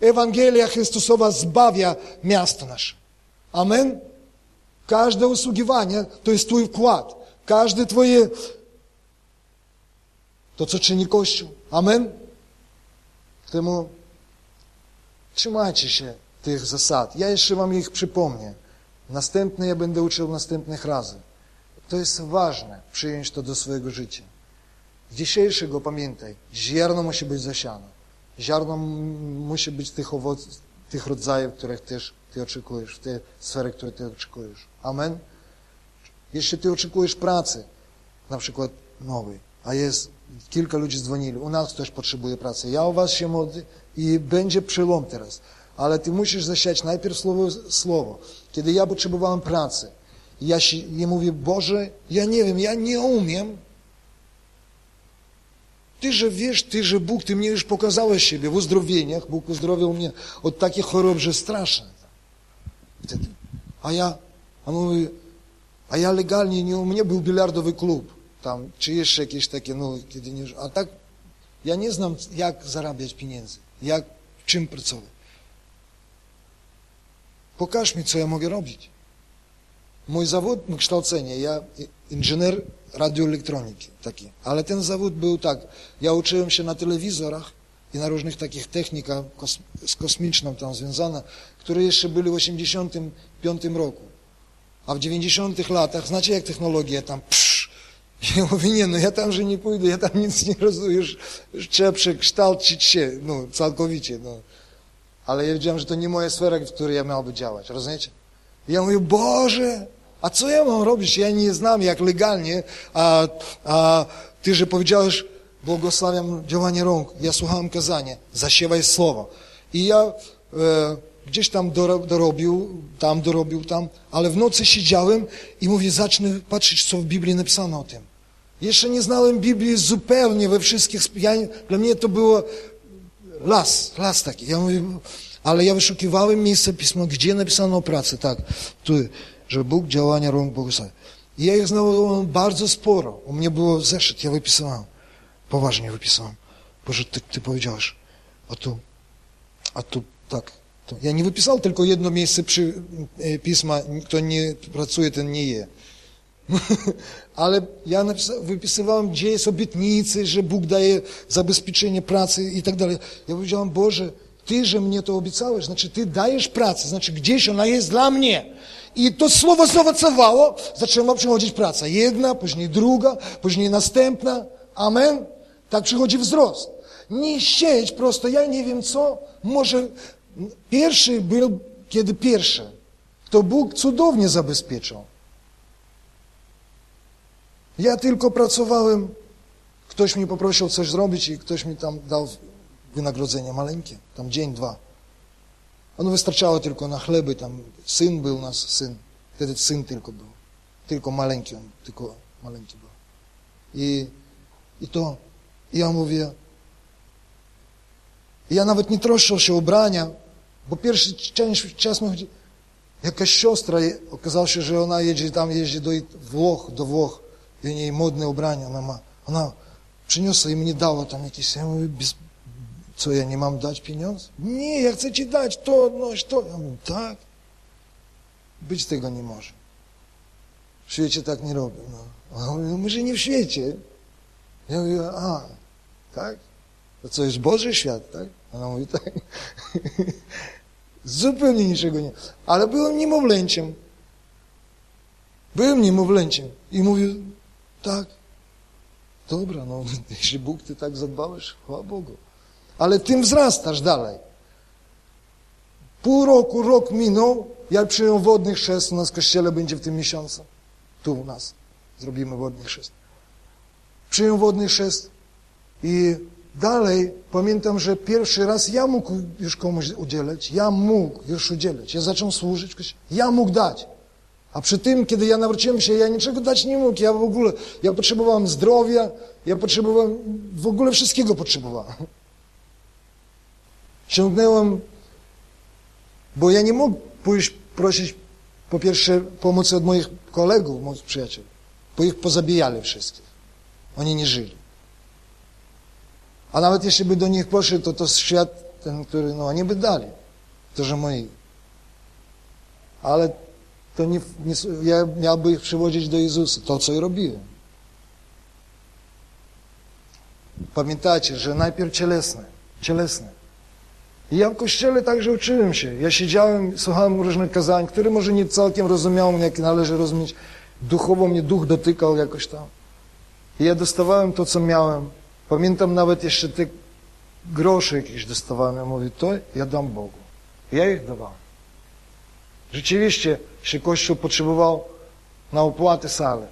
Ewangelia Chrystusowa zbawia miasto nasze. Amen. Każde usługiwanie to jest Twój wkład. Każde Twoje to, co czyni Kościół. Amen. Temu trzymajcie się tych zasad. Ja jeszcze Wam ich przypomnę. Następne ja będę uczył następnych razy. To jest ważne, przyjąć to do swojego życia. Dzisiejszego pamiętaj, ziarno musi być zasiane. Ziarno musi być tych owoców, tych rodzajów, których też Ty oczekujesz, w te sfery, które Ty oczekujesz. Amen? Jeśli Ty oczekujesz pracy, na przykład nowej, a jest, kilka ludzi dzwonili, u nas ktoś potrzebuje pracy, ja o Was się modlę i będzie przełom teraz, ale Ty musisz zasiać najpierw słowo, słowo. Kiedy ja potrzebowałem pracy, ja się, ja mówię, Boże, ja nie wiem, ja nie umiem, ty, że wiesz, Ty, że Bóg, Ty mnie już pokazałeś siebie w uzdrowieniach. Bóg uzdrowił mnie od takich chorób, że straszne. A ja, a mówi, a ja legalnie nie, u mnie był bilardowy klub. Tam, czy jeszcze jakieś takie, no, kiedy nie, a tak, ja nie znam, jak zarabiać pieniędzy, jak, czym pracować. Pokaż mi, co ja mogę robić. Mój zawód, kształcenie, ja inżynier radioelektroniki taki. Ale ten zawód był tak, ja uczyłem się na telewizorach i na różnych takich technikach z kosmiczną tam związane, które jeszcze były w 85 roku. A w 90 latach, znacie jak technologia tam psz, ja mówię, nie, no ja tam, że nie pójdę, ja tam nic nie rozumiem, już, już trzeba przekształcić się, no, całkowicie, no. Ale ja wiedziałem, że to nie moja sfera, w której ja miałby działać, rozumiecie? I ja mówię, Boże, a co ja mam robić? Ja nie znam jak legalnie, a, a ty, że powiedziałeś, błogosławiam działanie rąk. Ja słuchałem kazania, zasiewaj słowo. I ja e, gdzieś tam dorobił, tam dorobił, tam, ale w nocy siedziałem i mówię, zacznę patrzeć, co w Biblii napisano o tym. Jeszcze nie znałem Biblii zupełnie we wszystkich, ja, dla mnie to było las, las taki. Ja mówię, ale ja wyszukiwałem miejsce pisma, gdzie napisano o pracy, tak, tu, że Bóg działania rąk błogosławi. I ja ich znalazłem bardzo sporo. U mnie było zeszyt, ja wypisałem. Poważnie wypisałem. Boże, ty, ty powiedziałeś, a tu, a tu tak. To. Ja nie wypisał tylko jedno miejsce przy e, pisma, kto nie pracuje, ten nie je. Ale ja wypisywałem, gdzie jest obietnicy, że Bóg daje zabezpieczenie pracy i tak dalej. Ja powiedziałem, Boże, Ty, że mnie to obiecałeś, znaczy Ty dajesz pracę, znaczy gdzieś ona jest dla mnie. I to słowo zaowocowało, zaczęła przychodzić praca. Jedna, później druga, później następna. Amen? Tak przychodzi wzrost. Nie sieć prosto, ja nie wiem co, może pierwszy był, kiedy pierwszy. To Bóg cudownie zabezpieczał. Ja tylko pracowałem, ktoś mi poprosił coś zrobić i ktoś mi tam dał wynagrodzenie maleńkie, tam dzień, dwa. Ono wystarczało tylko na chleby, tam syn był nas, syn. Wtedy syn tylko był. Tylko maleńki on, tylko maleńki był. I, i to, ja mówię, ja nawet nie troszczę się ubrania, bo pierwszy część, czas mi chodzi, jakaś siostra, okazało się, że ona jedzie tam, jeździ do Włoch, do Włoch modne ubrania ona ma. Ona przyniosła i mnie dała tam jakieś, ja mówię, bez, co, ja nie mam dać pieniądze? Nie, ja chcę ci dać to, odnoś to. Ja mówię, tak. Być tego nie może. W świecie tak nie robią. No. A on mówi, no może nie w świecie. Ja mówię, a, tak? To jest Boży świat, tak? Ona mówi, tak. Zupełnie niczego nie. Ale byłem niemowlęciem. Byłem niemowlęciem. I mówię, tak, dobra, no, jeśli Bóg ty tak zadbałeś, chwała Bogu ale tym wzrastasz dalej. Pół roku, rok minął, ja przyjął wodny chrzest, u nas w kościele będzie w tym miesiącu. Tu u nas zrobimy wodny chrzest. Przyjął wodny chrzest i dalej pamiętam, że pierwszy raz ja mógł już komuś udzielać, ja mógł już udzielać. Ja zacząłem służyć, ja mógł dać. A przy tym, kiedy ja nawróciłem się, ja niczego dać nie mógł. Ja w ogóle, ja potrzebowałem zdrowia, ja potrzebowałem, w ogóle wszystkiego potrzebowałem. Ciągnęłem, bo ja nie mógł pójść prosić po pierwsze pomocy od moich kolegów, moich przyjaciół, bo ich pozabijali wszystkich. Oni nie żyli. A nawet jeśli by do nich poszedł, to to świat ten, który, no oni by dali. To, że moi. Ale to nie, nie, ja miałby ich przywodzić do Jezusa, to co robiłem. Pamiętajcie, że najpierw cielesne, cielesne. I ja w kościele także uczyłem się. Ja siedziałem, słuchałem różnych kazań, które może nie całkiem rozumiałem, jak należy rozumieć. Duchowo mnie duch dotykał jakoś tam. I ja dostawałem to, co miałem. Pamiętam nawet jeszcze te grosze jakieś dostawałem. Ja mówię, to ja dam Bogu. Ja ich dawałem. Rzeczywiście, jeśli Kościół potrzebował na opłatę sali,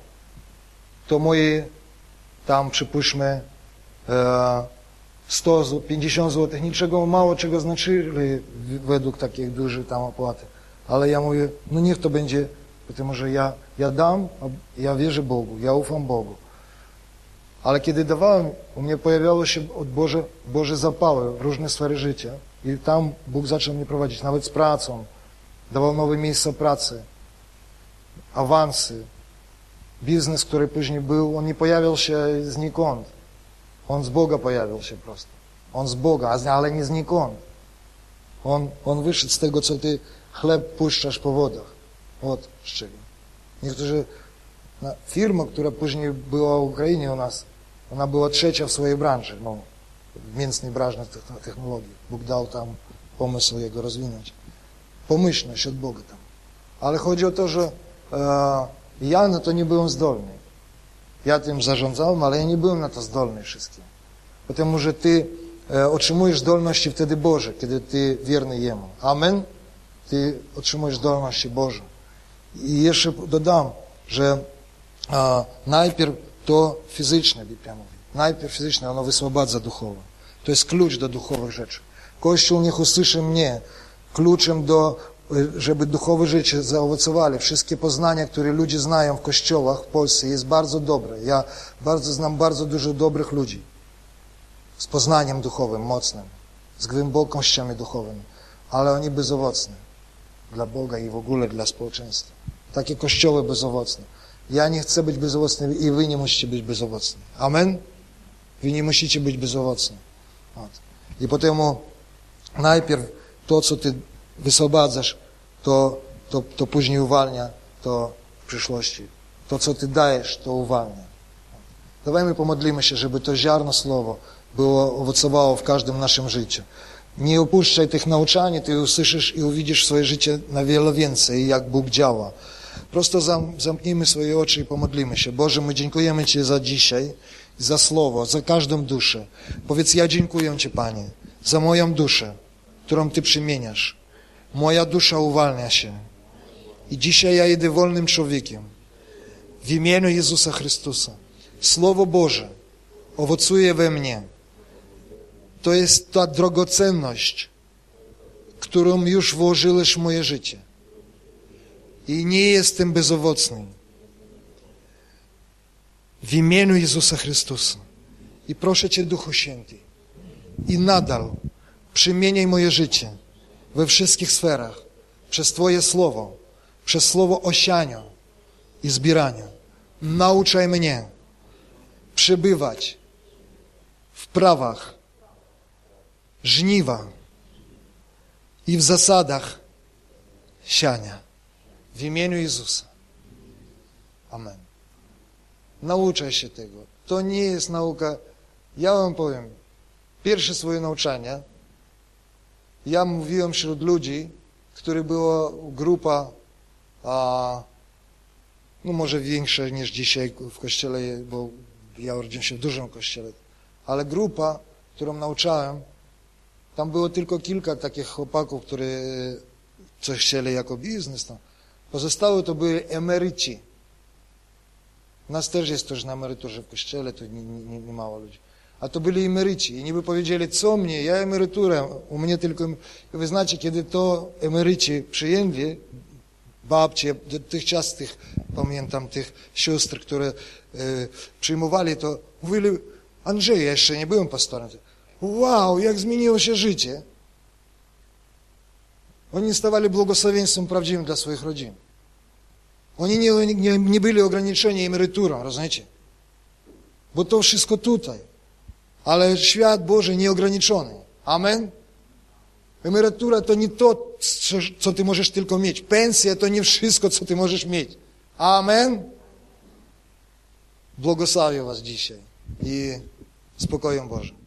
to moje tam, przypuśćmy, 100, 50 zł, niczego mało czego znaczyli według takich dużych tam opłaty. Ale ja mówię, no niech to będzie, ponieważ że ja, ja dam, ja wierzę Bogu, ja ufam Bogu. Ale kiedy dawałem, u mnie pojawiało się od Boże, Boże zapały w różne sfery życia. I tam Bóg zaczął mnie prowadzić, nawet z pracą. Dawał nowe miejsca pracy, awansy. Biznes, który później był, on nie pojawiał się znikąd. On z Boga pojawił się prosto. On z Boga, ale nie znikąd. On, on wyszedł z tego, co ty chleb puszczasz po wodach. Od czego. Niektórzy, firma, która później była w Ukrainie u nas, ona była trzecia w swojej branży, no, w mięsnej branży technologii. Bóg dał tam pomysł jego rozwinąć Pomyślność od Boga tam. Ale chodzi o to, że e, ja na to nie byłem zdolny. Ja tym zarządzałem, ale ja nie byłem na to zdolny wszystkim. Потому że ty e, otrzymujesz zdolności wtedy Boże, kiedy ty wierny Jemu. Amen? Ty otrzymujesz zdolności Boże. I jeszcze dodam, że a, najpierw to fizyczne, Biblia mówi. Najpierw fizyczne, ono wyswobadza duchowo. To jest klucz do duchowych rzeczy. Kościół niech usłyszy mnie kluczem do żeby duchowe życie zaowocowali. Wszystkie poznania, które ludzie znają w kościołach w Polsce jest bardzo dobre. Ja bardzo znam bardzo dużo dobrych ludzi z poznaniem duchowym, mocnym, z głębokościami duchowymi, ale oni bezowocne dla Boga i w ogóle dla społeczeństwa. Takie kościoły bezowocne. Ja nie chcę być bezowocny i wy nie musicie być bezowocni. Amen? Wy nie musicie być bezowocni. I potem najpierw to, co ty wyswobadzasz, to, to, to później uwalnia to w przyszłości. To, co Ty dajesz, to uwalnia. Dawajmy pomodlimy się, żeby to ziarno słowo było owocowało w każdym naszym życiu. Nie opuszczaj tych nauczań, Ty usłyszysz i uwidzisz swoje życie na wiele więcej, jak Bóg działa. Prosto zamknijmy swoje oczy i pomodlimy się. Boże, my dziękujemy Ci za dzisiaj, za słowo, za każdą duszę. Powiedz, ja dziękuję Ci, Panie, za moją duszę, którą Ty przymieniasz. Moja dusza uwalnia się. I dzisiaj ja jedę wolnym człowiekiem. W imieniu Jezusa Chrystusa. Słowo Boże owocuje we mnie. To jest ta drogocenność, którą już włożyłeś w moje życie. I nie jestem bezowocny. W imieniu Jezusa Chrystusa. I proszę Cię, Duchu Święty, i nadal przemieniaj moje życie we wszystkich sferach przez Twoje Słowo, przez Słowo osiania i zbierania. Nauczaj mnie przebywać w prawach żniwa i w zasadach siania. W imieniu Jezusa. Amen. Nauczaj się tego. To nie jest nauka. Ja wam powiem, pierwsze swoje nauczanie ja mówiłem wśród ludzi, który była grupa, a, no może większa niż dzisiaj w kościele, bo ja urodziłem się w dużym kościele, ale grupa, którą nauczałem, tam było tylko kilka takich chłopaków, którzy coś chcieli jako biznes. Tam. Pozostałe to byli emeryci. Nas też jest też na emeryturze w kościele, to nie, nie, nie mało ludzi. A to byli emeryci. I niby powiedzieli, co mnie, ja emeryturę, u mnie tylko... I kiedy to emeryci przyjęli, babcie, dotychczas tych, pamiętam, tych sióstr, które e, przyjmowali, to mówili, Andrzej, ja jeszcze nie byłem pastorem. Wow, jak zmieniło się życie. Oni stawali błogosławieństwem prawdziwym dla swoich rodzin. Oni nie, nie, nie byli ograniczeni emeryturą, rozumiecie? Bo to wszystko tutaj. Ale świat Boży nieograniczony. Amen? Emerytura to nie to, co, ty możesz tylko mieć. Pensja to nie wszystko, co ty możesz mieć. Amen? Błogosławię was dzisiaj i spokojem Bożym.